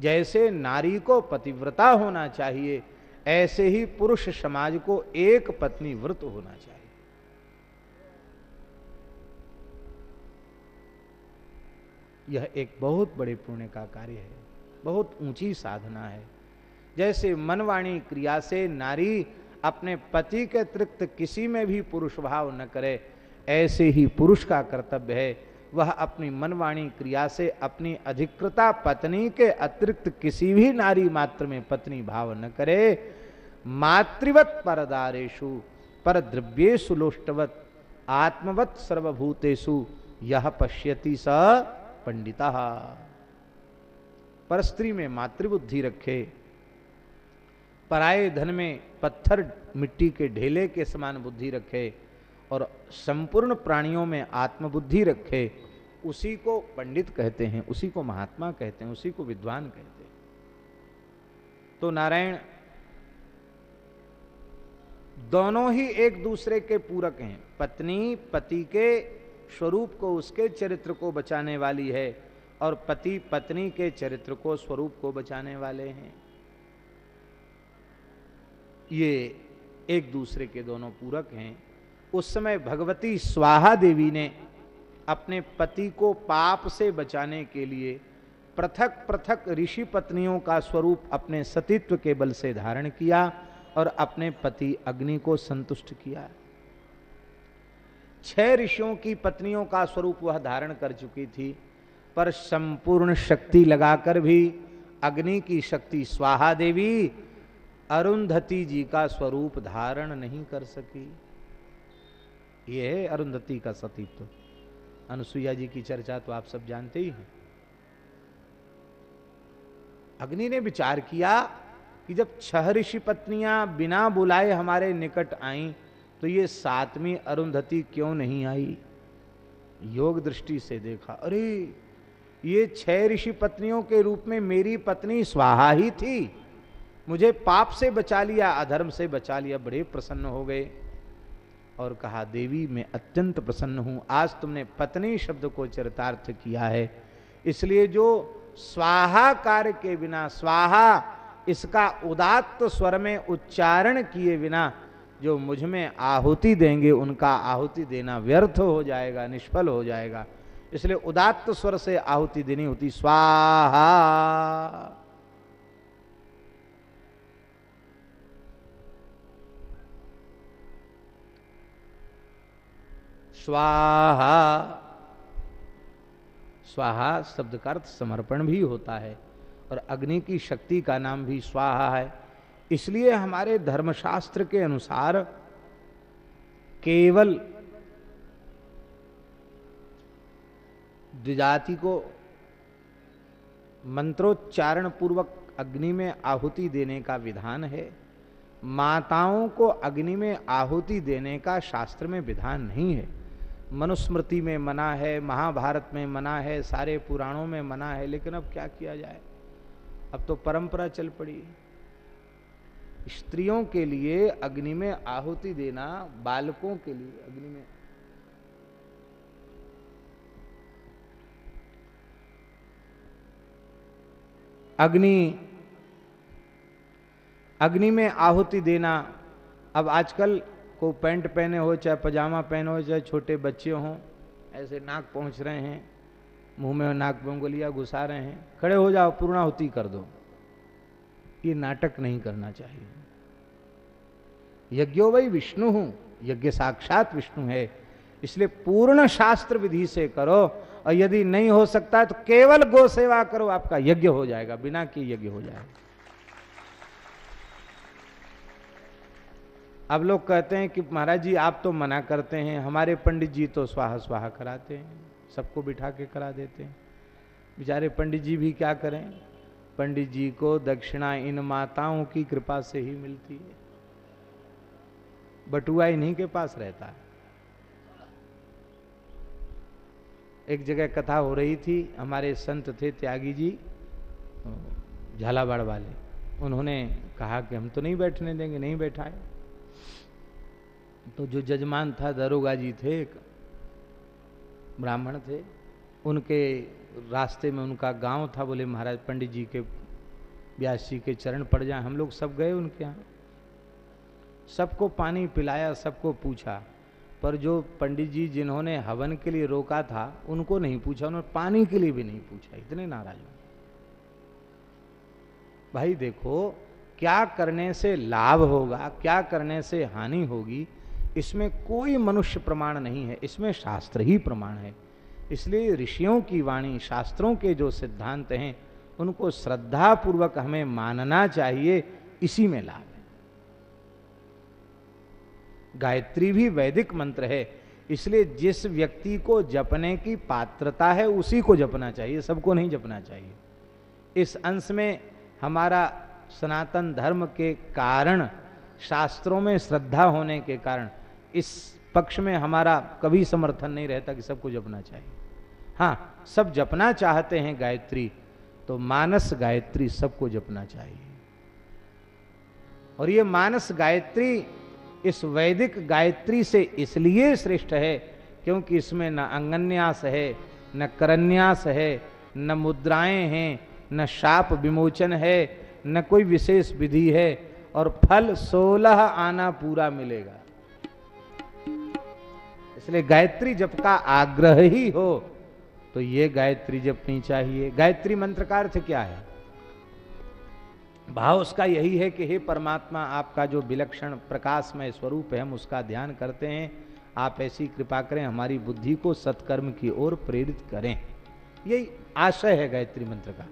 जैसे नारी को पतिव्रता होना चाहिए, ऐसे ही पुरुष समाज को एक पत्नी व्रत होना चाहिए। यह एक बहुत बड़े पुण्य का कार्य है, बहुत ऊँची साधना है। जैसे मनवाणी क्रिया से नारी अपने पति के अतिरिक्त किसी में भी पुरुष भाव न करे, ऐसे ही पुरुष का कर्तव्य है, वह अपनी मनवाणी क्रिया से अपनी अधिकृता पत्नी के अतिरिक्त किसी भी नारी मात्र में पत्नी भाव न करे। मातृवत परदारेशु पर द्रव्येशु लोष्टवत, आत्मवत सर्वभूतेषु यह पश्यति स पंडिता। पर स्त्री में मातृबुद्धि रखे पराये धन में पत्थर मिट्टी के ढेले के समान बुद्धि रखे और संपूर्ण प्राणियों में आत्मबुद्धि रखे, उसी को पंडित कहते हैं, उसी को महात्मा कहते हैं, उसी को विद्वान कहते हैं। तो नारायण, दोनों ही एक दूसरे के पूरक हैं। पत्नी पति के स्वरूप को उसके चरित्र को बचाने वाली है और पति पत्नी के चरित्र को स्वरूप को बचाने वाले हैं। ये एक दूसरे के दोनों पूरक हैं। उस समय भगवती स्वाहा देवी ने अपने पति को पाप से बचाने के लिए पृथक पृथक ऋषि पत्नियों का स्वरूप अपने सतीत्व के बल से धारण किया और अपने पति अग्नि को संतुष्ट किया। छह ऋषियों की पत्नियों का स्वरूप वह धारण कर चुकी थी, पर संपूर्ण शक्ति लगाकर भी अग्नि की शक्ति स्वाहा देवी अरुंधति जी का स्वरूप धारण नहीं कर सकी। यह है अरुंधति का सतीत्व। अनुसुईया जी की चर्चा तो आप सब जानते ही हैं। अग्नि ने विचार किया कि जब छह ऋषि पत्नियाँ बिना बुलाए हमारे निकट आईं तो ये सातवीं अरुंधति क्यों नहीं आई? योग दृष्टि से देखा, अरे, ये छह ऋषि पत्नियों के रूप में मेरी पत्नी स्वाहा ही थी। मुझे पाप से बचा लिया, अधर्म से बचा लिया, बड़े प्रसन्न हो गए। और कहा, देवी, मैं अत्यंत प्रसन्न हूँ। आज तुमने पत्नी शब्द को चरितार्थ किया है। इसलिए जो स्वाहा कार्य के बिना, स्वाहा इसका उदात्त स्वर में उच्चारण किए बिना जो मुझमें आहुति देंगे, उनका आहुति देना व्यर्थ हो जाएगा, निष्फल हो जाएगा। इसलिए उदात्त स्वर से आहुति देनी होती, स्वाहा। स्वाहा। स्वाहा शब्द का अर्थ समर्पण भी होता है और अग्नि की शक्ति का नाम भी स्वाहा है। इसलिए हमारे धर्मशास्त्र के अनुसार केवल द्विजाति को मंत्रोच्चारण पूर्वक अग्नि में आहुति देने का विधान है। माताओं को अग्नि में आहुति देने का शास्त्र में विधान नहीं है। मनुस्मृति में मना है, महाभारत में मना है, सारे पुराणों में मना है, लेकिन अब क्या किया जाए? अब तो परंपरा चल पड़ी। स्त्रियों के लिए अग्नि में आहुति देना, बालकों के लिए अग्नि में। अग्नि अग्नि में आहुति देना। अब आजकल को पैंट पहने हो, चाहे पजामा पहने हो, चाहे छोटे बच्चे हों, ऐसे नाक पहुँच रहे हैं, मुँह में नाक में घुसा रहे हैं, खड़े हो जाओ, पूर्णाहुति कर दो। ये नाटक नहीं करना चाहिए। यज्ञो वही विष्णु हूँ, यज्ञ साक्षात विष्णु है, इसलिए पूर्ण शास्त्र विधि से करो, और यदि नहीं हो सकता है तो केवल गो सेवा करो, आपका यज्ञ हो जाएगा, बिना कि यज्ञ हो जाएगा। अब लोग कहते हैं कि महाराज जी, आप तो मना करते हैं, हमारे पंडित जी तो स्वाहा स्वाहा कराते हैं, सबको बिठा के करा देते हैं। बेचारे पंडित जी भी क्या करें? पंडित जी को दक्षिणा इन माताओं की कृपा से ही मिलती है। बटुआ इन्हीं के पास रहता है। एक जगह कथा हो रही थी, हमारे संत थे त्यागी जी झालावाड़ वाले। उन्होंने कहा कि हम तो नहीं बैठने देंगे, नहीं बैठाए। तो जो जजमान था दरोगा जी थे, एक ब्राह्मण थे, उनके रास्ते में उनका गाँव था, बोले महाराज पंडित जी के व्यास जी के चरण पड़ जाए, हम लोग सब गए उनके यहाँ। सबको पानी पिलाया, सबको पूछा, पर जो पंडित जी जिन्होंने हवन के लिए रोका था, उनको नहीं पूछा, उन्होंने पानी के लिए भी नहीं पूछा, इतने नाराज़ हो भाई देखो, क्या करने से लाभ होगा, क्या करने से हानि होगी इसमें कोई मनुष्य प्रमाण नहीं है, इसमें शास्त्र ही प्रमाण है। इसलिए ऋषियों की वाणी, शास्त्रों के जो सिद्धांत हैं, उनको श्रद्धा पूर्वक हमें मानना चाहिए, इसी में लाभ है। गायत्री भी वैदिक मंत्र है, इसलिए जिस व्यक्ति को जपने की पात्रता है, उसी को जपना चाहिए, सबको नहीं जपना चाहिए। इस अंश में हमारा सनातन धर्म के कारण, शास्त्रों में श्रद्धा होने के कारण इस पक्ष में हमारा कभी समर्थन नहीं रहता कि सबको जपना चाहिए। हाँ सब जपना चाहते हैं गायत्री तो मानस गायत्री सबको जपना चाहिए। और ये मानस गायत्री, इस वैदिक गायत्री से इसलिए श्रेष्ठ है, क्योंकि इसमें न अंगन्यास है, न करन्यास है, न मुद्राएँ हैं, न शाप विमोचन है, न कोई विशेष विधि है, और फल सोलह आना पूरा मिलेगा। इसलिए गायत्री जप का आग्रह ही हो तो ये गायत्री जपनी चाहिए। गायत्री मंत्र का अर्थ क्या है? भाव उसका यही है कि हे परमात्मा, आपका जो विलक्षण प्रकाशमय स्वरूप है, हम उसका ध्यान करते हैं। आप ऐसी कृपा करें, हमारी बुद्धि को सत्कर्म की ओर प्रेरित करें। यही आशय है गायत्री मंत्र का।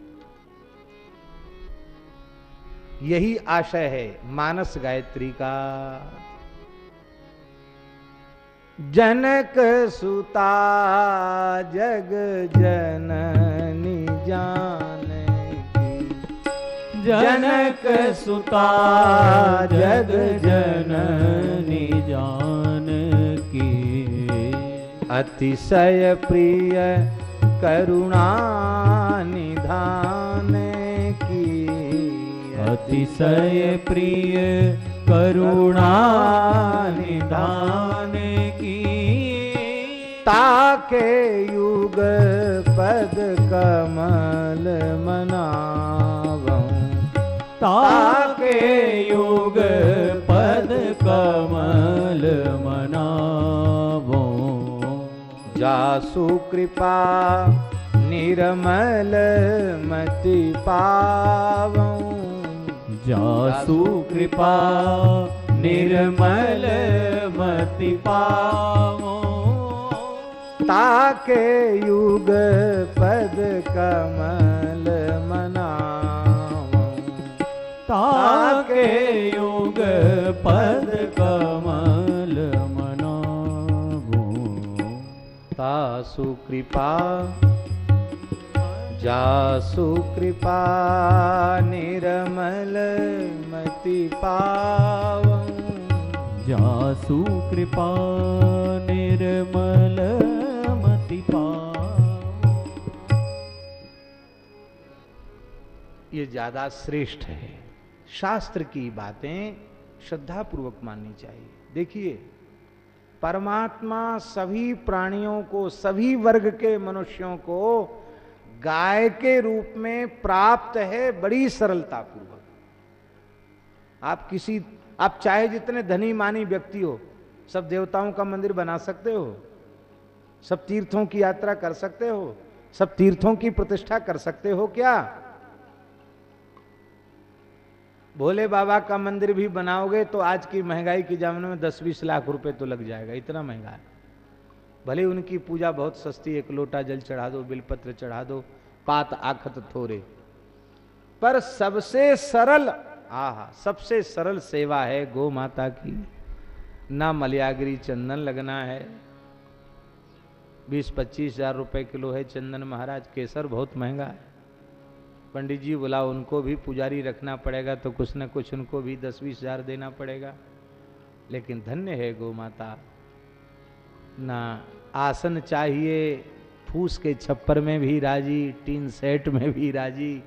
यही आशय है मानस गायत्री का। जनक सुता जग जननी जान जनक सुता जग जननी जान की। अतिशय प्रिय करुणा निधान की। अतिशय प्रिय करुणा निधान की। ताके युग पद कमल मनावं। ताके युग पद कमल मनावो। जासु कृपा निर्मल मति पावं। जासु कृपा निर्मल मति पावो। ताके युग पद कमल मनाऊं ताके युग पद कमल मनावो। तासु कृपा जासु कृपा निरमल मति पावं। जासु कृपा निर्मल मति पावो। ये ज़्यादा श्रेष्ठ है। शास्त्र की बातें श्रद्धा पूर्वक माननी चाहिए। देखिए परमात्मा सभी प्राणियों को सभी वर्ग के मनुष्यों को गाय के रूप में प्राप्त है बड़ी सरलता पूर्वक आप किसी, आप चाहे जितने धनी मानी व्यक्ति हो, सब देवताओं का मंदिर बना सकते हो, सब तीर्थों की यात्रा कर सकते हो, सब तीर्थों की प्रतिष्ठा कर सकते हो क्या? भोले बाबा का मंदिर भी बनाओगे तो आज की महँगाई के जमाने में दस बीस लाख रुपए तो लग जाएगा, इतना महँगा है। भले उनकी पूजा बहुत सस्ती एक लोटा जल चढ़ा दो, बिलपत्र चढ़ा दो, पात आखत थोरे। पर सबसे सरल, आहा, सबसे सरल सेवा है गो माता की। ना मलयागिरी चंदन लगना है। बीस पच्चीस हज़ार रुपए किलो है चंदन महाराज, केसर बहुत महँगा है। पंडित जी बोला उनको भी पुजारी रखना पड़ेगा तो कुछ न कुछ उनको भी दस बीस हज़ार देना पड़ेगा। लेकिन धन्य है गो माता। ना, आसन चाहिए फूस के छप्पर में भी राज़ी, टीन सेट में भी राज़ी,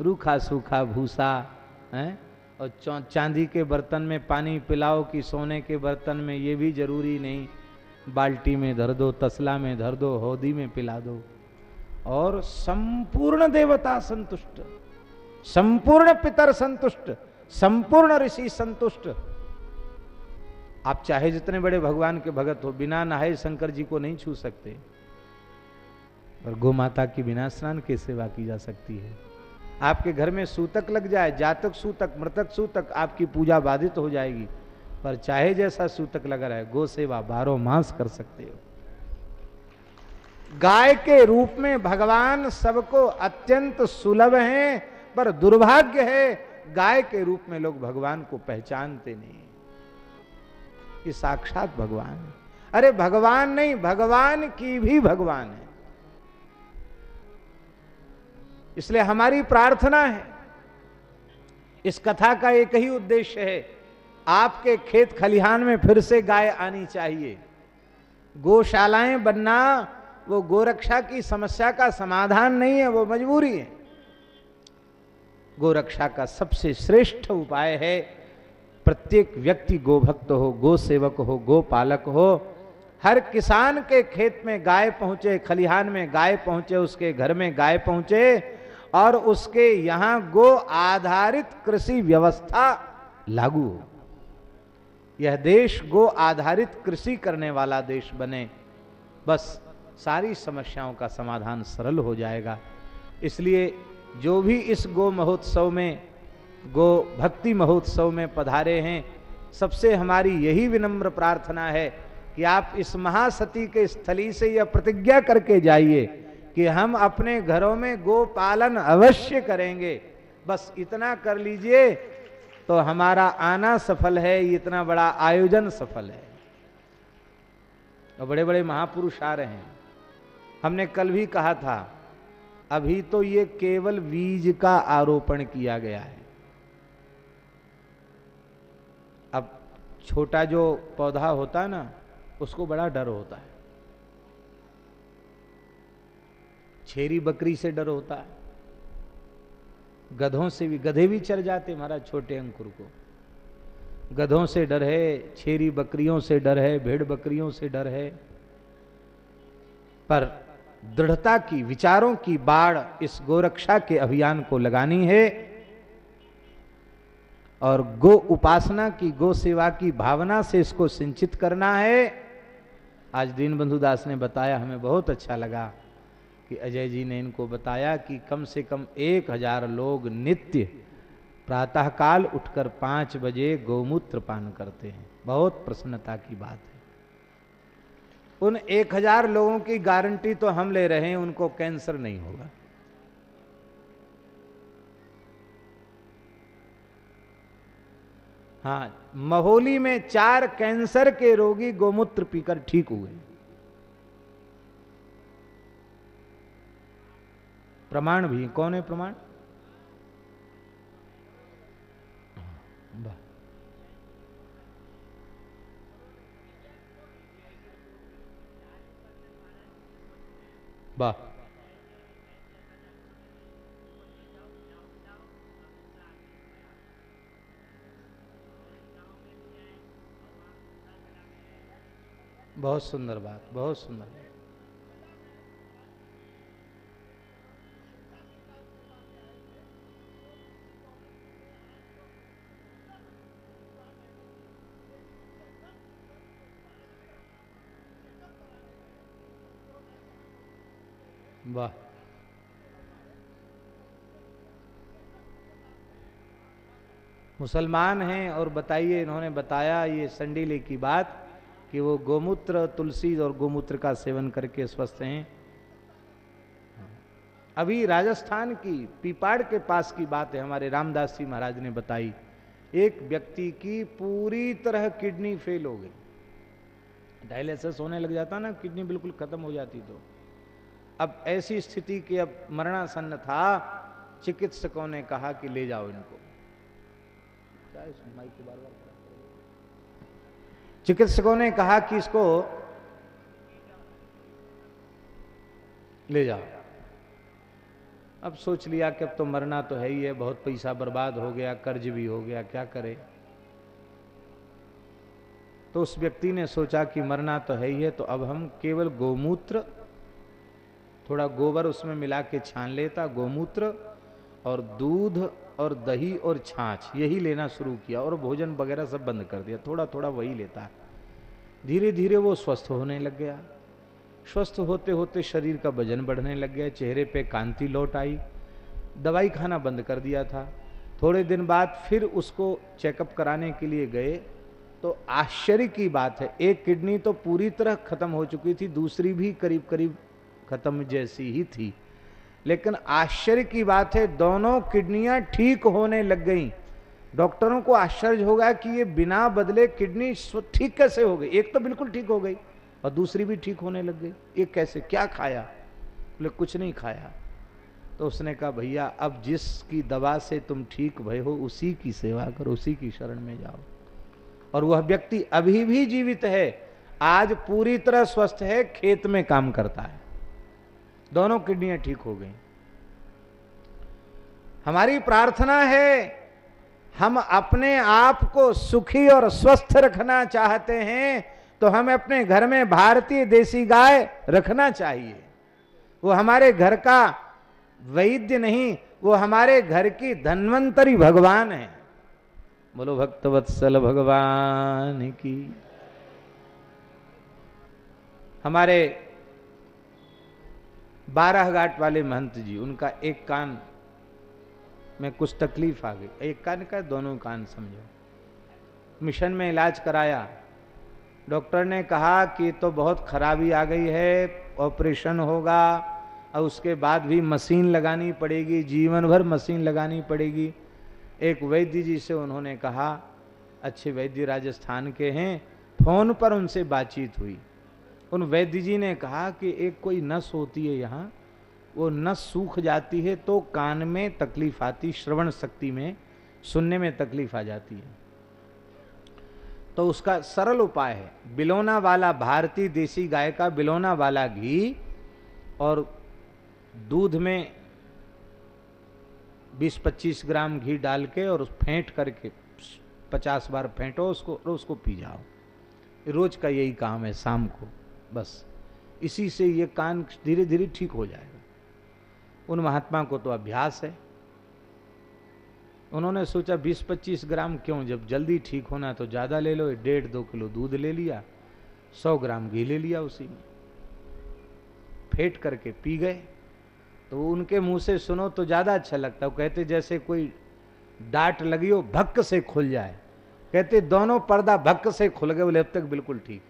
रूखा सूखा भूसा, है? और चांदी के बर्तन में पानी पिलाओ कि सोने के बर्तन में ये भी ज़रूरी नहीं। बाल्टी में धर दो, तसला में धर दो, होदी में पिला दो। और संपूर्ण देवता संतुष्ट, संपूर्ण पितर संतुष्ट, संपूर्ण ऋषि संतुष्ट आप चाहे जितने बड़े भगवान के भगत हो, बिना नहाए शंकर जी को नहीं छू सकते। पर गो माता की बिना स्नान की सेवा की जा सकती है। आपके घर में सूतक लग जाए, जातक सूतक, मृतक सूतक, आपकी पूजा बाधित हो जाएगी। पर चाहे जैसा सूतक लगा रहे, गो सेवा बारह मास कर सकते हो। गाय के रूप में भगवान सबको अत्यंत सुलभ हैं, पर दुर्भाग्य है, गाय के रूप में लोग भगवान को पहचानते नहीं। ये साक्षात भगवान है। अरे भगवान नहीं, भगवान की भी भगवान है। इसलिए हमारी प्रार्थना है। इस कथा का एक ही उद्देश्य है, आपके खेत खलिहान में फिर से गाय आनी चाहिए। गौशालाएँ बनना, वो गोरक्षा की समस्या का समाधान नहीं है, वो मजबूरी है। गोरक्षा का सबसे श्रेष्ठ उपाय है प्रत्येक व्यक्ति गोभक्त हो गो सेवक हो गो पालक हो, हर किसान के खेत में गाय पहुँचे, खलिहान में गाय पहुँचे, उसके घर में गाय पहुँचे, और उसके यहाँ गो आधारित कृषि व्यवस्था लागू हो। यह देश गो आधारित कृषि करने वाला देश बने, बस सारी समस्याओं का समाधान सरल हो जाएगा। इसलिए जो भी इस गो महोत्सव में गो भक्ति महोत्सव में पधारे हैं। सबसे हमारी यही विनम्र प्रार्थना है कि आप इस महासती के स्थली से यह प्रतिज्ञा करके जाइए कि हम अपने घरों में गो पालन अवश्य करेंगे। बस इतना कर लीजिए तो हमारा आना सफल है इतना बड़ा आयोजन सफल है। और बड़े बड़े महापुरुष आ रहे हैं। हमने कल भी कहा था, अभी तो ये केवल बीज का आरोपण किया गया है अब छोटा जो पौधा होता है ना, उसको बड़ा डर होता है। छेरी बकरी से डर होता है। गधों से भी, गधे भी चर जाते महाराज छोटे अंकुर को। गधों से डर है, छेरी बकरियों से डर है, भेड़ बकरियों से डर है। पर दृढ़ता की, विचारों की बाढ़ इस गोरक्षा के अभियान को लगानी है। और गो उपासना की, गो सेवा की भावना से इसको सिंचित करना है। आज दीन बंधु दास ने बताया, हमें बहुत अच्छा लगा कि अजय जी ने इनको बताया कि कम से कम एक हज़ार लोग नित्य प्रातःकाल उठकर पाँच बजे गौमूत्र पान करते हैं। बहुत प्रसन्नता की बात है। उन एक हज़ार लोगों की गारंटी तो हम ले रहे हैं, उनको कैंसर नहीं होगा। हाँ महोली में चार कैंसर के रोगी गोमूत्र पीकर ठीक हुए। प्रमाण भी, कौन है प्रमाण? वाह वाह बहुत सुंदर बात, बहुत सुंदर। वाह। मुसलमान हैं और बताइए, इन्होंने बताया ये संडीले की बात। कि वो गोमूत्र, तुलसी और गोमूत्र का सेवन करके स्वस्थ हैं। अभी राजस्थान की पीपाड़ के पास की बात है, हमारे रामदास जी महाराज ने बताई। एक व्यक्ति की पूरी तरह किडनी फेल हो गई। डायलिसिस होने लग जाता ना, किडनी बिल्कुल खत्म हो जाती तो। अब ऐसी स्थिति के अब मरणासन्न था, चिकित्सकों ने कहा कि ले जाओ इनको। बार बार चिकित्सकों ने कहा कि इसको ले जाओ। अब सोच लिया कि अब तो मरना तो है ही है, बहुत पैसा बर्बाद हो गया, कर्ज भी हो गया, क्या करे? तो उस व्यक्ति ने सोचा कि मरना तो है ही है तो अब हम केवल गोमूत्र, थोड़ा गोबर उसमें मिला के छान लेता, गोमूत्र और दूध और दही और छाछ, यही लेना शुरू किया और भोजन वगैरह सब बंद कर दिया। थोड़ा थोड़ा वही लेता। है धीरे धीरे वो स्वस्थ होने लग गया। स्वस्थ होते होते शरीर का वज़न बढ़ने लग गया, चेहरे पे कांति लौट आई। दवाई खाना बंद कर दिया था। थोड़े दिन बाद फिर उसको चेकअप कराने के लिए गए। तो आश्चर्य की बात है, एक किडनी तो पूरी तरह खत्म हो चुकी थी, दूसरी भी करीब करीब खत्म जैसी ही थी। लेकिन आश्चर्य की बात है, दोनों किडनियाँ ठीक होने लग गई। डॉक्टरों को आश्चर्य होगा कि ये बिना बदले किडनी ठीक कैसे हो गई? एक तो बिल्कुल ठीक हो गई और दूसरी भी ठीक होने लग गई। ये कैसे, क्या खाया? बोले, कुछ नहीं खाया। तो उसने कहा, भैया, अब जिसकी दवा से तुम ठीक भय हो, उसी की सेवा करो, उसी की शरण में जाओ। और वह व्यक्ति अभी भी जीवित है, आज पूरी तरह स्वस्थ है, खेत में काम करता है। दोनों किडनियाँ ठीक हो गई। हमारी प्रार्थना है, हम अपने आप को सुखी और स्वस्थ रखना चाहते हैं तो हमें अपने घर में भारतीय देसी गाय रखना चाहिए। वो हमारे घर का वैद्य नहीं, वो हमारे घर की धन्वंतरी भगवान है। बोलो भक्तवत्सल भगवान की। हमारे बारह घाट वाले महंत जी, उनका एक कान में कुछ तकलीफ़ आ गई। एक कान का, दोनों कान समझो। मिशन में इलाज कराया। डॉक्टर ने कहा कि तो बहुत खराबी आ गई है, ऑपरेशन होगा, और उसके बाद भी मशीन लगानी पड़ेगी, जीवन भर मशीन लगानी पड़ेगी। एक वैद्य जी से उन्होंने कहा, अच्छे वैद्य राजस्थान के हैं, फ़ोन पर उनसे बातचीत हुई। उन वैद्य जी ने कहा कि एक कोई नस होती है यहाँ, वो नस सूख जाती है तो कान में तकलीफ़ आती, श्रवण शक्ति में, सुनने में तकलीफ़ आ जाती है। तो उसका सरल उपाय है, बिलोना वाला भारतीय देसी गाय का बिलोना वाला घी और दूध में 20-25 ग्राम घी डाल के और फेंट करके 50 बार फेंटो, उसको, और उसको पी जाओ। रोज का यही काम है, शाम को। बस। इसी से ये कान धीरे धीरे ठीक हो जाएगा। उन महात्मा को तो अभ्यास है। उन्होंने सोचा 20-25 ग्राम क्यों? जब जल्दी ठीक होना तो ज़्यादा ले लो डेढ़ दो किलो दूध ले लिया 100 ग्राम घी ले लिया उसी में। फेंट करके पी गए। तो उनके मुँह से सुनो तो ज़्यादा अच्छा लगता वो कहते, जैसे कोई डांट लगी हो, भक्क से खुल जाए। कहते, दोनों पर्दा भक्क से खुल गए, बोले, अब तक बिल्कुल ठीक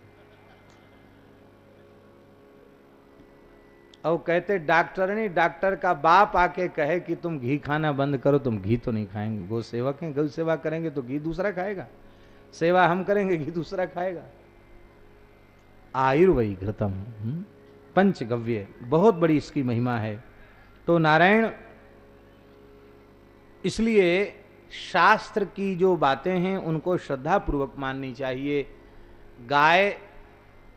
और कहते, डॉक्टर नहीं, डॉक्टर का बाप आके कहे कि तुम घी खाना बंद करो, तुम घी तो नहीं खाएँगे। गो सेवक हैं गौ सेवा करेंगे तो घी दूसरा खाएगा। सेवा हम करेंगे, घी दूसरा खाएगा। आयुर्वयी घृतम हम्म? पंचगव्य, बहुत बड़ी इसकी महिमा है। तो नारायण, इसलिए शास्त्र की जो बातें हैं, उनको श्रद्धा पूर्वक माननी चाहिए। गाय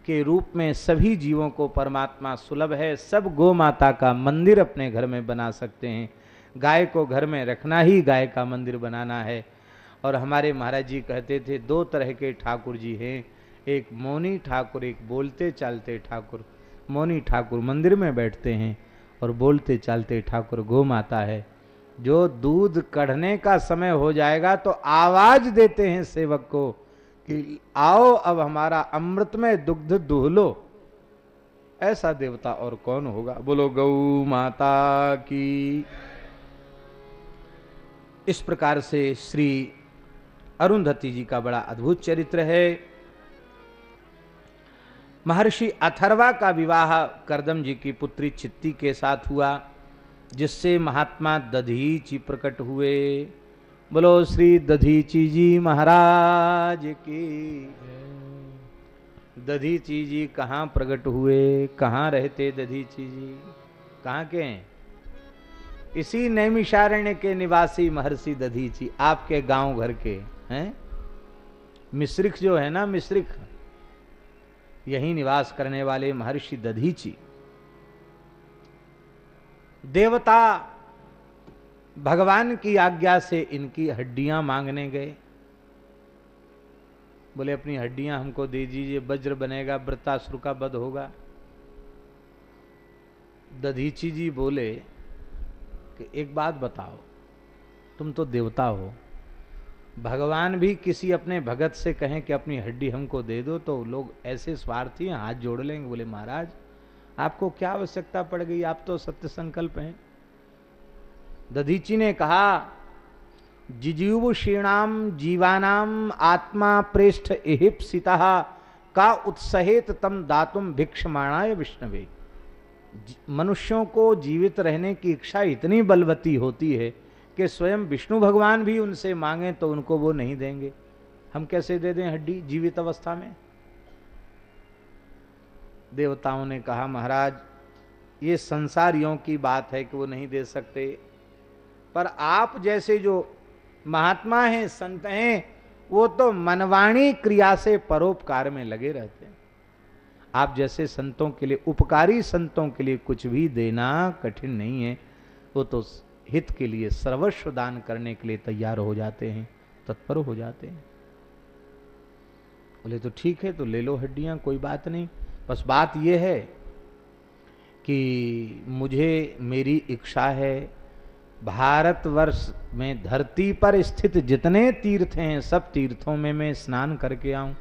के रूप में सभी जीवों को परमात्मा सुलभ है। सब गो माता का मंदिर अपने घर में बना सकते हैं। गाय को घर में रखना ही गाय का मंदिर बनाना है। और हमारे महाराज जी कहते थे, दो तरह के ठाकुर जी हैं। एक मौनी ठाकुर, एक बोलते चालते ठाकुर। मौनी ठाकुर मंदिर में बैठते हैं और बोलते चालते ठाकुर गो माता है। जो दूध कढ़ने का समय हो जाएगा तो आवाज़ देते हैं सेवक को कि आओ, अब हमारा अमृत में दुग्ध दुहलो। ऐसा देवता और कौन होगा? बोलो, गौ माता की। इस प्रकार से श्री अरुंधति जी का बड़ा अद्भुत चरित्र है। महर्षि अथर्वा का विवाह करदम जी की पुत्री चित्ती के साथ हुआ, जिससे महात्मा दधीची प्रकट हुए। बोलो, श्री दधीची जी महाराज की दधीची जी कहाँ प्रकट हुए? कहाँ रहते दधीची जी? कहाँ के हैं? इसी नैमिषारण्य के निवासी महर्षि दधीची, आपके गाँव घर के, हैं? मिश्रिक जो है ना मिश्रिक यही निवास करने वाले महर्षि दधीची। देवता भगवान की आज्ञा से इनकी हड्डियाँ मांगने गए। बोले, अपनी हड्डियाँ हमको दे दीजिए, वज्र बनेगा वृतासुर का बध होगा। दधीची जी बोले कि, एक बात बताओ, तुम तो देवता हो। भगवान भी किसी अपने भगत से कहें कि अपनी हड्डी हमको दे दो तो लोग ऐसे स्वार्थी हैं, हाथ जोड़ लेंगे। बोले, महाराज, आपको क्या आवश्यकता पड़ गई? आप तो सत्य संकल्प हैं। दधीची ने कहा जिजीव शीणाम जीवानाम आत्मा प्रेष्ठ इहिप्सिता का उत्सहेत तम दातुम भिक्षमाणाय विष्णवे। मनुष्यों को जीवित रहने की इच्छा इतनी बलवती होती है कि स्वयं विष्णु भगवान भी उनसे मांगे तो उनको वो नहीं देंगे। हम कैसे दे दें हड्डी जीवित अवस्था में? देवताओं ने कहा, महाराज, ये संसारियों की बात है कि वो नहीं दे सकते। पर आप जैसे जो महात्मा हैं, संत हैं, वो तो मनवाणी क्रिया से परोपकार में लगे रहते हैं। आप जैसे संतों के लिए, उपकारी संतों के लिए कुछ भी देना कठिन नहीं है, वो तो हित के लिए, सर्वस्व दान करने के लिए तैयार हो जाते हैं, तत्पर हो जाते हैं। बोले तो ठीक है तो ले लो हड्डियाँ, कोई बात नहीं। बस बात यह है कि मुझे मेरी इच्छा है भारतवर्ष में धरती पर स्थित जितने तीर्थ हैं, सब तीर्थों में मैं स्नान करके आऊँ।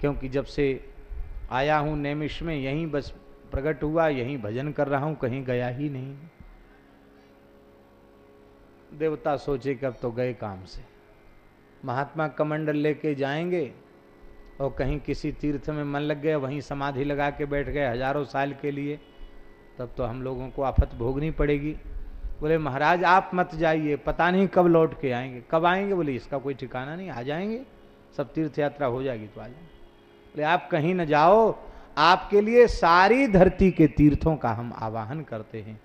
क्योंकि जब से आया हूँ नैमिष में, यहीं बस प्रकट हुआ, यहीं भजन कर रहा हूँ, कहीं गया ही नहीं। देवता सोचे कि अब तो गए काम से। महात्मा कमंडल लेके जाएँगे और कहीं किसी तीर्थ में मन लग गया, वहीं समाधि लगा के बैठ गए हज़ारों साल के लिए, तब तो हम लोगों को आफत भोगनी पड़ेगी। बोले, महाराज, आप मत जाइए, पता नहीं कब लौट के आएँगे। कब आएँगे? बोले, इसका कोई ठिकाना नहीं, आ जाएँगे, सब तीर्थ यात्रा हो जाएगी तो आ जाएँगे। बोले, आप कहीं न जाओ, आपके लिए सारी धरती के तीर्थों का हम आवाहन करते हैं।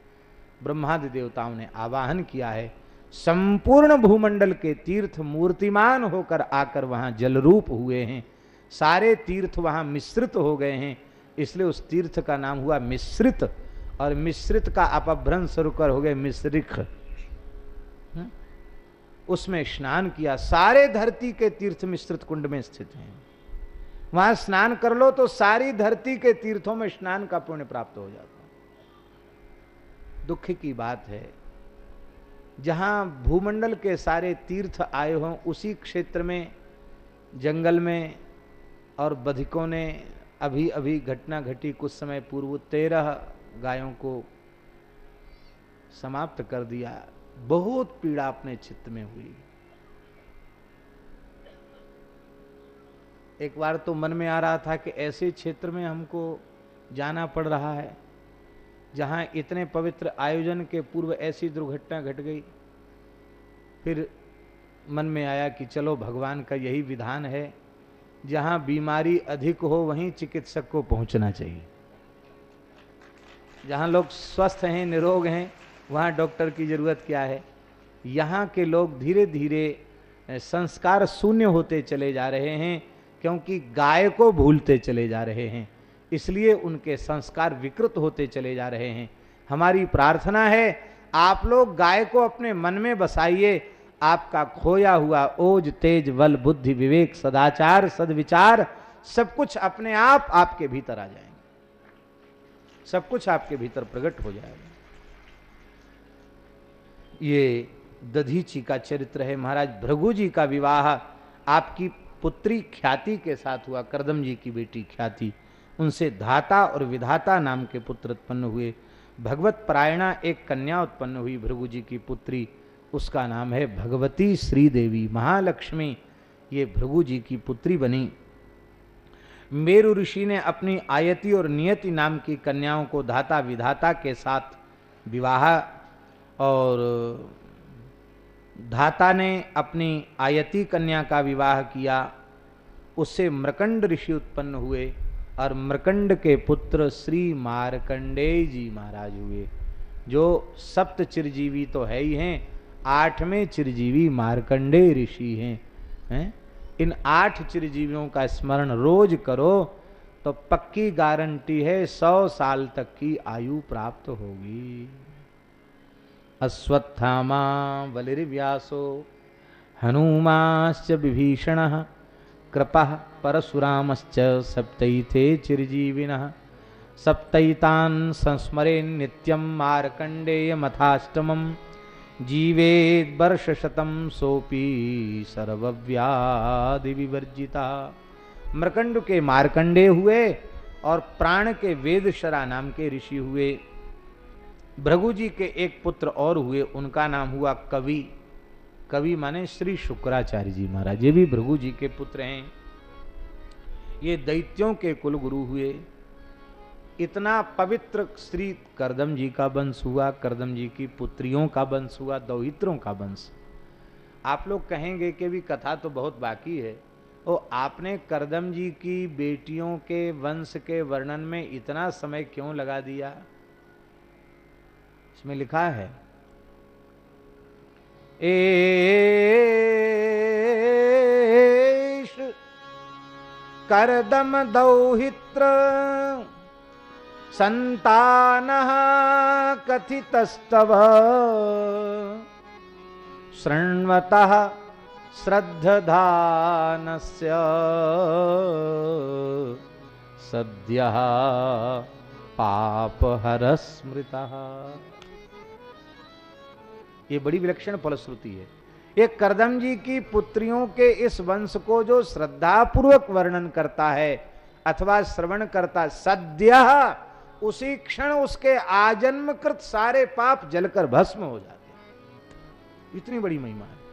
ब्रह्मादि देवताओं ने आवाहन किया है, संपूर्ण भूमंडल के तीर्थ मूर्तिमान होकर आकर वहाँ जल रूप हुए हैं। सारे तीर्थ वहाँ मिश्रित हो गए हैं, इसलिए उस तीर्थ का नाम हुआ मिश्रित। और मिश्रित का अपभ्रंश रुकर हो गए मिश्रिक हम्म? उसमें स्नान किया। सारे धरती के तीर्थ मिश्रित कुंड में स्थित हैं। वहाँ स्नान कर लो तो सारी धरती के तीर्थों में स्नान का पुण्य प्राप्त हो जाता दुख की बात है, जहाँ भूमंडल के सारे तीर्थ आए हों, उसी क्षेत्र में, जंगल में और बधिकों ने अभी अभी घटना घटी कुछ समय पूर्व तेरह गायों को समाप्त कर दिया। बहुत पीड़ा अपने चित्त में हुई। एक बार तो मन में आ रहा था कि ऐसे क्षेत्र में हमको जाना पड़ रहा है, जहाँ इतने पवित्र आयोजन के पूर्व ऐसी दुर्घटना घट गई। फिर मन में आया कि चलो, भगवान का यही विधान है, जहाँ बीमारी अधिक हो, वहीं चिकित्सक को पहुँचना चाहिए। जहाँ लोग स्वस्थ हैं, निरोग हैं, वहाँ डॉक्टर की ज़रूरत क्या है? यहाँ के लोग धीरे धीरे संस्कार शून्य होते चले जा रहे हैं, क्योंकि गाय को भूलते चले जा रहे हैं। इसलिए उनके संस्कार विकृत होते चले जा रहे हैं। हमारी प्रार्थना है, आप लोग गाय को अपने मन में बसाइए। आपका खोया हुआ ओज, तेज, बल, बुद्धि, विवेक, सदाचार, सदविचार, सब कुछ अपने आप आपके भीतर आ जाएँगे। सब कुछ आपके भीतर प्रकट हो जाएगा। ये दधीची का चरित्र है। महाराज भृगु जी का विवाह आपकी पुत्री ख्याति के साथ हुआ, करदम जी की बेटी ख्याति। उनसे धाता और विधाता नाम के पुत्र उत्पन्न हुए। भगवत परायणा एक कन्या उत्पन्न हुई भृगु जी की पुत्री। उसका नाम है भगवती श्रीदेवी। महालक्ष्मी ये भृगु जी की पुत्री बनी। मेरु ऋषि ने अपनी आयति और नियति नाम की कन्याओं को धाता विधाता के साथ विवाह और धाता ने अपनी आयति कन्या का विवाह किया। उससे मृकंड ऋषि उत्पन्न हुए और मृकंड के पुत्र श्री मारकंडेय जी महाराज हुए, जो सप्त चिरजीवी तो है ही हैं, आठवें चिरजीवी मारकंडेय ऋषि हैं हैं? इन आठ चिरजीवियों का स्मरण रोज करो तो पक्की गारंटी है सौ साल तक की आयु प्राप्त होगी। अश्वत्थामा बलिर्व्यासो हनुमाश्च विभीषण, कृप परशुरामश्च सप्तैते चिरजीविनः। सप्तैतान् संस्मरे नित्यं मार्कण्डेयमथाष्टमं जीवेद्वर्षशतं सोऽपि सर्वव्याधिविवर्जिता मृकंड के मारकंडे हुए और प्राण के वेदशरा नाम के ऋषि हुए। भृगु जी के एक पुत्र और हुए, उनका नाम हुआ कवि। कवि माने श्री शुक्राचार्य जी महाराज, ये भी भृगु जी के पुत्र हैं। ये दैत्यों के कुल गुरु हुए। इतना पवित्र श्री करदम जी का वंश हुआ, करदम जी की पुत्रियों का वंश हुआ, दौहित्रों का वंश। आप लोग कहेंगे कि भी कथा तो बहुत बाकी है। ओ, आपने करदम जी की बेटियों के वंश के वर्णन में इतना समय क्यों लगा दिया? इसमें लिखा है एष करदम दौहित्र संतान कथितस्तव। श्रद्धधानस्य सद्यः पापहर स्मृता ये बड़ी विलक्षण फलश्रुति है। ये करदम जी की पुत्रियों के इस वंश को जो श्रद्धापूर्वक वर्णन करता है, अथवा श्रवण करता, सद्य उसी क्षण उसके आजन्मकृत सारे पाप जलकर भस्म हो जाते इतनी बड़ी महिमा है।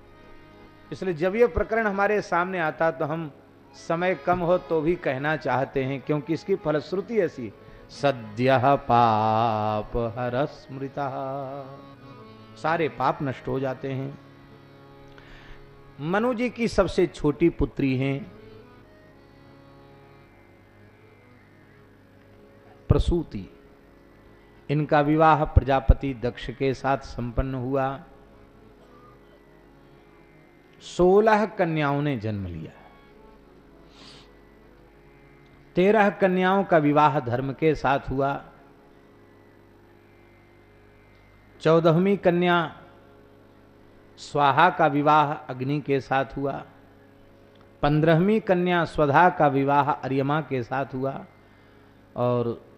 इसलिए जब यह प्रकरण हमारे सामने आता तो हम समय कम हो तो भी कहना चाहते हैं, क्योंकि इसकी फलश्रुति ऐसी सद्य पाप हर स्मृता सारे पाप नष्ट हो जाते हैं। मनु जी की सबसे छोटी पुत्री हैं। प्रसूति। इनका विवाह प्रजापति दक्ष के साथ संपन्न हुआ। सोलह कन्याओं ने जन्म लिया। तेरह कन्याओं का विवाह धर्म के साथ हुआ। चौदहवीं कन्या स्वाहा का विवाह अग्नि के साथ हुआ। पंद्रहवीं कन्या स्वधा का विवाह अर्यमा के साथ हुआ। और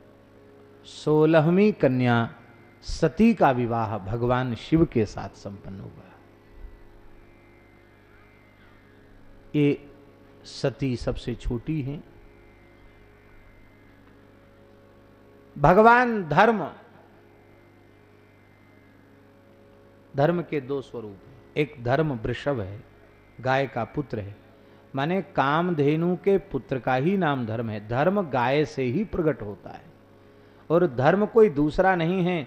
सोलहवीं कन्या सती का विवाह भगवान शिव के साथ संपन्न हुआ। ये सती सबसे छोटी हैं। भगवान धर्म धर्म के दो स्वरूप हैं। एक धर्म वृषभ है, गाय का पुत्र है। माने कामधेनु के पुत्र का ही नाम धर्म है। धर्म गाय से ही प्रकट होता है। और धर्म कोई दूसरा नहीं है।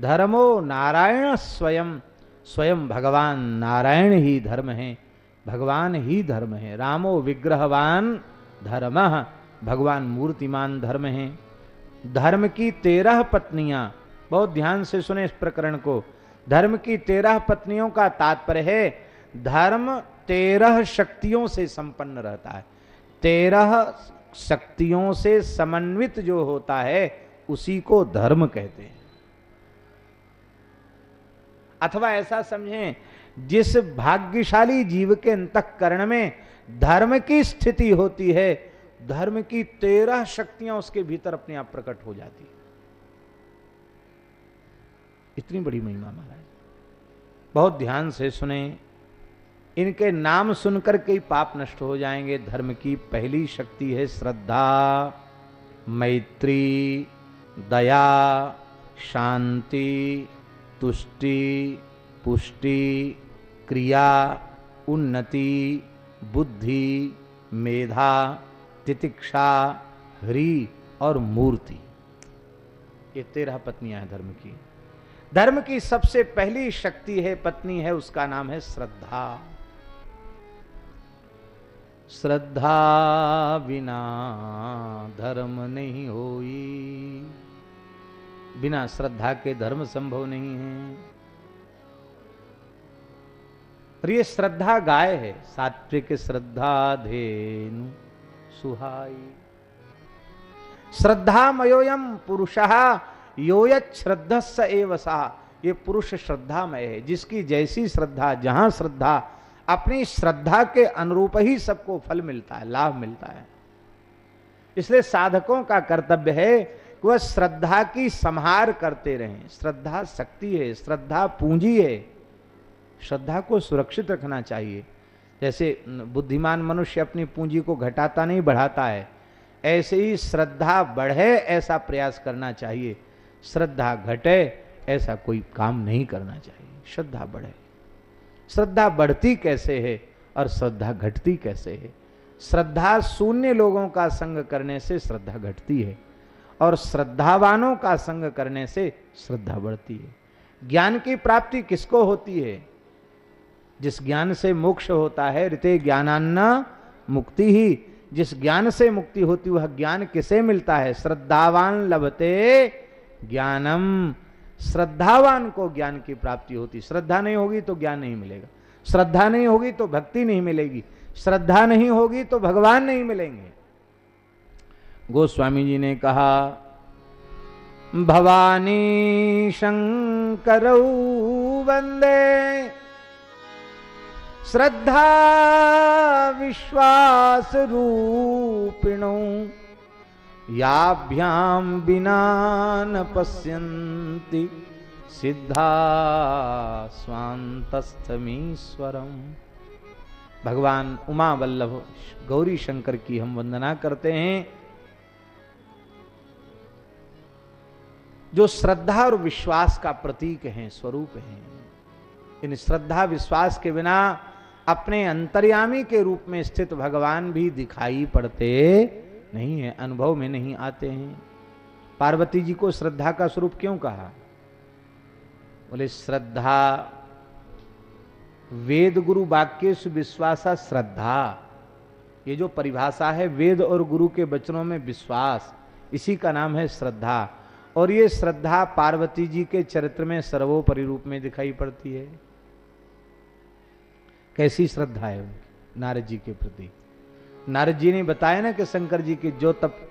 धर्मो नारायण स्वयं। स्वयं भगवान नारायण ही धर्म है। भगवान ही धर्म है। रामो विग्रहवान धर्म। भगवान मूर्तिमान धर्म है। धर्म की तेरह पत्नियाँ। बहुत ध्यान से सुने इस प्रकरण को। धर्म की तेरह पत्नियों का तात्पर्य है, धर्म तेरह शक्तियों से संपन्न रहता है। तेरह शक्तियों से समन्वित जो होता है उसी को धर्म कहते हैं। अथवा ऐसा समझें, जिस भाग्यशाली जीव के अंतकरण में धर्म की स्थिति होती है, धर्म की तेरह शक्तियाँ उसके भीतर अपने आप प्रकट हो जाती है। इतनी बड़ी महिमा महाराज। बहुत ध्यान से सुने, इनके नाम सुनकर के पाप नष्ट हो जाएँगे। धर्म की पहली शक्ति है श्रद्धा, मैत्री दया, शांति, तुष्टि, पुष्टि, क्रिया, उन्नति, बुद्धि, मेधा, तितिक्षा, हरि और मूर्ति। ये तेरह पत्नियाँ हैं धर्म की। धर्म की सबसे पहली शक्ति है, पत्नी है, उसका नाम है श्रद्धा। श्रद्धा बिना धर्म नहीं होई। बिना श्रद्धा के धर्म संभव नहीं है। और ये श्रद्धा गाय है, सात्विक श्रद्धा धेनु सुहाई। श्रद्धा मयोयम पुरुष योयत श्रद्धा स एव सा। ये पुरुष श्रद्धामय है, जिसकी जैसी श्रद्धा, जहाँ श्रद्धा, अपनी श्रद्धा के अनुरूप ही सबको फल मिलता है, लाभ मिलता है। इसलिए साधकों का कर्तव्य है वह श्रद्धा की संहार करते रहें। श्रद्धा शक्ति है, श्रद्धा पूंजी है। श्रद्धा को सुरक्षित रखना चाहिए। जैसे बुद्धिमान मनुष्य अपनी पूंजी को घटाता नहीं, बढ़ाता है। ऐसे ही श्रद्धा बढ़े, ऐसा प्रयास करना चाहिए। श्रद्धा घटे, ऐसा कोई काम नहीं करना चाहिए। श्रद्धा बढ़े। श्रद्धा बढ़ती कैसे है और श्रद्धा घटती कैसे है? श्रद्धा शून्य लोगों का संग करने से श्रद्धा घटती है। और श्रद्धावानों का संग करने से श्रद्धा बढ़ती है। ज्ञान की प्राप्ति किसको होती है? जिस ज्ञान से मोक्ष होता है ऋते ज्ञानान्न मुक्ति ही। जिस ज्ञान से मुक्ति होती, वह ज्ञान किसे मिलता है? श्रद्धावान लभते ज्ञानम। श्रद्धावान को ज्ञान की प्राप्ति होती। श्रद्धा नहीं होगी तो ज्ञान नहीं मिलेगा। श्रद्धा नहीं होगी तो भक्ति नहीं मिलेगी। श्रद्धा नहीं होगी तो भगवान नहीं मिलेंगे। गोस्वामी जी ने कहा, भवानी शंकर वंदे श्रद्धा विश्वास रूपिणो। याभ्याम बिना न पश्यन्ति। सिद्धा स्वांतस्थमीश्वरम भगवान उमा वल्लभ गौरी शंकर की हम वंदना करते हैं। जो श्रद्धा और विश्वास का प्रतीक हैं, स्वरूप हैं। इन श्रद्धा, विश्वास के बिना अपने अंतर्यामी के रूप में स्थित भगवान भी दिखाई पड़ते नहीं है, अनुभव में नहीं आते हैं। पार्वती जी को श्रद्धा का स्वरूप क्यों कहा? बोले, श्रद्धा, वेद गुरु वाक्य विश्वासा श्रद्धा। ये जो परिभाषा है, वेद और गुरु के वचनों में विश्वास, इसी का नाम है श्रद्धा। और ये श्रद्धा पार्वती जी के चरित्र में सर्वोपरि रूप में दिखाई पड़ती है। कैसी श्रद्धा है नारद जी के प्रति। नारद जी ने बताया ना कि शंकर जी की जो तप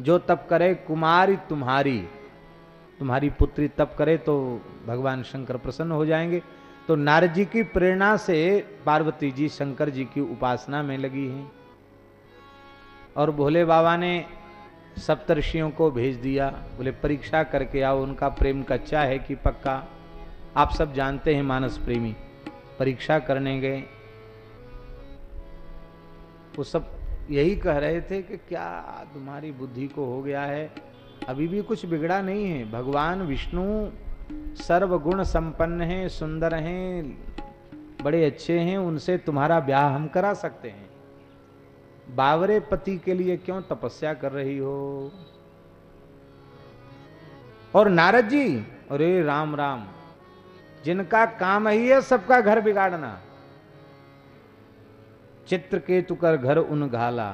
जो तप करे, कुमारी तुम्हारी तुम्हारी पुत्री तप करे तो भगवान शंकर प्रसन्न हो जाएँगे। तो नारद जी की प्रेरणा से पार्वती जी शंकर जी की उपासना में लगी हैं। और भोले बाबा ने सप्तर्षियों को भेज दिया। बोले, परीक्षा करके आओ, उनका प्रेम कच्चा है कि पक्का। आप सब जानते हैं मानस प्रेमी। परीक्षा करने गए। वो सब यही कह रहे थे कि क्या तुम्हारी बुद्धि को हो गया है? अभी भी कुछ बिगड़ा नहीं है। भगवान विष्णु सर्वगुण संपन्न हैं, सुंदर हैं, बड़े अच्छे हैं, उनसे तुम्हारा ब्याह हम करा सकते हैं। बावरे पति के लिए क्यों तपस्या कर रही हो? और नारद जी, अरे राम राम, जिनका काम ही है सबका घर बिगाड़ना। चित्रकेतु कर घर उन घाला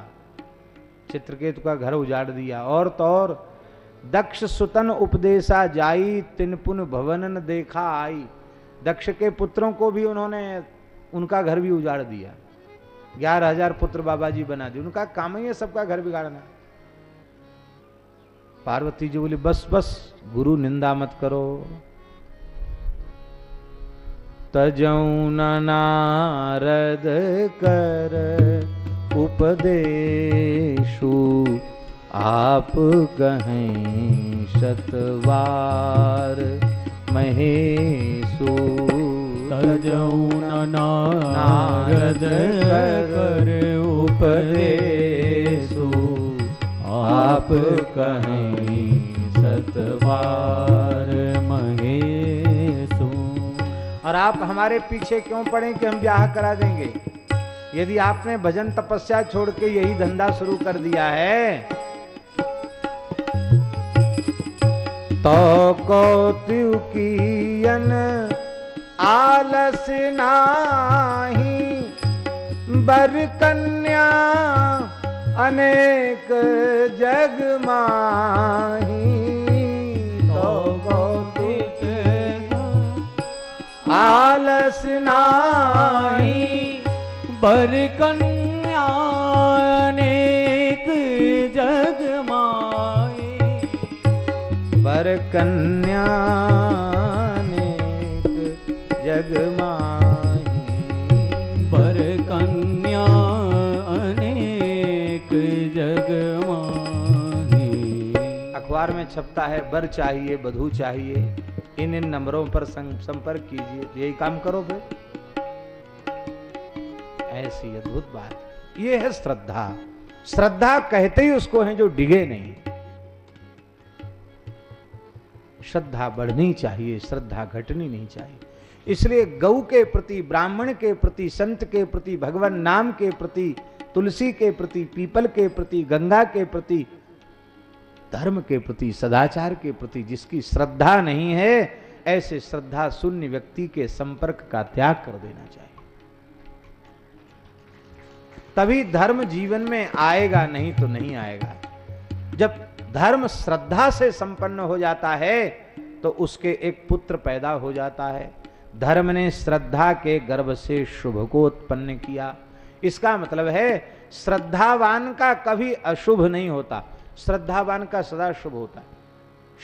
चित्रकेतु का घर उजाड़ दिया, और तो और दक्ष सुतन उपदेशा जाई तिन पुन भवन देखा आई। दक्ष के पुत्रों को भी उन्होंने, उनका घर भी उजाड़ दिया। ग्यारह हज़ार पुत्र बाबा जी बना दिए। उनका काम ही है, सबका घर बिगाड़ना। पार्वती जी बोली, बस बस, गुरु निंदा मत करो। तजऊ नारद कर उपदेशु, आप कहें शतवार महेशु। तजौन नारद कर उपदेशु। आप कहें सतवार महेशु। और आप हमारे पीछे क्यों पड़े कि हम ब्याह करा देंगे? यदि आपने भजन तपस्या छोड़ के यही धंधा शुरू कर दिया है। तो कौतुकियन आलस नाही बर कन्या अनेक जग माही। तो आलस नाही बर कन्या अनेक जग माए बर कन्या अखबार में छपता है, बर चाहिए, बधू चाहिए। इन इन नंबरों पर संपर्क कीजिए। यही काम करो फिर। ऐसी अद्भुत बात। ये है श्रद्धा। श्रद्धा कहते ही उसको है जो डिगे नहीं। श्रद्धा बढ़नी चाहिए, श्रद्धा घटनी नहीं चाहिए। इसलिए गौ के प्रति, ब्राह्मण के प्रति, संत के प्रति, भगवान नाम के प्रति, तुलसी के प्रति, पीपल के प्रति, गंगा के प्रति, धर्म के प्रति, सदाचार के प्रति जिसकी श्रद्धा नहीं है, ऐसे श्रद्धा शून्य व्यक्ति के संपर्क का त्याग कर देना चाहिए। तभी धर्म जीवन में आएगा, नहीं तो नहीं आएगा। जब धर्म श्रद्धा से संपन्न हो जाता है तो उसके एक पुत्र पैदा हो जाता है। धर्म ने श्रद्धा के गर्भ से शुभ को उत्पन्न किया। इसका मतलब है श्रद्धावान का कभी अशुभ नहीं होता। श्रद्धावान का सदा शुभ होता है।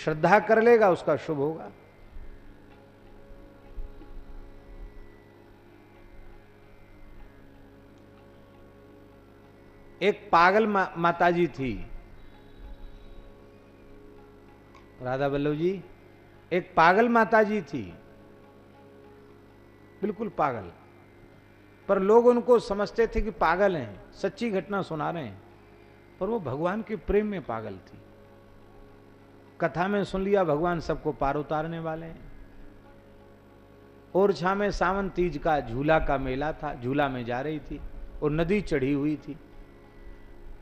श्रद्धा कर लेगा उसका शुभ होगा। एक पागल मा, माताजी थी। राधा बल्लभ जी एक पागल माताजी थी। बिल्कुल पागल। पर लोग उनको समझते थे कि पागल हैं, सच्ची घटना सुना रहे हैं। पर वो भगवान के प्रेम में पागल थी। कथा में सुन लिया, भगवान सबको पार उतारने वाले हैं। ओरछा में सावन तीज का झूला का मेला था, झूला में जा रही थी और नदी चढ़ी हुई थी।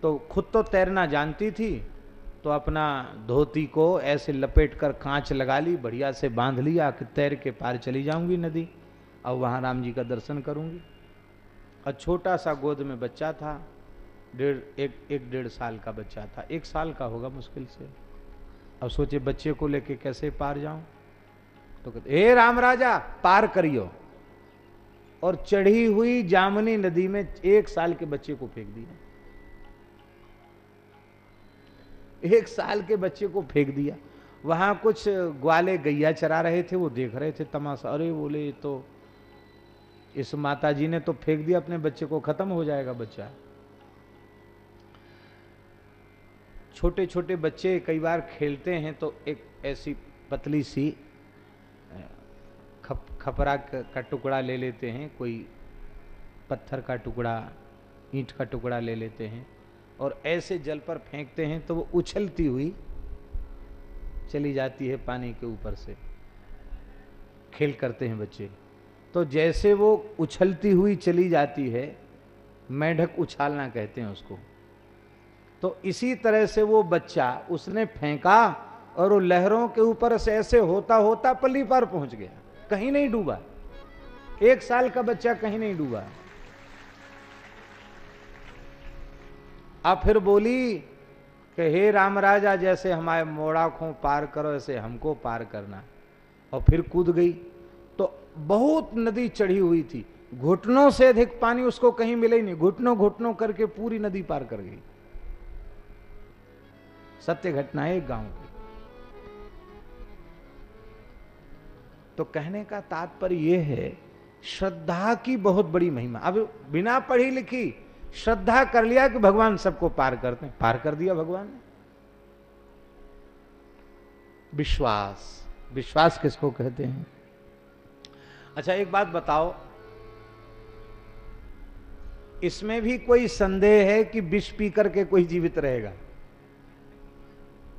तो खुद तो तैरना जानती थी तो अपना धोती को ऐसे लपेट कर कांच लगा ली, बढ़िया से बाँध लिया कि तैर के पार चली जाऊँगी नदी। और वहाँ राम जी का दर्शन करूँगी। और छोटा सा गोद में बच्चा था, डेढ़, एक एक डेढ़ साल का बच्चा था। एक साल का होगा मुश्किल से। अब सोचे बच्चे को लेके कैसे पार जाऊँ? तो कहते, हे राम राजा, पार करियो। और चढ़ी हुई जामनी नदी में एक साल के बच्चे को फेंक दिया। एक साल के बच्चे को फेंक दिया। वहाँ कुछ ग्वाले गैया चरा रहे थे, वो देख रहे थे तमाशा। अरे बोले तो इस माता जी ने तो फेंक दिया अपने बच्चे को, खत्म हो जाएगा बच्चा। छोटे छोटे बच्चे कई बार खेलते हैं तो एक ऐसी पतली सी खप, खपरा का टुकड़ा ले लेते हैं, कोई पत्थर का टुकड़ा, ईंट का टुकड़ा ले लेते हैं और ऐसे जल पर फेंकते हैं तो वो उछलती हुई चली जाती है पानी के ऊपर से। खेल करते हैं बच्चे। तो जैसे वो उछलती हुई चली जाती है, मेढक उछालना कहते हैं उसको। तो इसी तरह से वो बच्चा उसने फेंका और वो लहरों के ऊपर से ऐसे होता होता पल्ली पार पहुँच गया। कहीं नहीं डूबा। एक साल का बच्चा कहीं नहीं डूबा। अब फिर बोली कि हे राम राजा, जैसे हमारे मोड़ा को पार करो, ऐसे हमको पार करना। और फिर कूद गई। बहुत नदी चढ़ी हुई थी। घुटनों से अधिक पानी उसको कहीं मिले ही नहीं। घुटनों घुटनों करके पूरी नदी पार कर गई। सत्य घटना है एक गाँव की। तो कहने का तात्पर्य यह है, श्रद्धा की बहुत बड़ी महिमा। अब बिना पढ़ी लिखी श्रद्धा कर लिया कि भगवान सबको पार करते हैं। पार कर दिया भगवान ने। विश्वास। विश्वास किसको कहते हैं? अच्छा एक बात बताओ। इसमें भी कोई संदेह है कि विष पी करके कोई जीवित रहेगा?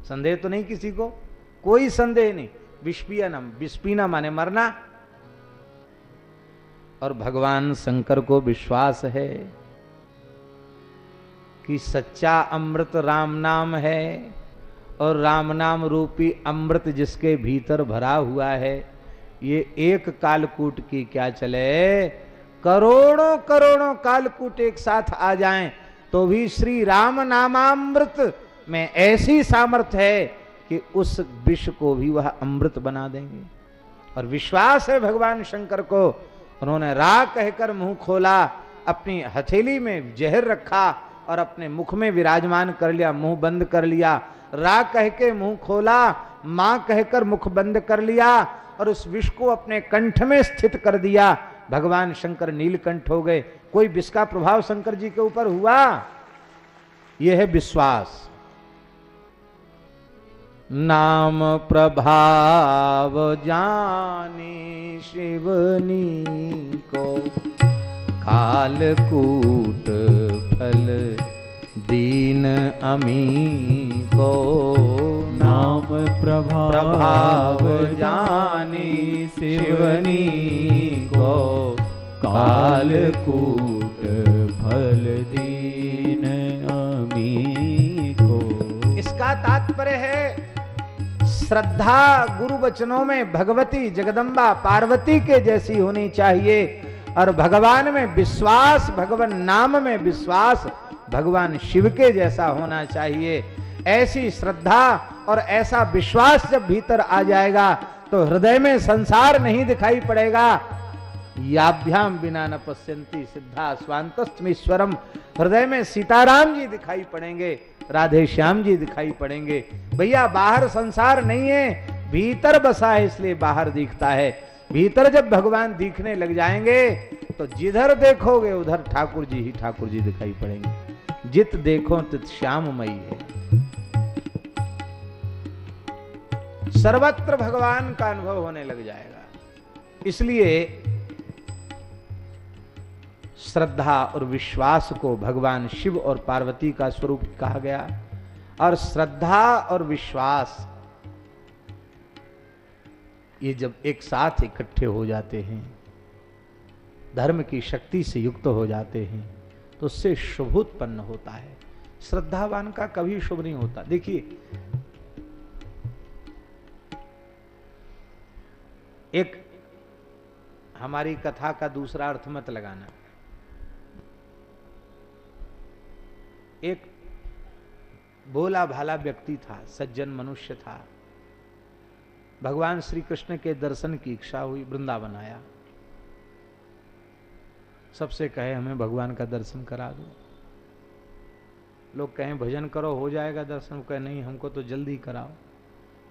संदेह तो नहीं किसी को? कोई संदेह नहीं। विष पिया ना, विष पीना माने मरना। और भगवान शंकर को विश्वास है कि सच्चा अमृत राम नाम है, और राम नाम रूपी अमृत जिसके भीतर भरा हुआ है। ये एक कालकूट की क्या चले? करोड़ों करोड़ों कालकूट एक साथ आ जाएँ तो भी श्री राम नामामृत में ऐसी सामर्थ्य है कि उस विष को भी वह अमृत बना देंगे। और विश्वास है भगवान शंकर को, उन्होंने रा कहकर मुँह खोला, अपनी हथेली में जहर रखा और अपने मुख में विराजमान कर लिया, मुँह बंद कर लिया। रा कह के मुँह खोला, माँ कहकर मुख बंद कर लिया और उस विष को अपने कंठ में स्थित कर दिया। भगवान शंकर नीलकंठ हो गए। कोई विष का प्रभाव शंकर जी के ऊपर हुआ? यह है विश्वास। नाम प्रभाव जाने शिवनी को कालकूट फल दीन अमी को नाम प्रभाव प्रभाव जाने शिवनी को। कालकूट फल दीन अमी को इसका तात्पर्य है श्रद्धा गुरु वचनों में भगवती जगदम्बा पार्वती के जैसी होनी चाहिए और भगवान में विश्वास भगवान नाम में विश्वास भगवान शिव के जैसा होना चाहिए। ऐसी श्रद्धा और ऐसा विश्वास जब भीतर आ जाएगा तो हृदय में संसार नहीं दिखाई पड़ेगा। याभ्याम बिना न पश्यंती सिद्धा स्वांतस्तमीश्वरम हृदय में सीताराम जी दिखाई पड़ेंगे, राधे श्याम जी दिखाई पड़ेंगे। भैया, बाहर संसार नहीं है, भीतर बसा है, इसलिए बाहर दिखता है। भीतर जब भगवान दिखने लग जाएँगे तो जिधर देखोगे, उधर ठाकुर जी ही ठाकुर जी दिखाई पड़ेंगे। जित देखो तित श्याममयी है। सर्वत्र भगवान का अनुभव होने लग जाएगा। इसलिए श्रद्धा और विश्वास को भगवान शिव और पार्वती का स्वरूप कहा गया। और श्रद्धा और विश्वास, ये जब एक साथ इकट्ठे हो जाते हैं, धर्म की शक्ति से युक्त हो जाते हैं तो उससे शुभ उत्पन्न होता है। श्रद्धावान का कभी शुभ नहीं होता। देखिए, एक हमारी कथा का दूसरा अर्थ मत लगाना। एक भोला भाला व्यक्ति था, सज्जन मनुष्य था। भगवान श्री कृष्ण के दर्शन की इच्छा हुई, वृंदावन आया। सबसे कहे, हमें भगवान का दर्शन करा दो। लोग कहें, भजन करो, हो जाएगा दर्शन। कहे, नहीं, हमको तो जल्दी कराओ।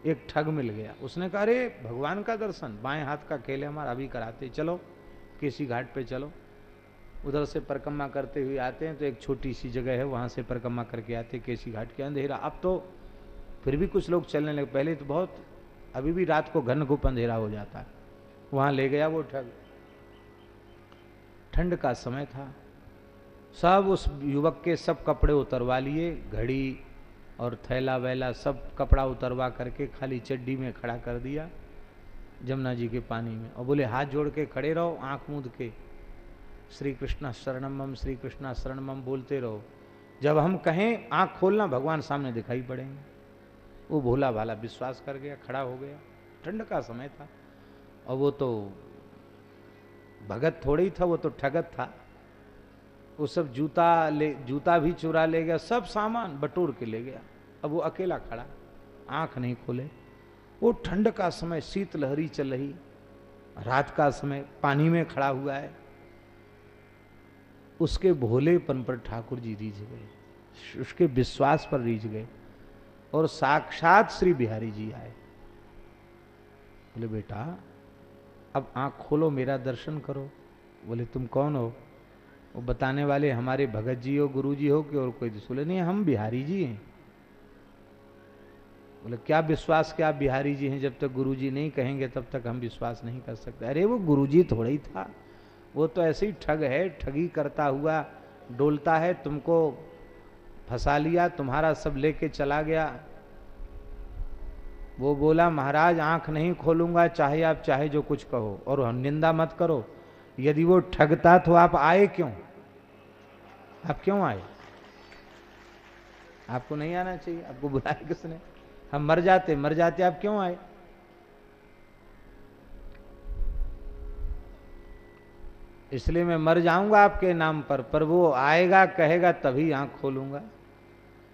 एक ठग मिल गया। उसने कहा, अरे, भगवान का दर्शन, बाएँ हाथ का खेल हमारा, अभी कराते, चलो, किसी घाट पे चलो। उधर से परिक्रमा करते हुए आते हैं तो एक छोटी सी जगह है, वहाँ से परिक्रमा करके आते केसी घाट के अंधेरा। अब तो फिर भी कुछ लोग चलने लगे। पहले तो बहुत, अभी भी रात को घन घुप अंधेरा हो जाता है। वहाँ ले गया वो ठग। ठंड का समय था। सब उस युवक के सब कपड़े उतरवा लिए, घड़ी और थैला वैला सब कपड़ा उतरवा करके खाली चड्डी में खड़ा कर दिया जमुना जी के पानी में और बोले, हाथ जोड़ के खड़े रहो, आँख मूंद के। श्री कृष्णा शरणमम श्री कृष्णा शरणमम बोलते रहो। जब हम कहें, आँख खोलना भगवान सामने दिखाई पड़ेंगे। वो भोला भाला विश्वास कर गया, खड़ा हो गया। ठंड का समय था। और वो तो भगत थोड़ी था, वो तो ठगत था। वो सब जूता ले, जूता भी चुरा ले गया, सब सामान बटोर के ले गया। अब वो अकेला खड़ा, आँख नहीं खोले। वो ठंड का समय, शीत लहरी चल रही, रात का समय, पानी में खड़ा हुआ है। उसके भोलेपन पर ठाकुर जी रीझ गए, उसके विश्वास पर रीझ गए और साक्षात श्री बिहारी जी आए। बोले, बेटा अब आँख खोलो, मेरा दर्शन करो। बोले, तुम कौन हो? वो बताने वाले, हमारे भगत जी हो, गुरु जी हो, कि और कोई बोले, नहीं, हम बिहारी जी हैं। बोले, क्या विश्वास क्या बिहारी जी हैं? जब तक गुरु जी नहीं कहेंगे, तब तक हम विश्वास नहीं कर सकते। अरे, वो गुरु जी थोड़ा ही था। वो तो ऐसे ही ठग है, ठगी करता हुआ, डोलता है, तुमको फंसा लिया, तुम्हारा सब लेके चला गया वो बोला, महाराज, आँख नहीं खोलूँगा, चाहे आप चाहे जो कुछ कहो, और निंदा मत करो। यदि वो ठगता तो आप आए क्यों? आप क्यों आए? आपको नहीं आना चाहिए, आपको बुलाया किसने? हम मर जाते मर जाते आप क्यों आए? इसलिए मैं मर जाऊँगा आपके नाम पर पर वो आएगा, कहेगा, तभी आँख खोलूँगा।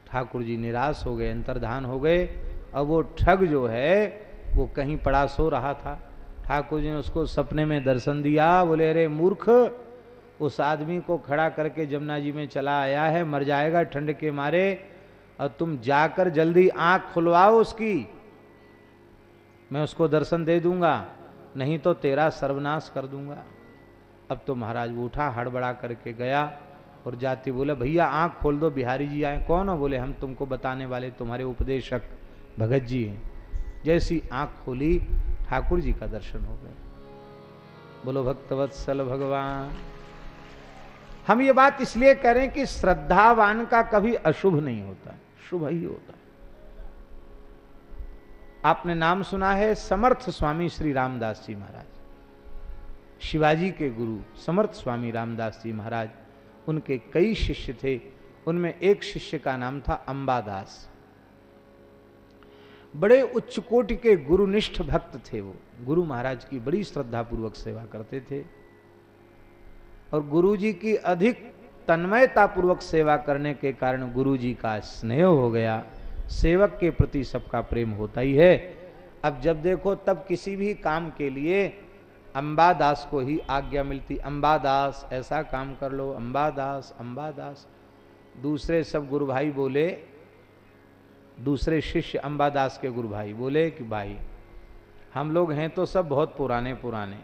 ठाकुर जी निराश हो गए, अंतर्धान हो गए। अब वो ठग जो है, वो कहीं पड़ा सो रहा था। ठाकुर जी ने उसको सपने में दर्शन दिया, बोले, अरे मूर्ख, उस आदमी को खड़ा करके जमुना जी में चला आया है, मर जाएगा ठंड के मारे, और तुम जाकर जल्दी आँख खुलवाओ उसकी। मैं उसको दर्शन दे दूँगा, नहीं तो तेरा सर्वनाश कर दूँगा। अब तो महाराज उठा, हड़बड़ा करके गया, और जाति बोले, भैया, आँख खोल दो, बिहारी जी आए। कौन हो? बोले, हम तुमको बताने वाले, तुम्हारे उपदेशक। भगत जी हैं जैसी आँख खोली ठाकुर जी का दर्शन हो गया। बोलो भक्तवत्सल भगवान। हम ये बात इसलिए करें कि श्रद्धावान का कभी अशुभ नहीं होता, शुभ ही होता। आपने नाम सुना है समर्थ स्वामी श्री रामदास जी महाराज। शिवाजी के गुरु समर्थ स्वामी रामदास जी महाराज, उनके कई शिष्य थे, उनमें एक शिष्य का नाम था अंबादास। बड़े उच्च कोटि के गुरुनिष्ठ भक्त थे वो। गुरु महाराज की बड़ी श्रद्धा पूर्वक सेवा करते थे। और गुरु जी की अधिक तन्मयता पूर्वक सेवा करने के कारण गुरु जी का स्नेह हो गया। सेवक के प्रति सबका प्रेम होता ही है। अब जब देखो, तब किसी भी काम के लिए अंबादास को ही आज्ञा मिलती। अंबादास, ऐसा काम कर लो, अंबादास अंबादास। दूसरे सब गुरु भाई बोले दूसरे शिष्य अंबादास के गुरु भाई बोले कि भाई, हम लोग हैं तो सब बहुत पुराने पुराने,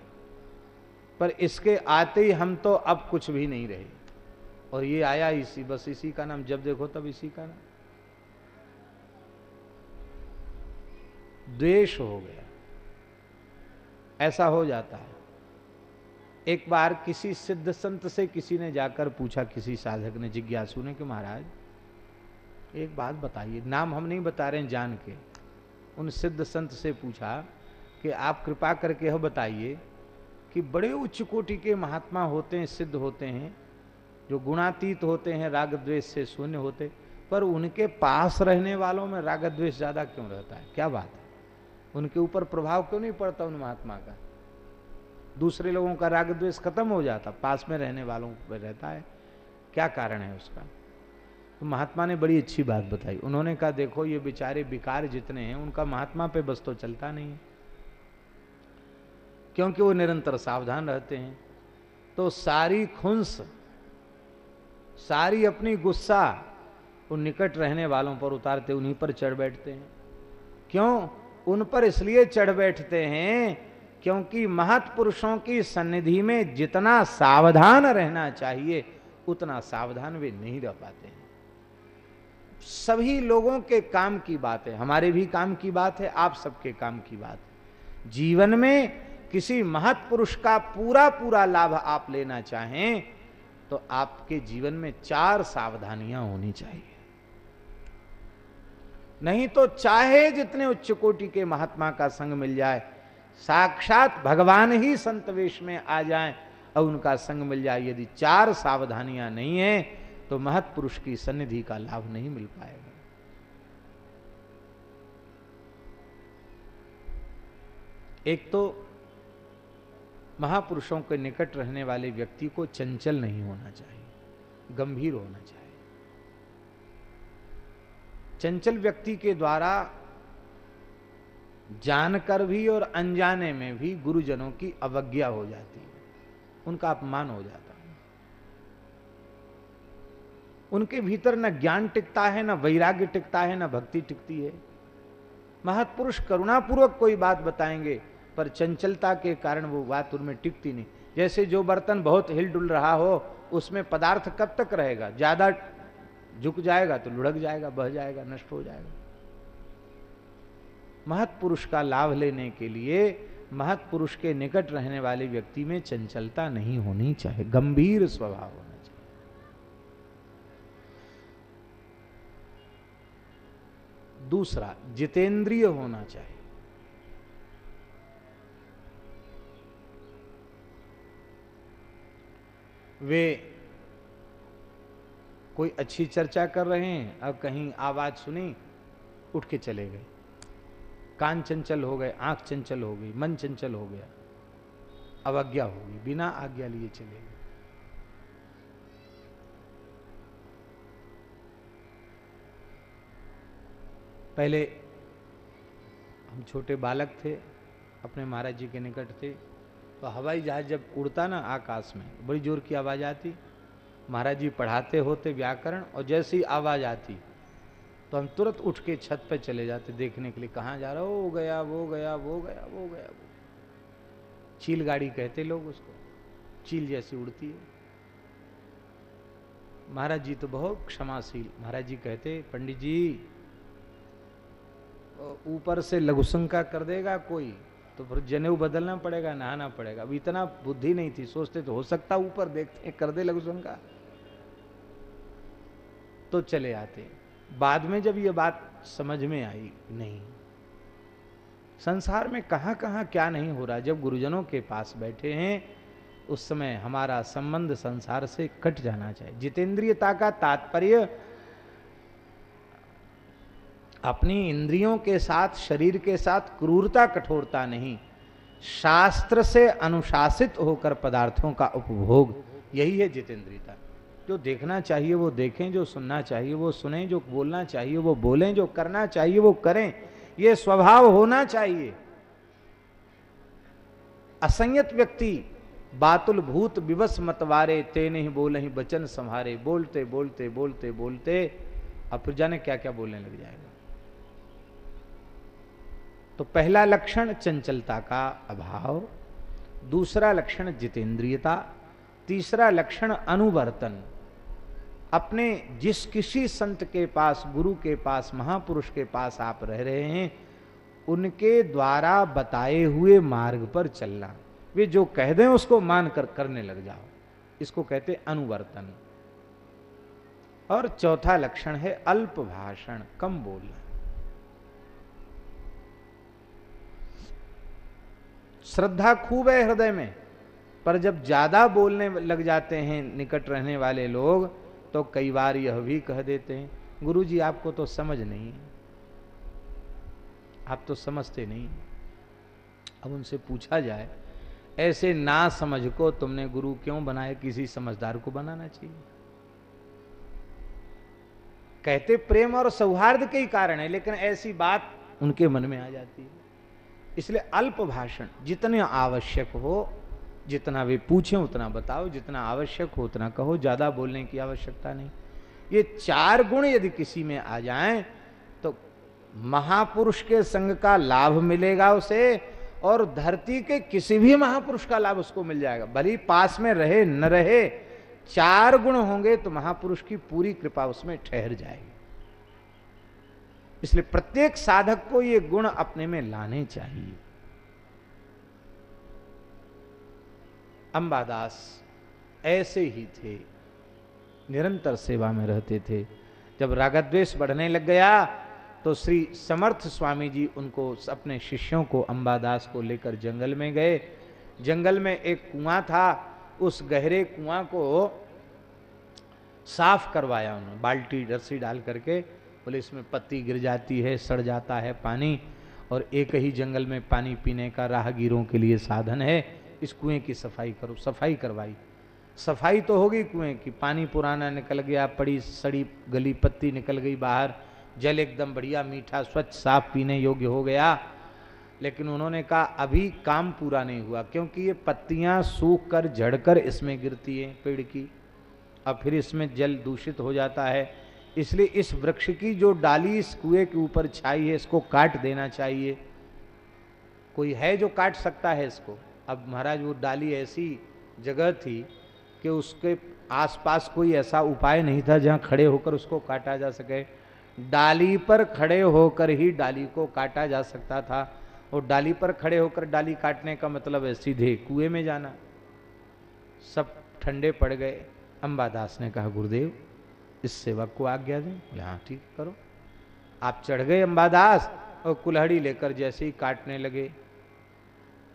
पर इसके आते ही हम तो अब कुछ भी नहीं रहे। और ये आया इसी, बस इसी का नाम, जब देखो तब इसी का नाम। द्वेष हो गया। ऐसा हो जाता है। एक बार किसी सिद्ध संत से किसी ने जाकर पूछा, किसी साधक ने, जिज्ञासु ने कि महाराज एक बात बताइए, नाम हम नहीं बता रहे हैं जान के। उन सिद्ध संत से पूछा कि आप कृपा करके यह बताइए कि बड़े उच्च कोटि के महात्मा होते हैं, सिद्ध होते हैं, जो गुणातीत होते हैं राग द्वेष से शून्य होते, पर उनके पास रहने वालों में राग द्वेष ज़्यादा क्यों रहता है? क्या बात है? उनके ऊपर प्रभाव क्यों नहीं पड़ता उन महात्मा का? दूसरे लोगों का राग द्वेष खत्म हो जाता, पास में रहने वालों पर रहता है। क्या कारण है उसका? तो महात्मा ने बड़ी अच्छी बात बताई। उन्होंने कहा, देखो, ये बेचारे विकार जितने हैं, उनका महात्मा पे बस तो चलता नहीं है। क्योंकि वो निरंतर सावधान रहते हैं। तो सारी खुंस, सारी अपनी गुस्सा उन निकट रहने वालों पर उतारते, उन्हीं पर चढ़ बैठते हैं। क्यों? उन पर इसलिए चढ़ बैठते हैं क्योंकि महत्पुरुषों की सन्निधि में जितना सावधान रहना चाहिए, उतना सावधान वे नहीं रह पाते हैं। सभी लोगों के काम की बात है, हमारे भी काम की बात है, आप सबके काम की बात है। जीवन में किसी महत्पुरुष का पूरा पूरा लाभ आप लेना चाहें तो आपके जीवन में चार सावधानियाँ होनी चाहिए। नहीं तो चाहे जितने उच्च कोटि के महात्मा का संग मिल जाए, साक्षात भगवान ही संतवेश में आ जाएँ और उनका संग मिल जाए, यदि चार सावधानियाँ नहीं है तो महत्पुरुष की सन्निधि का लाभ नहीं मिल पाएगा। एक तो महापुरुषों के निकट रहने वाले व्यक्ति को चंचल नहीं होना चाहिए, गंभीर होना चाहिए। चंचल व्यक्ति के द्वारा जानकर भी और अनजाने में भी गुरुजनों की अवज्ञा हो जाती है, उनका अपमान हो जाता है। उनके भीतर न ज्ञान टिकता है, न वैराग्य टिकता है, न भक्ति टिकती है। महत्पुरुष करुणापूर्वक कोई बात बताएँगे, पर चंचलता के कारण वो बात उनमें टिकती नहीं। जैसे जो बर्तन बहुत हिलडुल रहा हो, उसमें पदार्थ कब तक रहेगा? ज़्यादा झुक जाएगा तो लुढ़क जाएगा, बह जाएगा, नष्ट हो जाएगा। महत्पुरुष का लाभ लेने के लिए महत्पुरुष के निकट रहने वाले व्यक्ति में चंचलता नहीं होनी चाहिए, गंभीर स्वभाव होना दूसरा, जितेंद्रिय होना चाहिए। वे कोई अच्छी चर्चा कर रहे हैं, अब कहीं आवाज़ सुनी, उठ के चले गए। कान चंचल हो गए, आँख चंचल हो गई, मन चंचल हो गया, अवज्ञा होगी बिना आज्ञा लिए चले गए। पहले हम छोटे बालक थे, अपने महाराज जी के निकट थे तो हवाई जहाज़ जब उड़ता ना आकाश में, बड़ी ज़ोर की आवाज़ आती। महाराज जी पढ़ाते होते व्याकरण और जैसी आवाज़ आती तो हम तुरंत उठ के छत पे चले जाते देखने के लिए, कहाँ जा रहा हो? गया, वो गया वो गया वो गया, वो चील गाड़ी कहते लोग उसको, चील जैसी उड़ती है। महाराज जी तो बहुत क्षमाशील, महाराज जी कहते, पंडित जी ऊपर से लघुशंका कर देगा कोई तो फिर जनेऊ बदलना पड़ेगा, नहाना पड़ेगा। अब इतना बुद्धि नहीं थी, सोचते तो हो सकता ऊपर देखते, कर दे लघुशंका तो चले आते। बाद में जब ये बात समझ में आई, नहीं। संसार में कहाँ कहाँ क्या नहीं हो रहा, जब गुरुजनों के पास बैठे हैं, उस समय हमारा संबंध संसार से कट जाना चाहिए। जितेंद्रियता का तात्पर्य अपनी इंद्रियों के साथ, शरीर के साथ क्रूरता, कठोरता नहीं। शास्त्र से अनुशासित होकर पदार्थों का उपभोग, यही है जितेंद्रियता। जो देखना चाहिए, वो देखें, जो सुनना चाहिए, वो सुने, जो बोलना चाहिए, वो बोलें, जो करना चाहिए, वो करें। ये स्वभाव होना चाहिए। असंयत व्यक्ति, बातुल भूत विवश मतवारे ते नहीं बोले ही बचन संहारे, बोलते बोलते बोलते बोलते अब जाने क्या क्या बोलने लग जाएगा? तो पहला लक्षण चंचलता का अभाव, दूसरा लक्षण जितेंद्रियता, तीसरा लक्षण अनुवर्तन। अपने जिस किसी संत के पास, गुरु के पास, महापुरुष के पास आप रह रहे हैं, उनके द्वारा बताए हुए मार्ग पर चलना। वे जो कह दें उसको मान कर करने लग जाओ। इसको कहते अनुवर्तन। और चौथा लक्षण है अल्प भाषण, कम बोलना। श्रद्धा खूब है हृदय में, पर जब ज़्यादा बोलने लग जाते हैं निकट रहने वाले लोग तो कई बार यह भी कह देते हैं गुरु जी आपको तो समझ नहीं आप तो समझते नहीं अब उनसे पूछा जाए, ऐसे ना समझ को तुमने गुरु क्यों बनाए किसी समझदार को बनाना चाहिए। कहते प्रेम और सौहार्द के ही कारण है, लेकिन ऐसी बात उनके मन में आ जाती है। इसलिए अल्प भाषण, जितने आवश्यक हो, जितना वे पूछें, उतना बताओ, जितना आवश्यक हो, उतना कहो, ज़्यादा बोलने की आवश्यकता नहीं। ये चार गुण यदि किसी में आ जाएँ तो महापुरुष के संग का लाभ मिलेगा उसे, और धरती के किसी भी महापुरुष का लाभ उसको मिल जाएगा। भली पास में रहे, न रहे, चार गुण होंगे तो महापुरुष की पूरी कृपा उसमें ठहर जाएगी। इसलिए प्रत्येक साधक को ये गुण अपने में लाने चाहिए। अंबादास ऐसे ही थे, निरंतर सेवा में रहते थे। जब रागद्वेश बढ़ने लग गया तो श्री समर्थ स्वामी जी उनको अपने शिष्यों को अंबादास को लेकर जंगल में गए। जंगल में एक कुआँ था, उस गहरे कुआँ को साफ़ करवाया उन्होंने, बाल्टी, रस्सी डाल करके। बोले इसमें पत्ती गिर जाती है, सड़ जाता है पानी और एक ही जंगल में पानी पीने का राहगीरों के लिए साधन है। इस कुएँ की सफ़ाई करो, सफ़ाई करवाई। सफ़ाई तो होगी कुएँ की, पानी पुराना निकल गया, पड़ी सड़ी गली पत्ती निकल गई बाहर, जल एकदम बढ़िया, मीठा, स्वच्छ, साफ़ पीने योग्य हो गया। लेकिन उन्होंने कहा, अभी काम पूरा नहीं हुआ, क्योंकि ये पत्तियाँ सूख कर झड़कर इसमें गिरती हैं पेड़ की। अब फिर इसमें जल दूषित हो जाता है इसलिए इस वृक्ष की जो डाली इस कुएँ के ऊपर छाई है, इसको काट देना चाहिए। कोई है जो काट सकता है इसको? अब महाराज, वो डाली ऐसी जगह थी कि उसके आसपास कोई ऐसा उपाय नहीं था जहाँ खड़े होकर उसको काटा जा सके। डाली पर खड़े होकर ही डाली को काटा जा सकता था। और डाली पर खड़े होकर डाली काटने का मतलब है सीधे कुएँ में जाना। सब ठंडे पड़ गए। अंबादास ने कहा, गुरुदेव इस सेवक को आज्ञा दें। बोले हाँ ठीक करो। आप चढ़ गए अंबादास और कुल्हड़ी लेकर जैसे ही काटने लगे।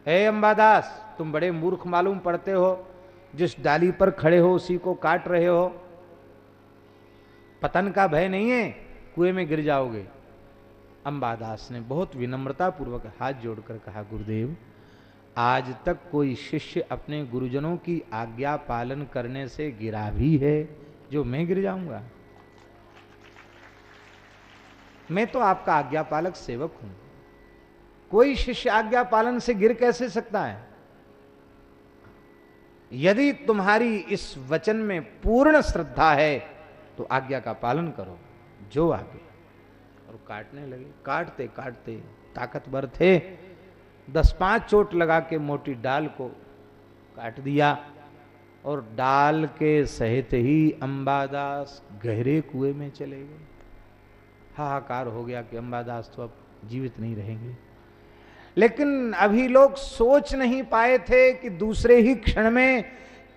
हे अंबादास तुम बड़े मूर्ख मालूम पड़ते हो जिस डाली पर खड़े हो उसी को काट रहे हो। पतन का भय नहीं है कुएँ में गिर जाओगे। अंबादास ने बहुत विनम्रता पूर्वक हाथ जोड़कर कहा गुरुदेव आज तक कोई शिष्य अपने गुरुजनों की आज्ञा पालन करने से गिरा भी है। जो मैं गिर जाऊँगा। मैं तो आपका आज्ञा पालक सेवक हूँ। कोई शिष्य आज्ञा पालन से गिर कैसे सकता है? यदि तुम्हारी इस वचन में पूर्ण श्रद्धा है तो आज्ञा का पालन करो, जो आगे। और काटने लगे, काटते काटते ताकतवर थे। दस पाँच चोट लगा के मोटी डाल को काट दिया। और डाल के सहित ही अंबादास गहरे कुएँ में चले गए। हाहाकार हो गया कि अंबादास तो अब जीवित नहीं रहेंगे। लेकिन अभी लोग सोच नहीं पाए थे कि दूसरे ही क्षण में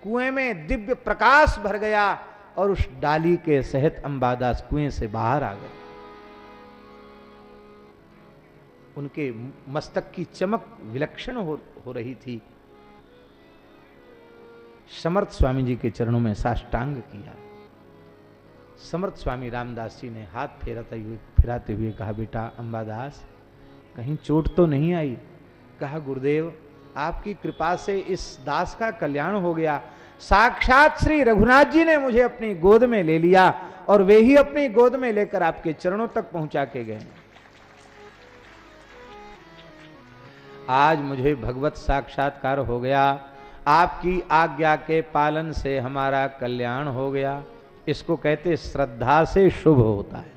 कुएँ में दिव्य प्रकाश भर गया और उस डाली के सहित अंबादास कुएँ से बाहर आ गए। उनके मस्तक की चमक विलक्षण हो, हो रही थी। समर्थ स्वामी जी के चरणों में साष्टांग किया। समर्थ स्वामी रामदास जी ने हाथ फेराते हुए, फिराते हुए कहा, बेटा अंबादास, कहीं चोट तो नहीं आई? कहा, गुरुदेव, आपकी कृपा से इस दास का कल्याण हो गया। साक्षात श्री रघुनाथ जी ने मुझे अपनी गोद में ले लिया और वे ही अपनी गोद में लेकर आपके चरणों तक पहुँचा के गए। आज मुझे भगवत साक्षात्कार हो गया। आपकी आज्ञा के पालन से हमारा कल्याण हो गया। इसको कहते श्रद्धा से शुभ होता है।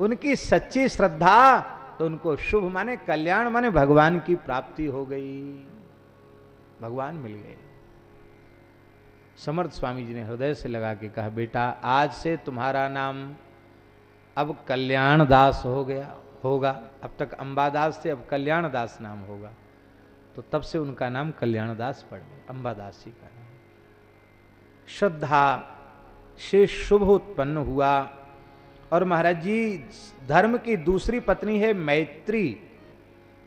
उनकी सच्ची श्रद्धा तो उनको शुभ माने, कल्याण माने, भगवान की प्राप्ति हो गई। भगवान मिल गए। समर्थ स्वामी जी ने हृदय से लगा के कहा, बेटा, आज से तुम्हारा नाम अब कल्याण दास हो गया, होगा। अब तक अंबादास से अब कल्याण दास नाम होगा। तो तब से उनका नाम कल्याण दास पड़ गया, अंबादास जी का नाम। श्रद्धा से शुभ उत्पन्न हुआ और महाराज जी, धर्म की दूसरी पत्नी है मैत्री।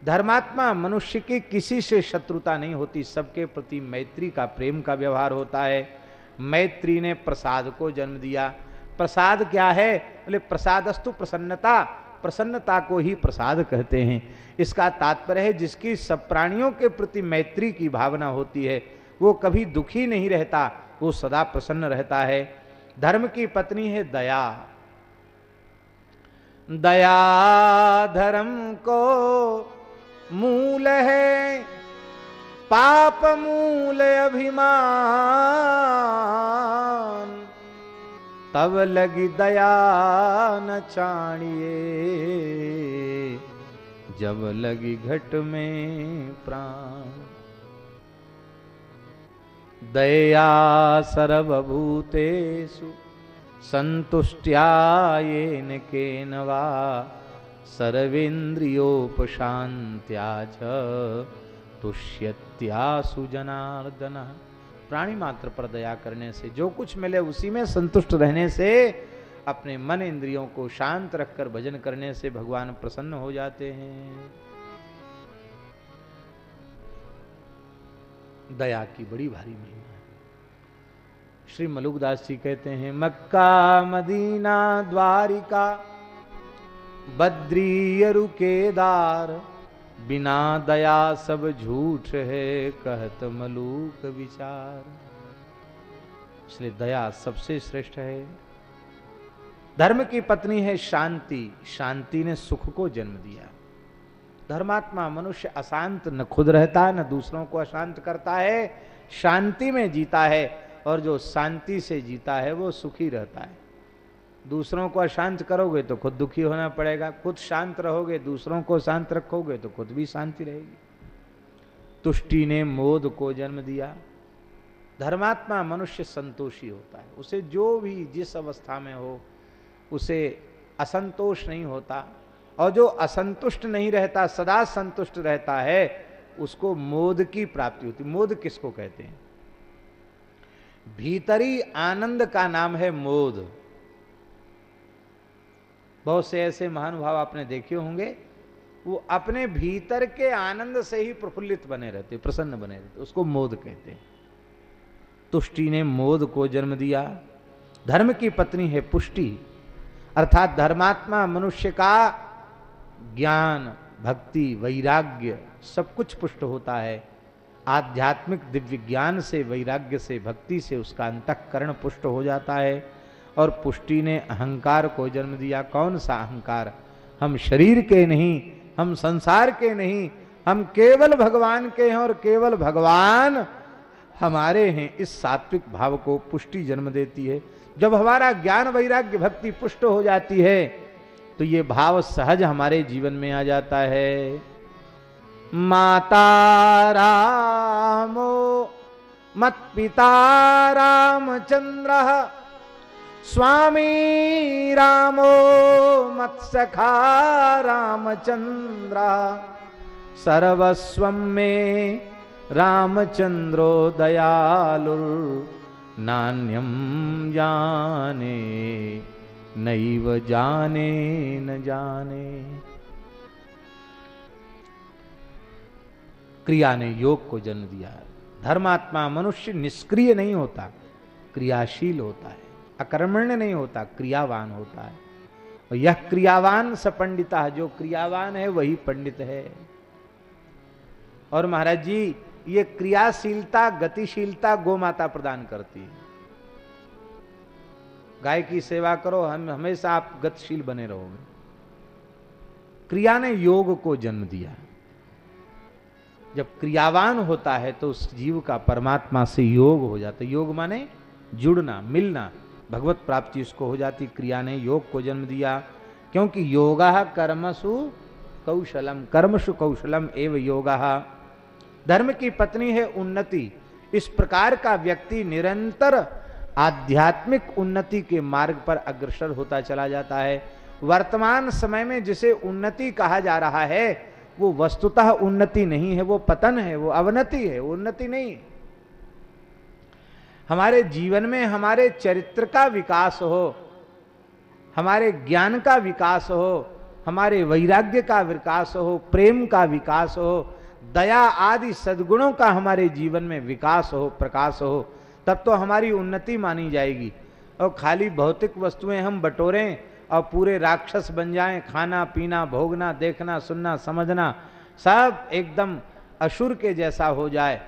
धर्मात्मा मनुष्य की किसी से शत्रुता नहीं होती, सबके प्रति मैत्री का प्रेम का व्यवहार होता है। मैत्री ने प्रसाद को जन्म दिया। प्रसाद क्या है? बोले, प्रसादस्तु प्रसन्नता प्रसन्नता को ही प्रसाद कहते हैं। इसका तात्पर्य है, जिसकी सब प्राणियों के प्रति मैत्री की भावना होती है, वो कभी दुखी नहीं रहता, वो सदा प्रसन्न रहता है। धर्म की पत्नी है दया। दया धर्म को मूल है, पाप मूल अभिमान। तब लगी दया न चाणिए। जब लगी घट में प्राण। दया सर्वभूतेषु संतुष्ट्यायेन केन वा। जनार्दन। प्राणी मात्र पर दया करने से, जो कुछ मिले उसी में संतुष्ट रहने से, अपने मन इंद्रियों को शांत रखकर भजन करने से भगवान प्रसन्न हो जाते हैं। दया की बड़ी भारी महिमा है। श्री मलुकदास जी कहते हैं, मक्का मदीना द्वारिका बद्री केदार बिना दया सब झूठ है, कहत मलूक विचार। इसलिए दया सबसे श्रेष्ठ है। धर्म की पत्नी है शांति। शांति ने सुख को जन्म दिया। धर्मात्मा मनुष्य अशांत न खुद रहता है न दूसरों को अशांत करता है। शांति में जीता है और जो शांति से जीता है, वो सुखी रहता है। दूसरों को अशांत करोगे तो खुद दुखी होना पड़ेगा। खुद शांत रहोगे, दूसरों को शांत रखोगे तो खुद भी शांति रहेगी। तुष्टि ने मोद को जन्म दिया। धर्मात्मा मनुष्य संतोषी होता है। उसे जो भी जिस अवस्था में हो, उसे असंतोष नहीं होता। और जो असंतुष्ट नहीं रहता, सदा संतुष्ट रहता है, उसको मोद की प्राप्ति होती। मोद किसको कहते हैं? भीतरी आनंद का नाम है मोद। बहुत से ऐसे महानुभाव आपने देखे होंगे, वो अपने भीतर के आनंद से ही प्रफुल्लित बने रहते प्रसन्न बने रहते उसको मोद कहते हैं। तुष्टि ने मोद को जन्म दिया। धर्म की पत्नी है पुष्टि, अर्थात धर्मात्मा मनुष्य का ज्ञान, भक्ति, वैराग्य सब कुछ पुष्ट होता है। आध्यात्मिक दिव्य ज्ञान से, वैराग्य से, भक्ति से उसका अंतकरण पुष्ट हो जाता है। और पुष्टि ने अहंकार को जन्म दिया। कौन सा अहंकार? हम शरीर के नहीं, हम संसार के नहीं, हम केवल भगवान के हैं और केवल भगवान हमारे हैं। इस सात्विक भाव को पुष्टि जन्म देती है। जब हमारा ज्ञान वैराग्य भक्ति पुष्ट हो जाती है तो ये भाव सहज हमारे जीवन में आ जाता है। माता रामो मत पिता रामचंद्र स्वामी रामो मत सखा रामचंद्र। सर्वस्व में रामचंद्रो दयालु नान्यम जाने, नैव जाने न जाने। क्रिया ने योग को जन्म दिया धर्मात्मा मनुष्य निष्क्रिय नहीं होता, क्रियाशील होता है। अकर्मण्य नहीं होता, क्रियावान होता है। और यह क्रियावान स पंडिता जो क्रियावान है, वही पंडित है। और महाराज जी, ये क्रियाशीलता, गतिशीलता गो माता प्रदान करती है। गाय की सेवा करो, हम हमेशा आप गतिशील बने रहोगे। क्रिया ने योग को जन्म दिया। जब क्रियावान होता है तो उस जीव का परमात्मा से योग हो जाता योग माने जुड़ना, मिलना भगवत प्राप्ति उसको हो जाती, क्रिया ने योग को जन्म दिया। क्योंकि योगा कर्मसु कौशलम कर्मसु कौशलम एव योगा। धर्म की पत्नी है उन्नति। इस प्रकार का व्यक्ति निरंतर आध्यात्मिक उन्नति के मार्ग पर अग्रसर होता चला जाता है। वर्तमान समय में जिसे उन्नति कहा जा रहा है, वो वस्तुतः उन्नति नहीं है, वो पतन है, वो अवनति है, उन्नति नहीं हमारे जीवन में हमारे चरित्र का विकास हो, हमारे ज्ञान का विकास हो, हमारे वैराग्य का विकास हो, प्रेम का विकास हो, दया आदि सद्गुणों का हमारे जीवन में विकास हो, प्रकाश हो, तब तो हमारी उन्नति मानी जाएगी। और खाली भौतिक वस्तुएँ हम बटोरें और पूरे राक्षस बन जाएँ, खाना, पीना, भोगना, देखना, सुनना, समझना, सब एकदम असुर के जैसा हो जाए।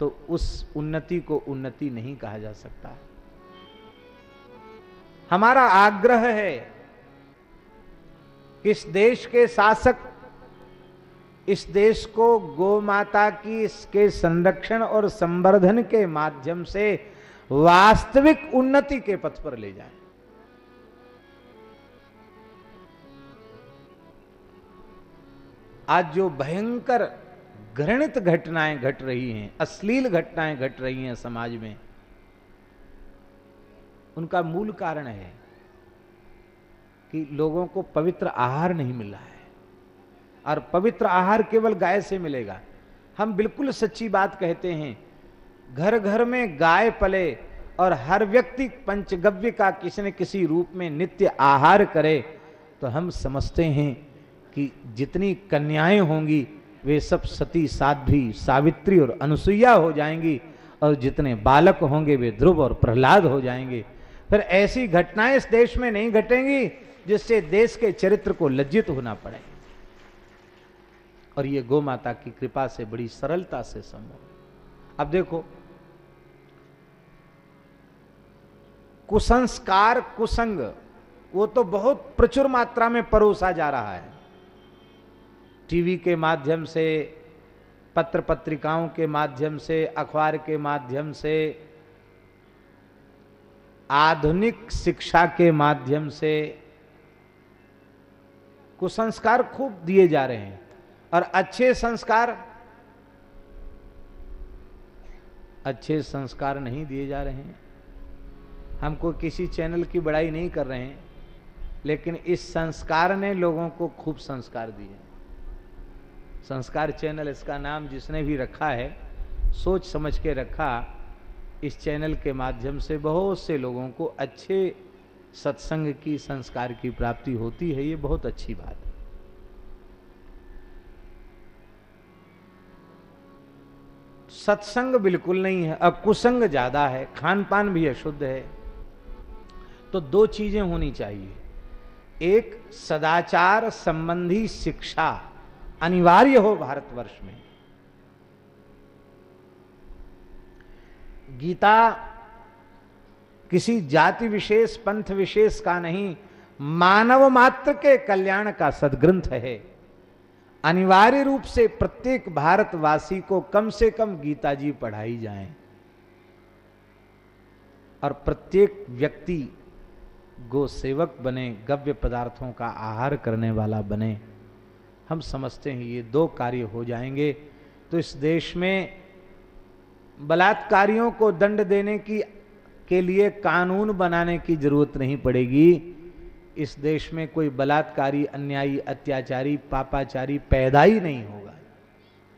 तो उस उन्नति को उन्नति नहीं कहा जा सकता। हमारा आग्रह है कि इस देश के शासक, इस देश को गो माता की, इसके संरक्षण और संवर्धन के माध्यम से वास्तविक उन्नति के पथ पर ले जाए। आज जो भयंकर घृणित घटनाएँ घट रही हैं, अश्लील घटनाएँ घट रही हैं समाज में। उनका मूल कारण है कि लोगों को पवित्र आहार नहीं मिल रहा है। और पवित्र आहार केवल गाय से मिलेगा। हम बिल्कुल सच्ची बात कहते हैं घर घर में गाय पले और हर व्यक्ति पंचगव्य का किसी न किसी रूप में नित्य आहार करे तो हम समझते हैं कि जितनी कन्याएँ होंगी वे सब सती साध्वी, सावित्री और अनुसुईया हो जाएँगी और जितने बालक होंगे वे ध्रुव और प्रहलाद हो जाएँगे। फिर ऐसी घटनाएँ इस देश में नहीं घटेंगी जिससे देश के चरित्र को लज्जित होना पड़े। और ये गो माता की कृपा से बड़ी सरलता से संभव। अब देखो, कुसंस्कार, कुसंग, वो तो बहुत प्रचुर मात्रा में परोसा जा रहा है। टीवी के माध्यम से, पत्र पत्रिकाओं के माध्यम से, अखबार के माध्यम से, आधुनिक शिक्षा के माध्यम से कुसंस्कार खूब दिए जा रहे हैं। और अच्छे संस्कार अच्छे संस्कार नहीं दिए जा रहे हैं। हमको किसी चैनल की बड़ाई नहीं कर रहे हैं, लेकिन इस संस्कार ने लोगों को खूब संस्कार दिए संस्कार चैनल इसका नाम जिसने भी रखा है, सोच समझ के रखा, इस चैनल के माध्यम से बहुत से लोगों को अच्छे सत्संग की, संस्कार की प्राप्ति होती है, ये बहुत अच्छी बात है। सत्संग बिल्कुल नहीं है, अब कुसंग ज़्यादा है खान पान भी अशुद्ध है तो दो चीज़ें होनी चाहिए। एक, सदाचार संबंधी शिक्षा। अनिवार्य हो भारतवर्ष में। गीता किसी जाति विशेष, पंथ विशेष का नहीं, मानव मात्र के कल्याण का सदग्रंथ है। अनिवार्य रूप से प्रत्येक भारतवासी को कम से कम गीता जी पढ़ाई जाए। और प्रत्येक व्यक्ति गो सेवक बने, गव्य पदार्थों का आहार करने वाला बने। हम समझते हैं ये दो कार्य हो जाएँगे। तो इस देश में बलात्कारियों को दंड देने की, के लिए कानून बनाने की ज़रूरत नहीं पड़ेगी। इस देश में कोई बलात्कारी, अन्यायी, अत्याचारी, पापाचारी पैदा ही नहीं होगा।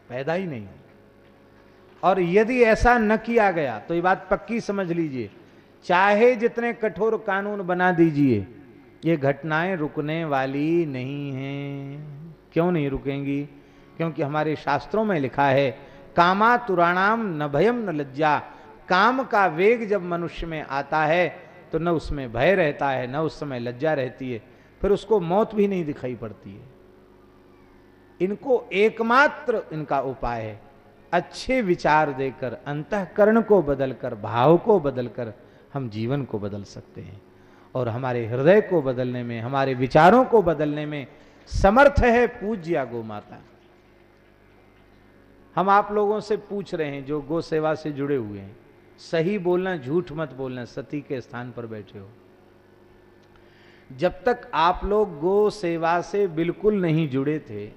पैदा ही नहीं होगा। और यदि ऐसा न किया गया तो ये बात पक्की समझ लीजिए, चाहे जितने कठोर कानून बना दीजिए, ये घटनाएँ रुकने वाली नहीं हैं। क्यों नहीं रुकेंगी? क्योंकि हमारे शास्त्रों में लिखा है, कामा तुराणाम न भयम न लज्जा। काम का वेग जब मनुष्य में आता है तो न उसमें भय रहता है, न उस समय लज्जा रहती है। फिर उसको मौत भी नहीं दिखाई पड़ती है। इनको एकमात्र इनका उपाय है, अच्छे विचार देकर, अंतकरण को बदलकर, भाव को बदलकर हम जीवन को बदल सकते हैं। और हमारे हृदय को बदलने में, हमारे विचारों को बदलने में समर्थ है पूज्य गो माता। हम आप लोगों से पूछ रहे हैं, जो गो सेवा से जुड़े हुए हैं, सही बोलना, झूठ मत बोलना, सती के स्थान पर बैठे हो। जब तक आप लोग गो सेवा से बिल्कुल नहीं जुड़े थे,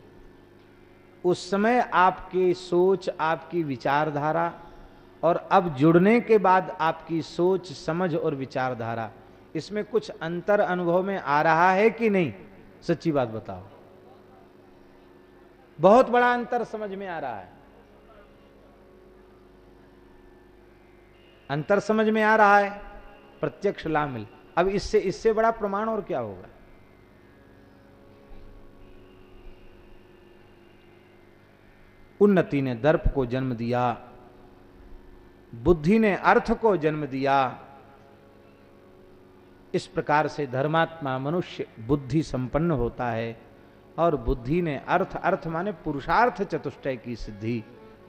उस समय आपकी सोच, आपकी विचारधारा, और अब जुड़ने के बाद आपकी सोच, समझ और विचारधारा, इसमें कुछ अंतर अनुभव में आ रहा है कि नहीं? सच्ची बात बताओ। बहुत बड़ा अंतर समझ में आ रहा है। अंतर समझ में आ रहा है, प्रत्यक्ष लाभ मिल अब इससे इससे बड़ा प्रमाण और क्या होगा? उन्नति ने दर्प को जन्म दिया, बुद्धि ने अर्थ को जन्म दिया इस प्रकार से धर्मात्मा मनुष्य बुद्धि संपन्न होता है और बुद्धि ने अर्थ अर्थ माने पुरुषार्थ चतुष्टय की सिद्धि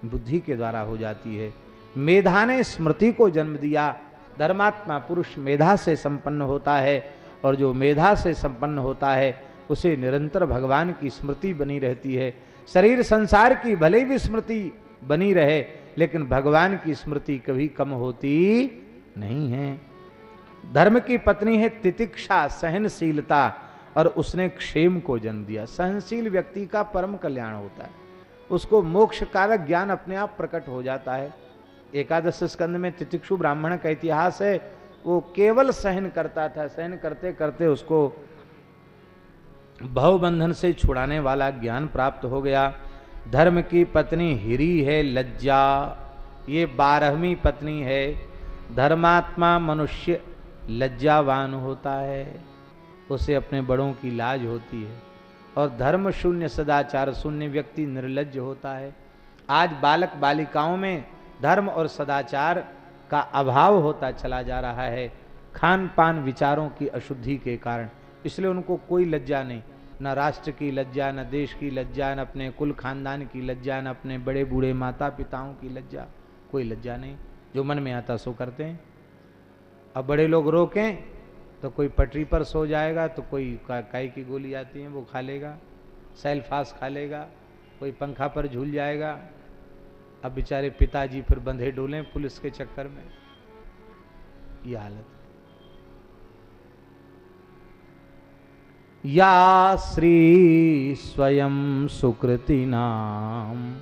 बुद्धि के द्वारा हो जाती है। मेधा ने स्मृति को जन्म दिया। धर्मात्मा पुरुष मेधा से संपन्न होता है और जो मेधा से संपन्न होता है, उसे निरंतर भगवान की स्मृति बनी रहती है। शरीर संसार की भले भी स्मृति बनी रहे, लेकिन भगवान की स्मृति कभी कम होती नहीं है। धर्म की पत्नी है तितिक्षा, सहनशीलता, और उसने क्षेम को जन्म दिया। सहनशील व्यक्ति का परम कल्याण होता है। उसको मोक्ष कारक ज्ञान अपने आप प्रकट हो जाता है। एकादश स्कंद में तितिक्षु ब्राह्मण का इतिहास है, वो केवल सहन करता था। सहन करते करते उसको भवबंधन से छुड़ाने वाला ज्ञान प्राप्त हो गया। धर्म की पत्नी हिरी है, लज्जा। ये बारहवीं पत्नी है। धर्मात्मा मनुष्य लज्जावान होता है, उसे अपने बड़ों की लाज होती है। और धर्म शून्य सदाचार, शून्य व्यक्ति निर्लज होता है। आज बालक बालिकाओं में धर्म और सदाचार का अभाव होता चला जा रहा है। खान पान विचारों की अशुद्धि के कारण। इसलिए उनको कोई लज्जा नहीं। न राष्ट्र की लज्जा, न देश की लज्जा, न अपने कुल खानदान की लज्जा, न अपने बड़े बूढ़े माता पिताओं की लज्जा। कोई लज्जा नहीं। जो मन में आता सो करते हैं। अब बड़े लोग रोकें तो कोई पटरी पर सो जाएगा तो कोई काई की गोली आती है, वो खा लेगा सेल्फास खा लेगा, कोई पंखा पर झूल जाएगा। अब बेचारे पिताजी फिर बंधे डोले पुलिस के चक्कर में। ये हालत। या श्री स्वयं सुकृति नाम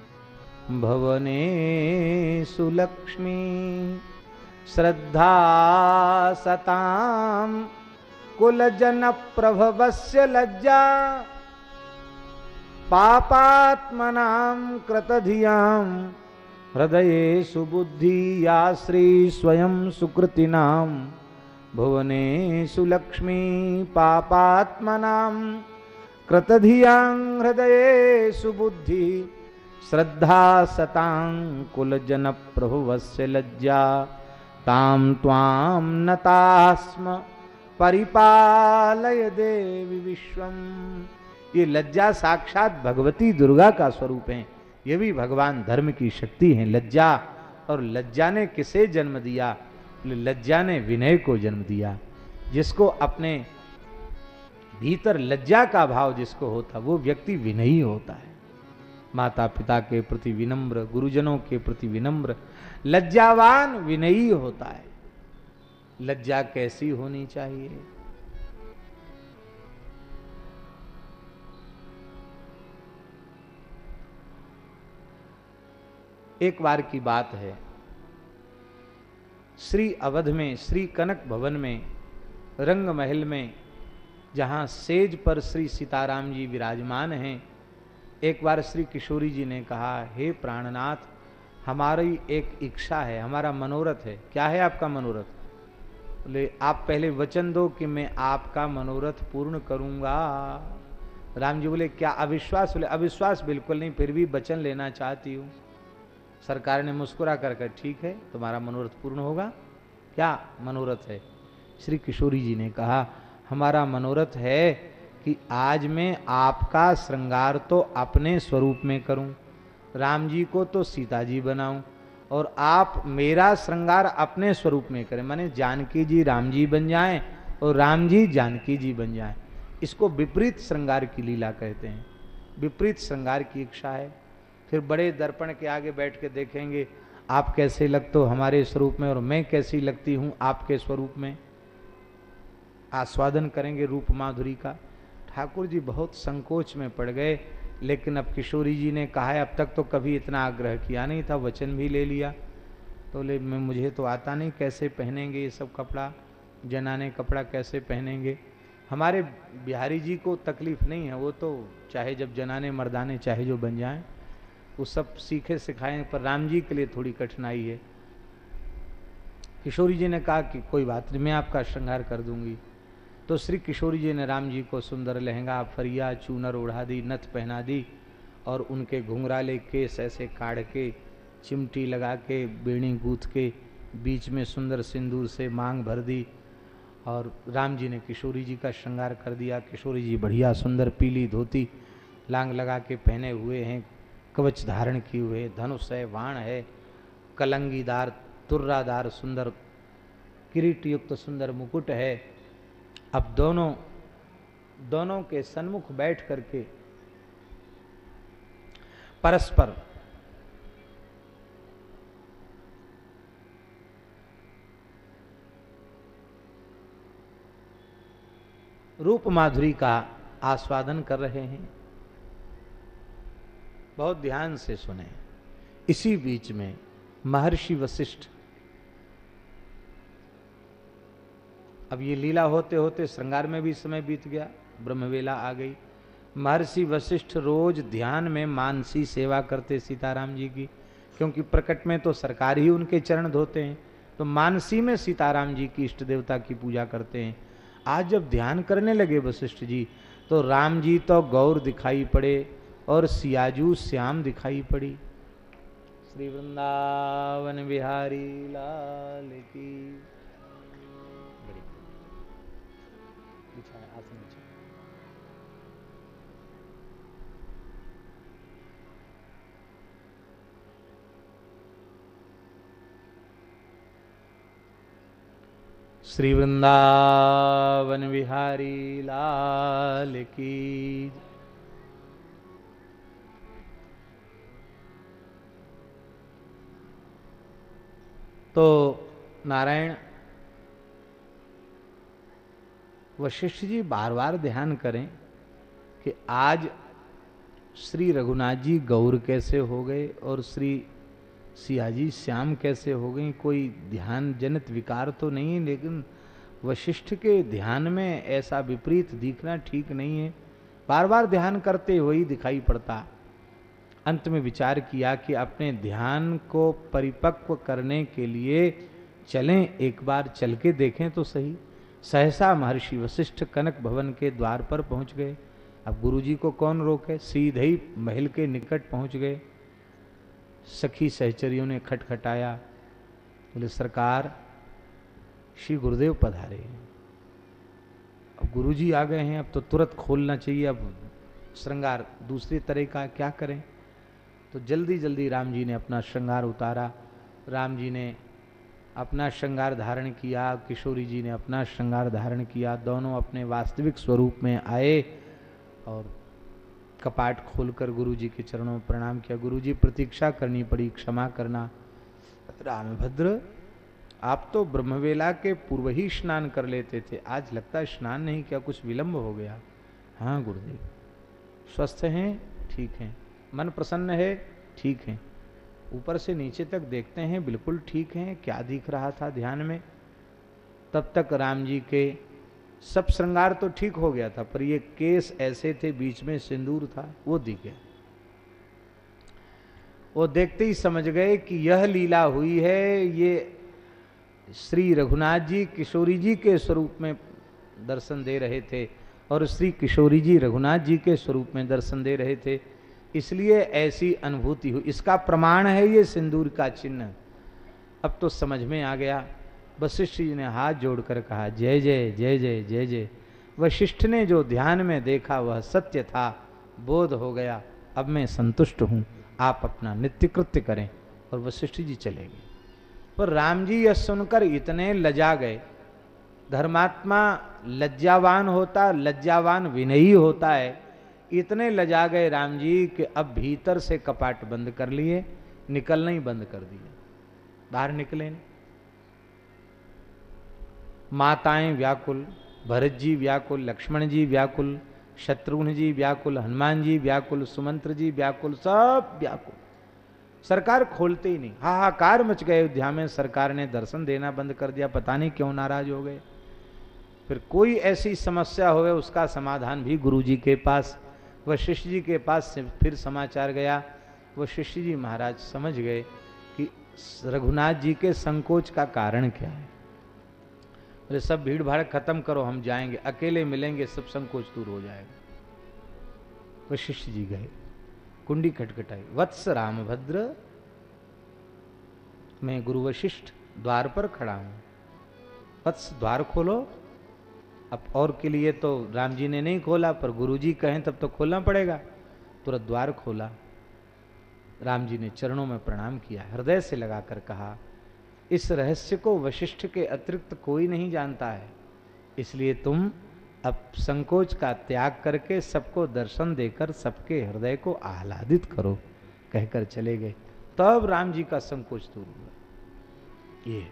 भवने सुलक्ष्मी श्रद्धा सताम। कुलजन प्रभवस्य लज्जा। पापात्मनां कृतधियाँ। हृदये सुबुद्धि या श्री स्वयं सुकृतिनां। भुवने सुलक्ष्मी पापात्मनां। कृतधियाँ हृदये सुबुद्धि श्रद्धा सतां कुलजनप्रभुवस्य लज्जा। तां त्वां नतास्म, परिपालय देवी विश्वम। ये लज्जा साक्षात भगवती दुर्गा का स्वरूप है। ये भी भगवान धर्म की शक्ति है, लज्जा। और लज्जा ने किसे जन्म दिया? लज्जा ने विनय को जन्म दिया। जिसको अपने भीतर लज्जा का भाव जिसको होता, वो व्यक्ति विनयी होता है। माता पिता के प्रति विनम्र, गुरुजनों के प्रति विनम्र लज्जावान विनयी होता है। लज्जा कैसी होनी चाहिए? एक बार की बात है। श्री अवध में, श्री कनक भवन में रंग महल में, जहाँ सेज पर श्री सीताराम जी विराजमान हैं, एक बार श्री किशोरी जी ने कहा, हे प्राणनाथ हमारी एक इच्छा है, हमारा मनोरथ है। क्या है आपका मनोरथ? बोले, आप पहले वचन दो कि मैं आपका मनोरथ पूर्ण करूँगा। राम जी बोले, क्या अविश्वास? बोले, अविश्वास बिल्कुल नहीं, फिर भी वचन लेना चाहती हूँ। सरकार ने मुस्कुरा कर कर ठीक है, तुम्हारा मनोरथ पूर्ण होगा। क्या मनोरथ है? श्री किशोरी जी ने कहा, हमारा मनोरथ है कि आज मैं आपका श्रृंगार तो अपने स्वरूप में करूँ। राम जी को तो सीता जी बनाऊँ और आप मेरा श्रृंगार अपने स्वरूप में करें। माने जानकी जी राम जी बन जाएँ और राम जी जानकी जी बन जाएँ। इसको विपरीत श्रृंगार की लीला कहते हैं। विपरीत श्रृंगार की इच्छा है। फिर बड़े दर्पण के आगे बैठ के देखेंगे, आप कैसे लगते हो हमारे स्वरूप में और मैं कैसी लगती हूँ आपके स्वरूप में? आस्वादन करेंगे रूप माधुरी का। ठाकुर जी बहुत संकोच में पड़ गए। लेकिन अब किशोरी जी ने कहा है, अब तक तो कभी इतना आग्रह किया नहीं था, वचन भी ले लिया। तो ले, मैं, मुझे तो आता नहीं, कैसे पहनेंगे ये सब कपड़ा? जनाने कपड़ा कैसे पहनेंगे? हमारे बिहारी जी को तकलीफ़ नहीं है, वो तो चाहे जब जनाने मर्दाने, चाहे जो बन जाएँ, वो सब सीखे सिखाए, पर राम जी के लिए थोड़ी कठिनाई है। किशोरी जी ने कहा कि, कोई बात नहीं, मैं आपका श्रृंगार कर दूँगी। तो श्री किशोरी जी ने राम जी को सुंदर लहंगा, फरिया, चूनर उड़ा दी, नथ पहना दी और उनके घुंघराले केस ऐसे काढ़ के, चिमटी लगा के, बेणी गूथ के, बीच में सुंदर सिंदूर से मांग भर दी और राम जी ने किशोरी जी का श्रृंगार कर दिया। किशोरी जी बढ़िया सुंदर पीली धोती, लांग लगा के पहने हुए हैं, कवच धारण किए हुए धनुष है वाण है, कलंगीदार, तुर्रादार सुंदर किरीट युक्त सुंदर मुकुट है। अब दोनों दोनों के सन्मुख बैठ करके परस्पर रूप माधुरी का आस्वादन कर रहे हैं। बहुत ध्यान से सुने। इसी बीच में महर्षि वशिष्ठ अब ये लीला होते होते श्रृंगार में भी समय बीत गया, ब्रह्मवेला आ गई। महर्षि वशिष्ठ रोज ध्यान में मानसी सेवा करते सीताराम जी की, क्योंकि प्रकट में तो सरकार ही उनके चरण धोते हैं तो मानसी में सीताराम जी की इष्ट देवता की पूजा करते हैं। आज जब ध्यान करने लगे वशिष्ठ जी तो राम जी तो गौर दिखाई पड़े और सियाजू श्याम दिखाई पड़ी। श्री वृंदावन बिहारी लाल की श्री वृंदावन बिहारी लाल की तो नारायण, वशिष्ठ जी बार बार ध्यान करें कि आज श्री रघुनाथ जी गौर कैसे हो गए और श्री सियाजी, श्याम कैसे हो गई? कोई ध्यान जनित विकार तो नहीं है लेकिन वशिष्ठ के ध्यान में ऐसा विपरीत दिखना ठीक नहीं है। बार बार ध्यान करते हुए ही दिखाई पड़ता। अंत में विचार किया कि अपने ध्यान को परिपक्व करने के लिए चलें, एक बार चल के देखें तो सही। सहसा महर्षि वशिष्ठ कनक भवन के द्वार पर पहुँच गए। अब गुरुजी को कौन रोके? सीधे ही महल के निकट पहुँच गए। सखी सहचरियों ने खटखटाया, बोले, सरकार, श्री गुरुदेव पधारे। अब गुरुजी आ गए हैं, अब तो तुरंत खोलना चाहिए, अब श्रृंगार दूसरे तरह का क्या करें? तो जल्दी जल्दी राम जी ने अपना श्रृंगार उतारा। राम जी ने अपना श्रृंगार धारण किया, किशोरी जी ने अपना श्रृंगार धारण किया, दोनों अपने वास्तविक स्वरूप में आए और कपाट खोलकर गुरु जी के चरणों में प्रणाम किया। गुरु जी प्रतीक्षा करनी पड़ी, क्षमा करना। रामभद्र, आप तो ब्रह्मवेला के पूर्व ही स्नान कर लेते थे। आज लगता है स्नान नहीं किया, कुछ विलंब हो गया। हाँ गुरुदेव स्वस्थ हैं? ठीक हैं। मन प्रसन्न है? ठीक है। ऊपर से नीचे तक देखते हैं? बिल्कुल ठीक हैं। क्या दिख रहा था ध्यान में? तब तक राम जी के सब श्रृंगार तो ठीक हो गया था, पर ये केस ऐसे थे, बीच में सिंदूर था, वो दिख। गया वो देखते ही समझ गए कि यह लीला हुई है, ये श्री रघुनाथ जी, किशोरी जी के स्वरूप में दर्शन दे रहे थे और श्री किशोरी जी रघुनाथ जी के स्वरूप में दर्शन दे रहे थे। इसलिए ऐसी अनुभूति हुई। इसका प्रमाण है ये सिंदूर का चिन्ह। अब तो समझ में आ गया। वशिष्ठ जी ने हाथ जोड़कर कहा, जय जय जय जय जय जय। वशिष्ठ ने जो ध्यान में देखा, वह सत्य था, बोध हो गया। अब मैं संतुष्ट हूँ, आप अपना नित्य कृत्य करें। और वशिष्ठ जी चले गए। पर राम जी यह सुनकर इतने लजा गए। धर्मात्मा लज्जावान होता, लज्जावान विनयी होता है। इतने लजा गए राम जी कि अब भीतर से कपाट बंद कर लिए, निकलना ही बंद कर दिए बाहर निकले नहीं। माताएँ व्याकुल, भरत जी व्याकुल, लक्ष्मण जी व्याकुल, शत्रुघ्न जी व्याकुल, हनुमान जी व्याकुल, सुमंत्र जी व्याकुल, सब व्याकुल। सरकार खोलते ही नहीं। हाहाकार मच गए अयोध्या में। सरकार ने दर्शन देना बंद कर दिया। पता नहीं क्यों नाराज़ हो गए। फिर कोई ऐसी समस्या हो गए उसका समाधान भी गुरु जी के पास, वशिष्ठ जी के पास फिर समाचार गया। वशिष्ठ जी महाराज समझ गए कि रघुनाथ जी के संकोच का कारण क्या है। बोले सब भीड़ भाड़ खत्म करो, हम जाएँगे। अकेले मिलेंगे, सब संकोच दूर हो जाएगा। वशिष्ठ जी गए, कुंडी खटखटाई। वत्स रामभद्र, मैं गुरु वशिष्ठ द्वार पर खड़ा हूँ। वत्स द्वार खोलो। अब और के लिए तो राम जी ने नहीं खोला, पर गुरु जी कहें तब तो खोलना पड़ेगा। तुरंत द्वार खोला। राम जी ने चरणों में प्रणाम किया, हृदय से लगाकर कहा इस रहस्य को वशिष्ठ के अतिरिक्त कोई नहीं जानता है। इसलिए तुम अब संकोच का त्याग करके सबको दर्शन देकर सबके हृदय को आह्लादित करो, कहकर चले गए। तब राम जी का संकोच दूर हुआ। ये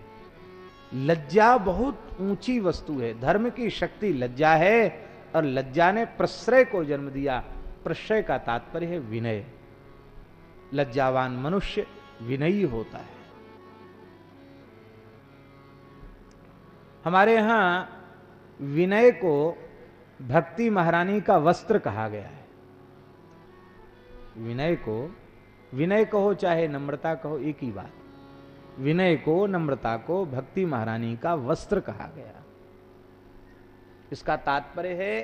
लज्जा बहुत ऊँची वस्तु है। धर्म की शक्ति लज्जा है और लज्जा ने प्रश्रय को जन्म दिया। प्रश्रय का तात्पर्य है विनय। लज्जावान मनुष्य विनयी होता है। हमारे यहाँ विनय को भक्ति महारानी का वस्त्र कहा गया है। विनय को, विनय कहो चाहे नम्रता कहो, एक ही बात। विनय को, नम्रता को भक्ति महारानी का वस्त्र कहा गया। इसका तात्पर्य है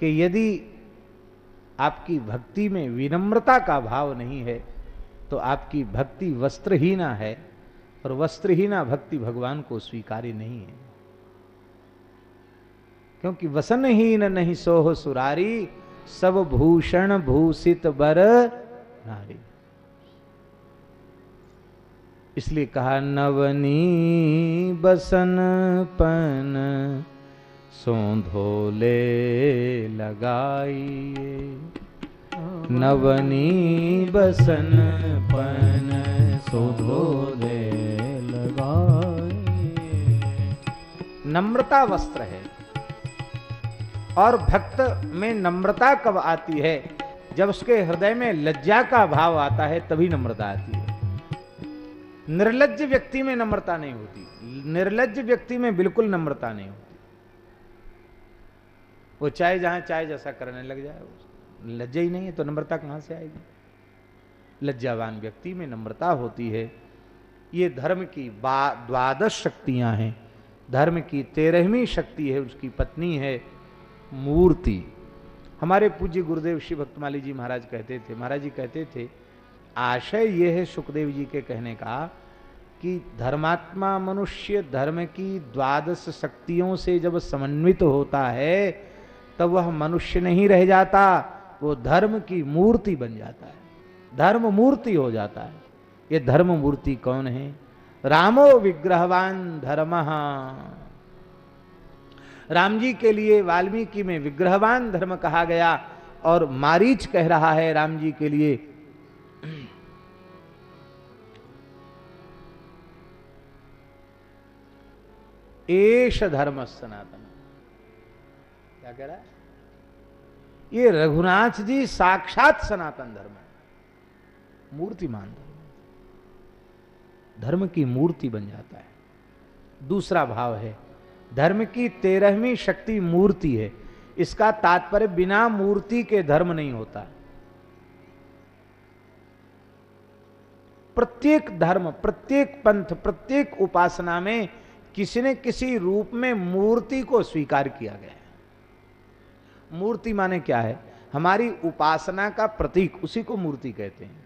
कि यदि आपकी भक्ति में विनम्रता का भाव नहीं है तो आपकी भक्ति वस्त्रहीना है। और वस्त्रहीना भक्ति भगवान को स्वीकार्य नहीं है। क्योंकि वसनहीन नहीं सोह सुरारी सब भूषण भूषित बर नारी। इसलिए कहा, नवनी बसन पन सोंधोले लगाइए। नवनी बसन पन सोधोले नम्रता वस्त्र है। और भक्त में नम्रता कब आती है? जब उसके हृदय में लज्जा का भाव आता है, तभी नम्रता आती है। निर्लज व्यक्ति में नम्रता नहीं होती। निर्लज व्यक्ति में बिल्कुल नम्रता नहीं होती। वो चाहे जहाँ चाहे जैसा करने लग जाए लज्जा ही नहीं है तो नम्रता कहाँ से आएगी? लज्जावान व्यक्ति में नम्रता होती है। ये धर्म की द्वादश शक्तियाँ हैं। धर्म की तेरहवीं शक्ति है, उसकी पत्नी है मूर्ति। हमारे पूज्य गुरुदेव श्री भक्तमाली जी महाराज कहते थे, महाराज जी कहते थे, आशय ये है सुखदेव जी के कहने का कि धर्मात्मा मनुष्य धर्म की द्वादश शक्तियों से जब समन्वित होता है, तब वह मनुष्य नहीं रह जाता, वो धर्म की मूर्ति बन जाता है। धर्म मूर्ति हो जाता है। ये धर्म मूर्ति कौन है? रामो विग्रहवान धर्म। राम जी के लिए वाल्मीकि में विग्रहवान धर्म कहा गया और मारीच कह रहा है राम जी के लिए। एश धर्म सनातन। क्या कह रहा है? ये रघुनाथ जी साक्षात सनातन धर्म है। मूर्तिमान धर्म। धर्म की मूर्ति बन जाता है। दूसरा भाव है, धर्म की तेरहवीं शक्ति मूर्ति है। इसका तात्पर्य बिना मूर्ति के धर्म नहीं होता। प्रत्येक धर्म, प्रत्येक पंथ, प्रत्येक उपासना में किसी ने किसी रूप में मूर्ति को स्वीकार किया गया है। मूर्ति माने क्या है? हमारी उपासना का प्रतीक उसी को मूर्ति कहते हैं।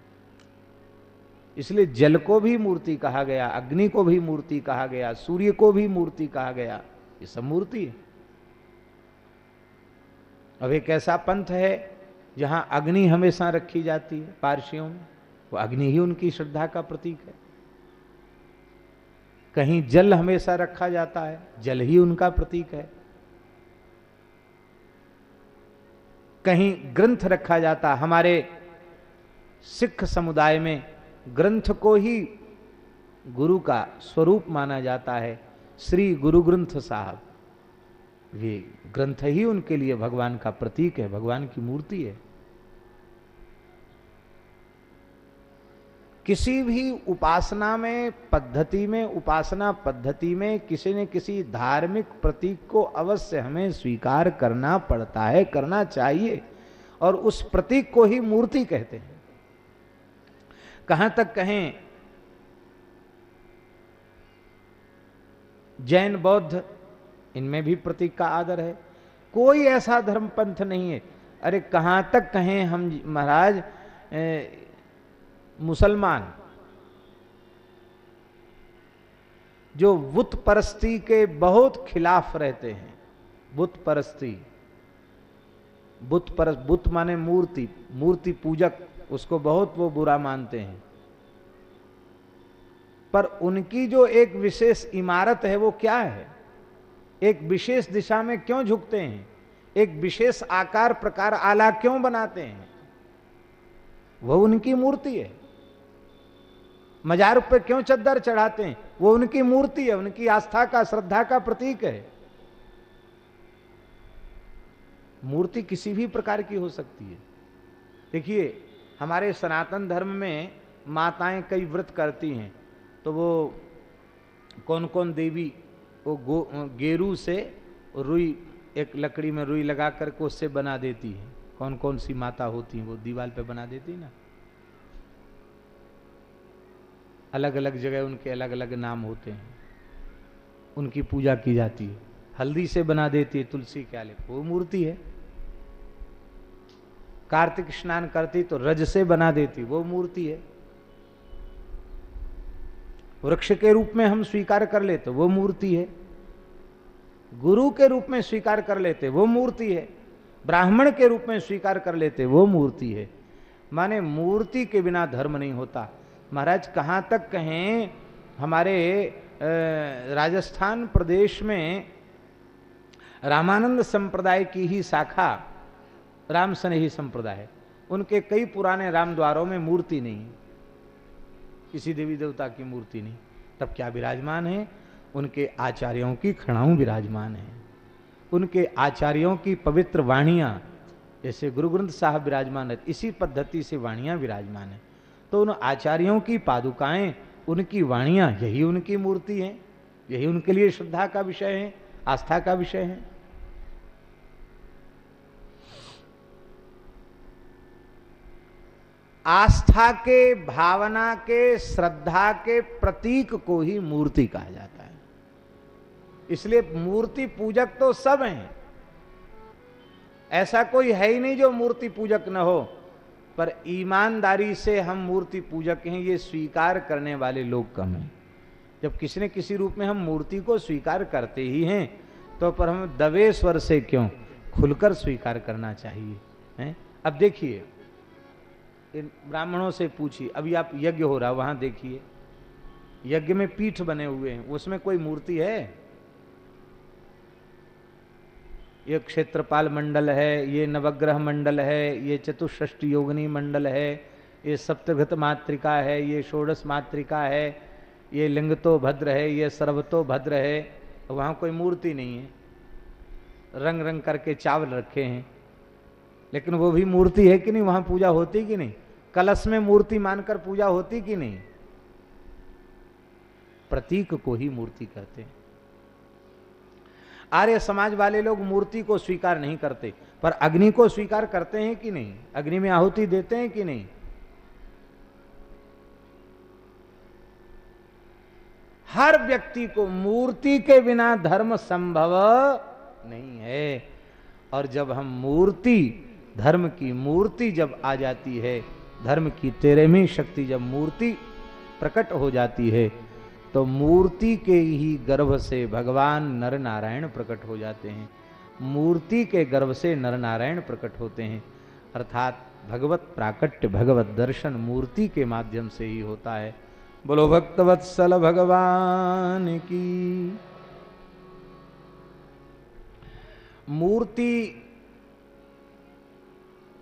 इसलिए जल को भी मूर्ति कहा गया, अग्नि को भी मूर्ति कहा गया, सूर्य को भी मूर्ति कहा गया, ये सब मूर्ति है। अब एक ऐसा पंथ है जहाँ अग्नि हमेशा रखी जाती है पारसियों में, वो अग्नि ही उनकी श्रद्धा का प्रतीक है। कहीं जल हमेशा रखा जाता है, जल ही उनका प्रतीक है। कहीं ग्रंथ रखा जाता, हमारे सिख समुदाय में ग्रंथ को ही गुरु का स्वरूप माना जाता है, श्री गुरु ग्रंथ साहब। ये ग्रंथ ही उनके लिए भगवान का प्रतीक है, भगवान की मूर्ति है। किसी भी उपासना में, पद्धति में, उपासना पद्धति में किसी न किसी धार्मिक प्रतीक को अवश्य हमें स्वीकार करना पड़ता है, करना चाहिए, और उस प्रतीक को ही मूर्ति कहते हैं। कहाँ तक कहें? जैन, बौद्ध, इनमें भी प्रतीक का आदर है। कोई ऐसा धर्म पंथ नहीं है। अरे कहाँ तक कहें हम, महाराज मुसलमान? जो बुत परस्ती के बहुत खिलाफ रहते हैं। बुत परस्ती बुत पर, बुत माने मूर्ति मूर्ति पूजक। उसको बहुत वो बुरा मानते हैं। पर उनकी जो एक विशेष इमारत है, वो क्या है? एक विशेष दिशा में क्यों झुकते हैं? एक विशेष आकार, प्रकार, आला क्यों बनाते हैं? वो उनकी मूर्ति है। मजार पे क्यों चद्दर चढ़ाते हैं? वो उनकी मूर्ति है, उनकी आस्था का, श्रद्धा का प्रतीक है। मूर्ति किसी भी प्रकार की हो सकती है। देखिए हमारे सनातन धर्म में माताएँ कई व्रत करती हैं। तो वो कौन कौन देवी, वो गेरू से रुई, एक लकड़ी में रुई लगा करके उससे बना देती है। कौन कौन सी माता होती हैं, वो दीवार पे बना देती ना? अलग अलग जगह उनके अलग अलग नाम होते हैं। उनकी पूजा की जाती है। हल्दी से बना देती है तुलसी क्या ले वो मूर्ति है। कार्तिक स्नान करती तो रज से बना देती, वो मूर्ति है। वृक्ष के रूप में हम स्वीकार कर लेते, वो मूर्ति है। गुरु के रूप में स्वीकार कर लेते, वो मूर्ति है। ब्राह्मण के रूप में स्वीकार कर लेते, वो मूर्ति है। माने मूर्ति के बिना धर्म नहीं होता। महाराज, कहाँ तक कहें, हमारे राजस्थान प्रदेश में रामानंद संप्रदाय की ही शाखा राम स्नेही संप्रदाय है। उनके कई पुराने राम द्वारों में मूर्ति नहीं किसी देवी देवता की मूर्ति नहीं। तब क्या विराजमान है? उनके आचार्यों की खड़ाऊ विराजमान है। उनके आचार्यों की पवित्र वाणियाँ, जैसे गुरु ग्रंथ साहब विराजमान है, इसी पद्धति से वाणियाँ विराजमान है। तो उन आचार्यों की पादुकाएँ, उनकी वाणियाँ, यही उनकी मूर्ति है। यही उनके लिए श्रद्धा का विषय है, आस्था का विषय है। आस्था के, भावना के, श्रद्धा के प्रतीक को ही मूर्ति कहा जाता है। इसलिए मूर्ति पूजक तो सब हैं। ऐसा कोई है ही नहीं जो मूर्ति पूजक न हो, पर ईमानदारी से हम मूर्ति पूजक हैं, ये स्वीकार करने वाले लोग कम हैं। जब किसी न किसी रूप में हम मूर्ति को स्वीकार करते ही हैं तो पर हम दबे स्वर से क्यों खुलकर स्वीकार करना चाहिए, हैं? अब देखिए ब्राह्मणों से पूछिए अभी आप यज्ञ हो रहा वहाँ देखिए। यज्ञ में पीठ बने हुए हैं, उसमें कोई मूर्ति है? ये क्षेत्रपाल मंडल है, ये नवग्रह मंडल है, ये चतुष्टी योगनी मंडल है, ये सप्तघत मात्रिका है, ये षोडश मातृका है, ये लिंग तो भद्र है, ये सर्वतो भद्र है, वहाँ कोई मूर्ति नहीं है। रंग रंग करके चावल रखे हैं, लेकिन वो भी मूर्ति है कि नहीं, वहाँ पूजा होती कि नहीं? कलश में मूर्ति मानकर पूजा होती कि नहीं? प्रतीक को ही मूर्ति कहते हैं। आर्य समाज वाले लोग मूर्ति को स्वीकार नहीं करते, पर अग्नि को स्वीकार करते हैं कि नहीं? अग्नि में आहुति देते हैं कि नहीं? हर व्यक्ति को मूर्ति के बिना धर्म संभव नहीं है। और जब हम मूर्ति, धर्म की मूर्ति जब आ जाती है धर्म की तेरहवीं शक्ति जब मूर्ति प्रकट हो जाती है तो मूर्ति के ही गर्भ से भगवान नर नारायण प्रकट हो जाते हैं। मूर्ति के गर्भ से नर नारायण प्रकट होते हैं। अर्थात भगवत प्राकट्य, भगवत दर्शन मूर्ति के माध्यम से ही होता है। बोलो, भक्तवत्सल भगवान की। मूर्ति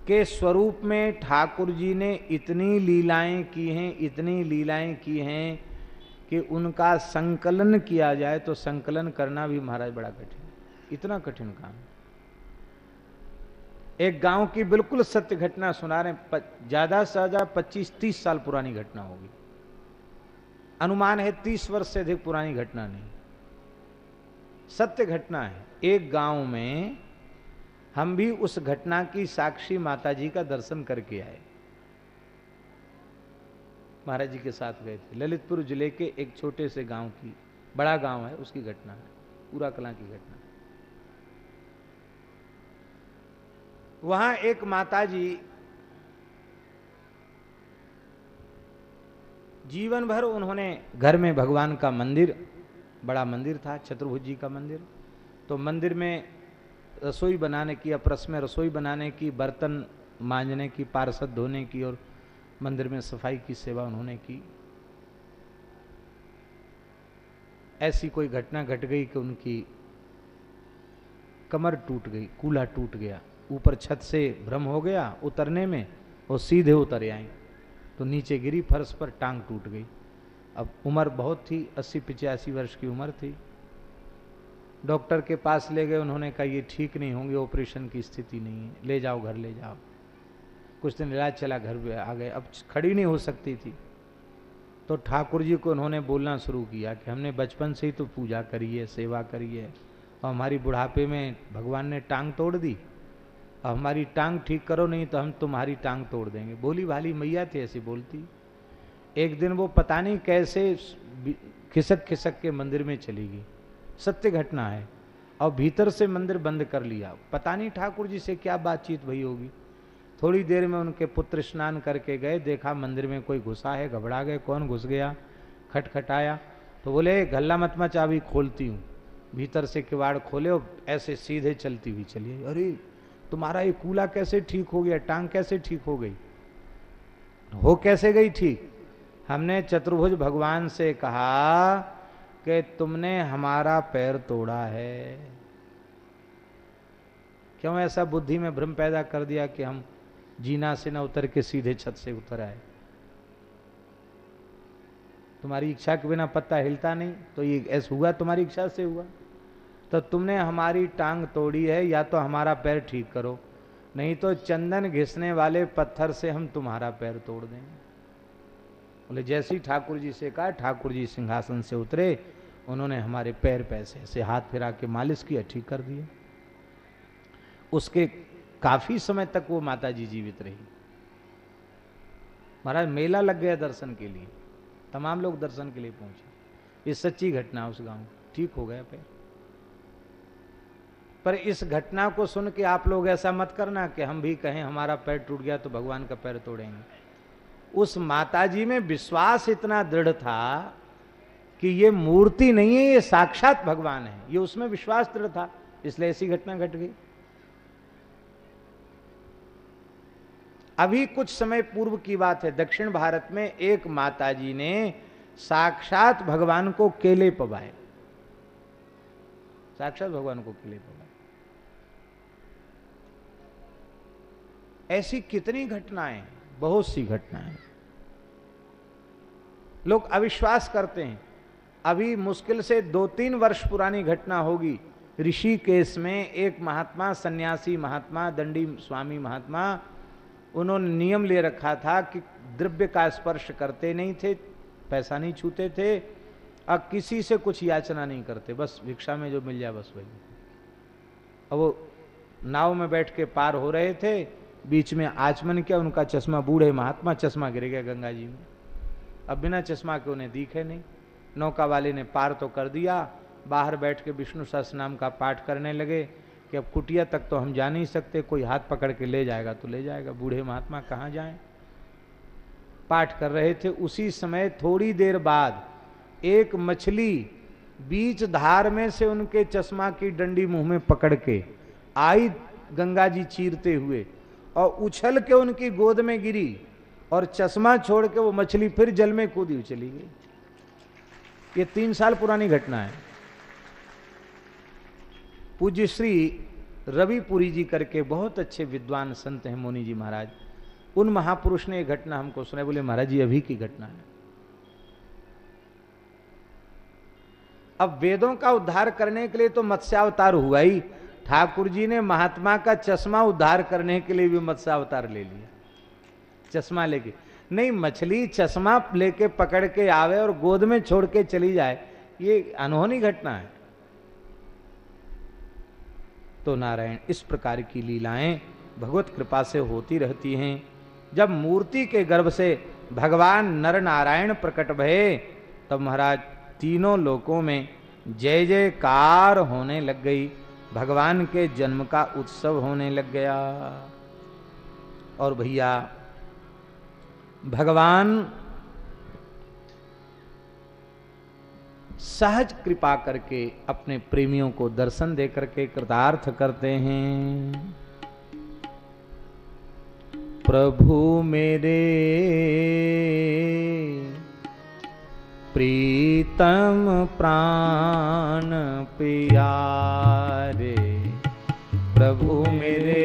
के स्वरूप में ठाकुर जी ने इतनी लीलाएँ की हैं, इतनी लीलाएँ की हैं कि उनका संकलन किया जाए तो संकलन करना भी महाराज बड़ा कठिन इतना कठिन काम एक गाँव की बिल्कुल सत्य घटना सुना रहे ज़्यादा से ज़्यादा पच्चीस, तीस साल पुरानी घटना होगी। अनुमान है तीस वर्ष से अधिक पुरानी घटना नहीं। सत्य घटना है, एक गाँव में हम भी उस घटना की साक्षी माता जी का दर्शन करके आए। महाराज जी के साथ गए थे। ललितपुर ज़िले के एक छोटे से गाँव की, बड़ा गाँव है, उसकी घटना है, पूरा कला की घटना है। वहाँ एक माता जी जीवन भर उन्होंने घर में भगवान का मंदिर, बड़ा मंदिर था, चतुर्भुज जी का मंदिर। तो मंदिर में रसोई बनाने की अपरस में रसोई बनाने की, बर्तन मांजने की पार्षद धोने की और मंदिर में सफ़ाई की, सेवा उन्होंने की। ऐसी कोई घटना घट गई कि उनकी कमर टूट गई कूल्हा टूट गया, ऊपर छत से भ्रम हो गया, उतरने में वो सीधे उतर आए तो नीचे गिरी, फर्श पर टांग टूट गई। अब उम्र बहुत थी, अस्सी पिचासी वर्ष की उम्र थी। डॉक्टर के पास ले गए, उन्होंने कहा, ये ठीक नहीं होंगे, ऑपरेशन की स्थिति नहीं है। ले जाओ घर, ले जाओ। कुछ दिन इलाज चला, घर पे आ गए। अब खड़ी नहीं हो सकती थी। तो ठाकुर जी को उन्होंने बोलना शुरू किया कि हमने बचपन से ही तो पूजा करी है, सेवा करी है। और हमारी बुढ़ापे में भगवान ने टांग तोड़ दी। अब हमारी टांग ठीक करो, नहीं तो हम तुम्हारी टांग तोड़ देंगे। बोली, भाली मैया थी ऐसी बोलती। एक दिन वो पता नहीं कैसे खिसक खिसक के मंदिर में चली गई। सत्य घटना है। और भीतर से मंदिर बंद कर लिया। पता नहीं ठाकुर जी से क्या बातचीत भई होगी। थोड़ी देर में उनके पुत्र स्नान करके गए, देखा मंदिर में कोई घुसा है, घबरा गए, कौन घुस गया, खटखटाया। तो बोले गल्ला मत मच खोलती हूँ। भीतर से किवाड़ खोले और ऐसे सीधे चलती हुई चलिए अरे, तुम्हारा ये कूला कैसे ठीक हो गया? टांग कैसे ठीक हो गई? हो कैसे गई ठीक? हमने चतुर्भुज भगवान से कहा कि तुमने हमारा पैर तोड़ा है। क्यों ऐसा बुद्धि में भ्रम पैदा कर दिया कि हम जीना से न उतर के सीधे छत से उतर आए? तुम्हारी इच्छा के बिना पत्ता हिलता नहीं तो ये ऐसा हुआ, तुम्हारी इच्छा से हुआ। तो तुमने हमारी टांग तोड़ी है, या तो हमारा पैर ठीक करो, नहीं तो चंदन घिसने वाले पत्थर से हम तुम्हारा पैर तोड़ देंगे। बोले, जैसे ही ठाकुर जी से कहा, ठाकुर जी सिंहासन से उतरे, उन्होंने हमारे पैर पैसे से हाथ फिरा के मालिश किया ठीक कर दिए। उसके काफ़ी समय तक वो माता जी जीवित रही। महाराज, मेला लग गया दर्शन के लिए। तमाम लोग दर्शन के लिए पहुँचे। ये सच्ची घटना उस गाँव ठीक हो गया पैर। पर इस घटना को सुन के आप लोग ऐसा मत करना कि हम भी कहें, हमारा पैर टूट गया तो भगवान का पैर तोड़ेंगे। उस माताजी में विश्वास इतना दृढ़ था कि ये मूर्ति नहीं है, ये साक्षात भगवान है। ये उसमें विश्वास दृढ़ था, इसलिए ऐसी घटना घट गई। अभी कुछ समय पूर्व की बात है, दक्षिण भारत में एक माताजी ने साक्षात भगवान को केले पवाए। साक्षात भगवान को केले पवाए। ऐसी कितनी घटनाएँ बहुत सी घटनाएँ। लोग अविश्वास करते हैं, अभी मुश्किल से दो तीन वर्ष पुरानी घटना होगी। ऋषिकेश में एक महात्मा, सन्यासी महात्मा, दंडी स्वामी महात्मा, उन्होंने नियम ले रखा था कि द्रव्य का स्पर्श करते नहीं थे, पैसा नहीं छूते थे और किसी से कुछ याचना नहीं करते, बस भिक्षा में जो मिल जाए बस वही। अब वो नाव में बैठ के पार हो रहे थे बीच में आचमन किया, उनका चश्मा बूढ़े महात्मा चश्मा गिर गया गंगा जी में। अब बिना चश्मा के उन्हें दिखे नहीं। नौका वाले ने पार तो कर दिया, बाहर बैठ के विष्णु सहस्त्र नाम का पाठ करने लगे कि अब कुटिया तक तो हम जा नहीं सकते, कोई हाथ पकड़ के ले जाएगा तो ले जाएगा, बूढ़े महात्मा कहाँ जाएँ? पाठ कर रहे थे। उसी समय थोड़ी देर बाद एक मछली बीच धार में से उनके चश्मा की डंडी मुँह में पकड़ के आई गंगा जी चीरते हुए। और उछल के उनकी गोद में गिरी और चश्मा छोड़ के वो मछली फिर जल में कूदी चली गई। ये तीन साल पुरानी घटना है। पूज्य श्री रविपुरी जी करके बहुत अच्छे विद्वान संत हैं मोनी जी महाराज। उन महापुरुष ने ये घटना हमको सुनाई, बोले, महाराज जी, अभी की घटना है। अब वेदों का उद्धार करने के लिए तो मत्स्यावतार हुआ ही। ठाकुर जी ने महात्मा का चश्मा उद्धार करने के लिए भी मत्स्यावतार ले लिया। चश्मा लेके। नहीं, मछली चश्मा लेके पकड़ के आवे और गोद में छोड़ के चली जाए, ये अनहोनी घटना है। तो नारायण, इस प्रकार की लीलाएँ भगवत कृपा से होती रहती हैं। जब मूर्ति के गर्भ से भगवान नर नारायण प्रकट भये, तब महाराज तीनों लोकों में जय जयकार होने लग गई। भगवान के जन्म का उत्सव होने लग गया। और भैया, भगवान सहज कृपा करके अपने प्रेमियों को दर्शन दे करके कृतार्थ करते हैं। प्रभु मेरे प्रीतम प्राण प्यारे, प्रभु मेरे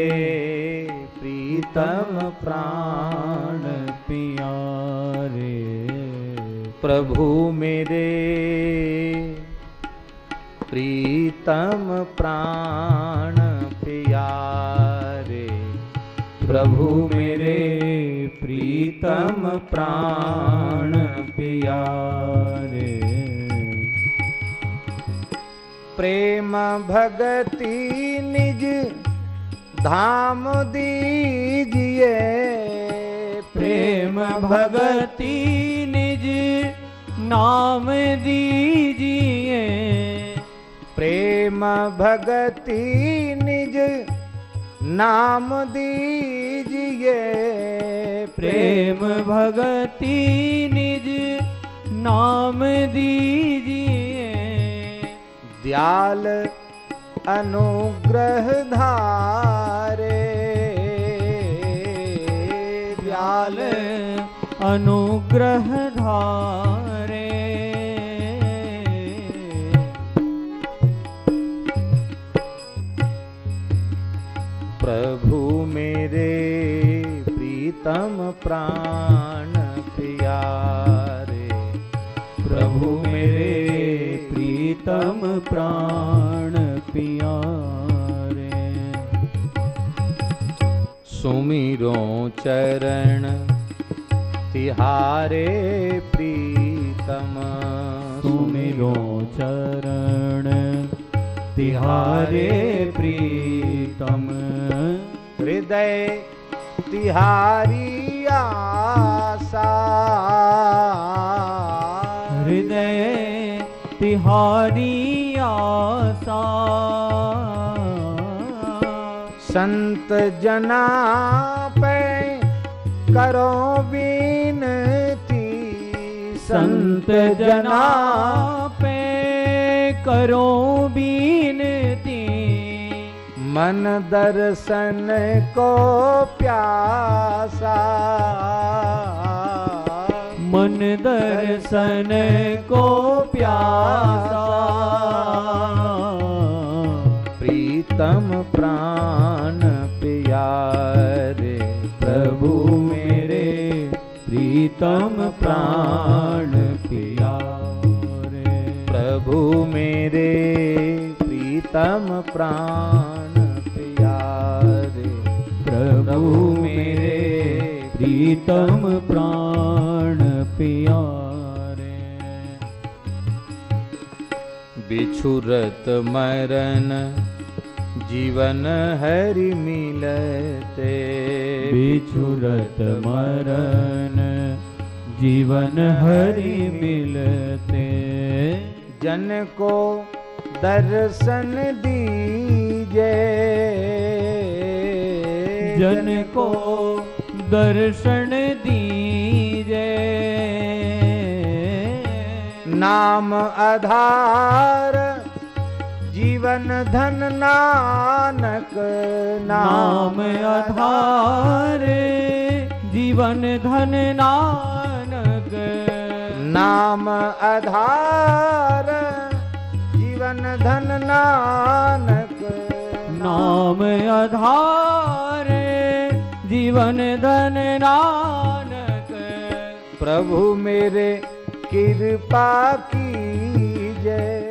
प्रीतम प्राण प्यारे, प्रभु मेरे प्रीतम प्राण प्यारे, प्रभु मेरे प्रीतम प्राण प्यारे। प्रेम भगति निज धाम दीजिए। प्रेम भगति निज नाम दीजिए। प्रेम भगति निज नाम दीजिए प्रेम भगति निज नाम दीजिए। दयाल अनुग्रह धारे। दयाल अनुग्रह धारे। प्रभु मेरे, प्रीतम प्राण प्यारे। प्रभु मेरे, प्रीतम प्राण प्यारे। सुमिरो चरण, तिहारे प्रीतम। सुमिरो चरण तिहारे प्रीतम। हृदय तिहारी आशा। हृदय तिहारी आशा। संत जना पे करो बीनती संत जना करो बीनती। मन दर्शन को प्यासा। मन दर्शन को प्यासा। प्रीतम प्राण प्यारे प्रभु मेरे। प्रीतम प्राण प्यारे। प्रभु मेरे प्रीतम प्राण प्यारे। प्रभु मेरे प्रीतम प्राण प्यारे। बिछुरत मरन जीवन हरि मिलते। बिछुरत मरण जीवन हरि मिलते। जन को दर्शन दीजे। जन को दर्शन दीजे। नाम आधार जीवन धन नानक नाम आधार जीवन धन नानक। नाम आधार जीवन धन नानक। नाम आधार जीवन धन नानक। प्रभु मेरे कृपा की जय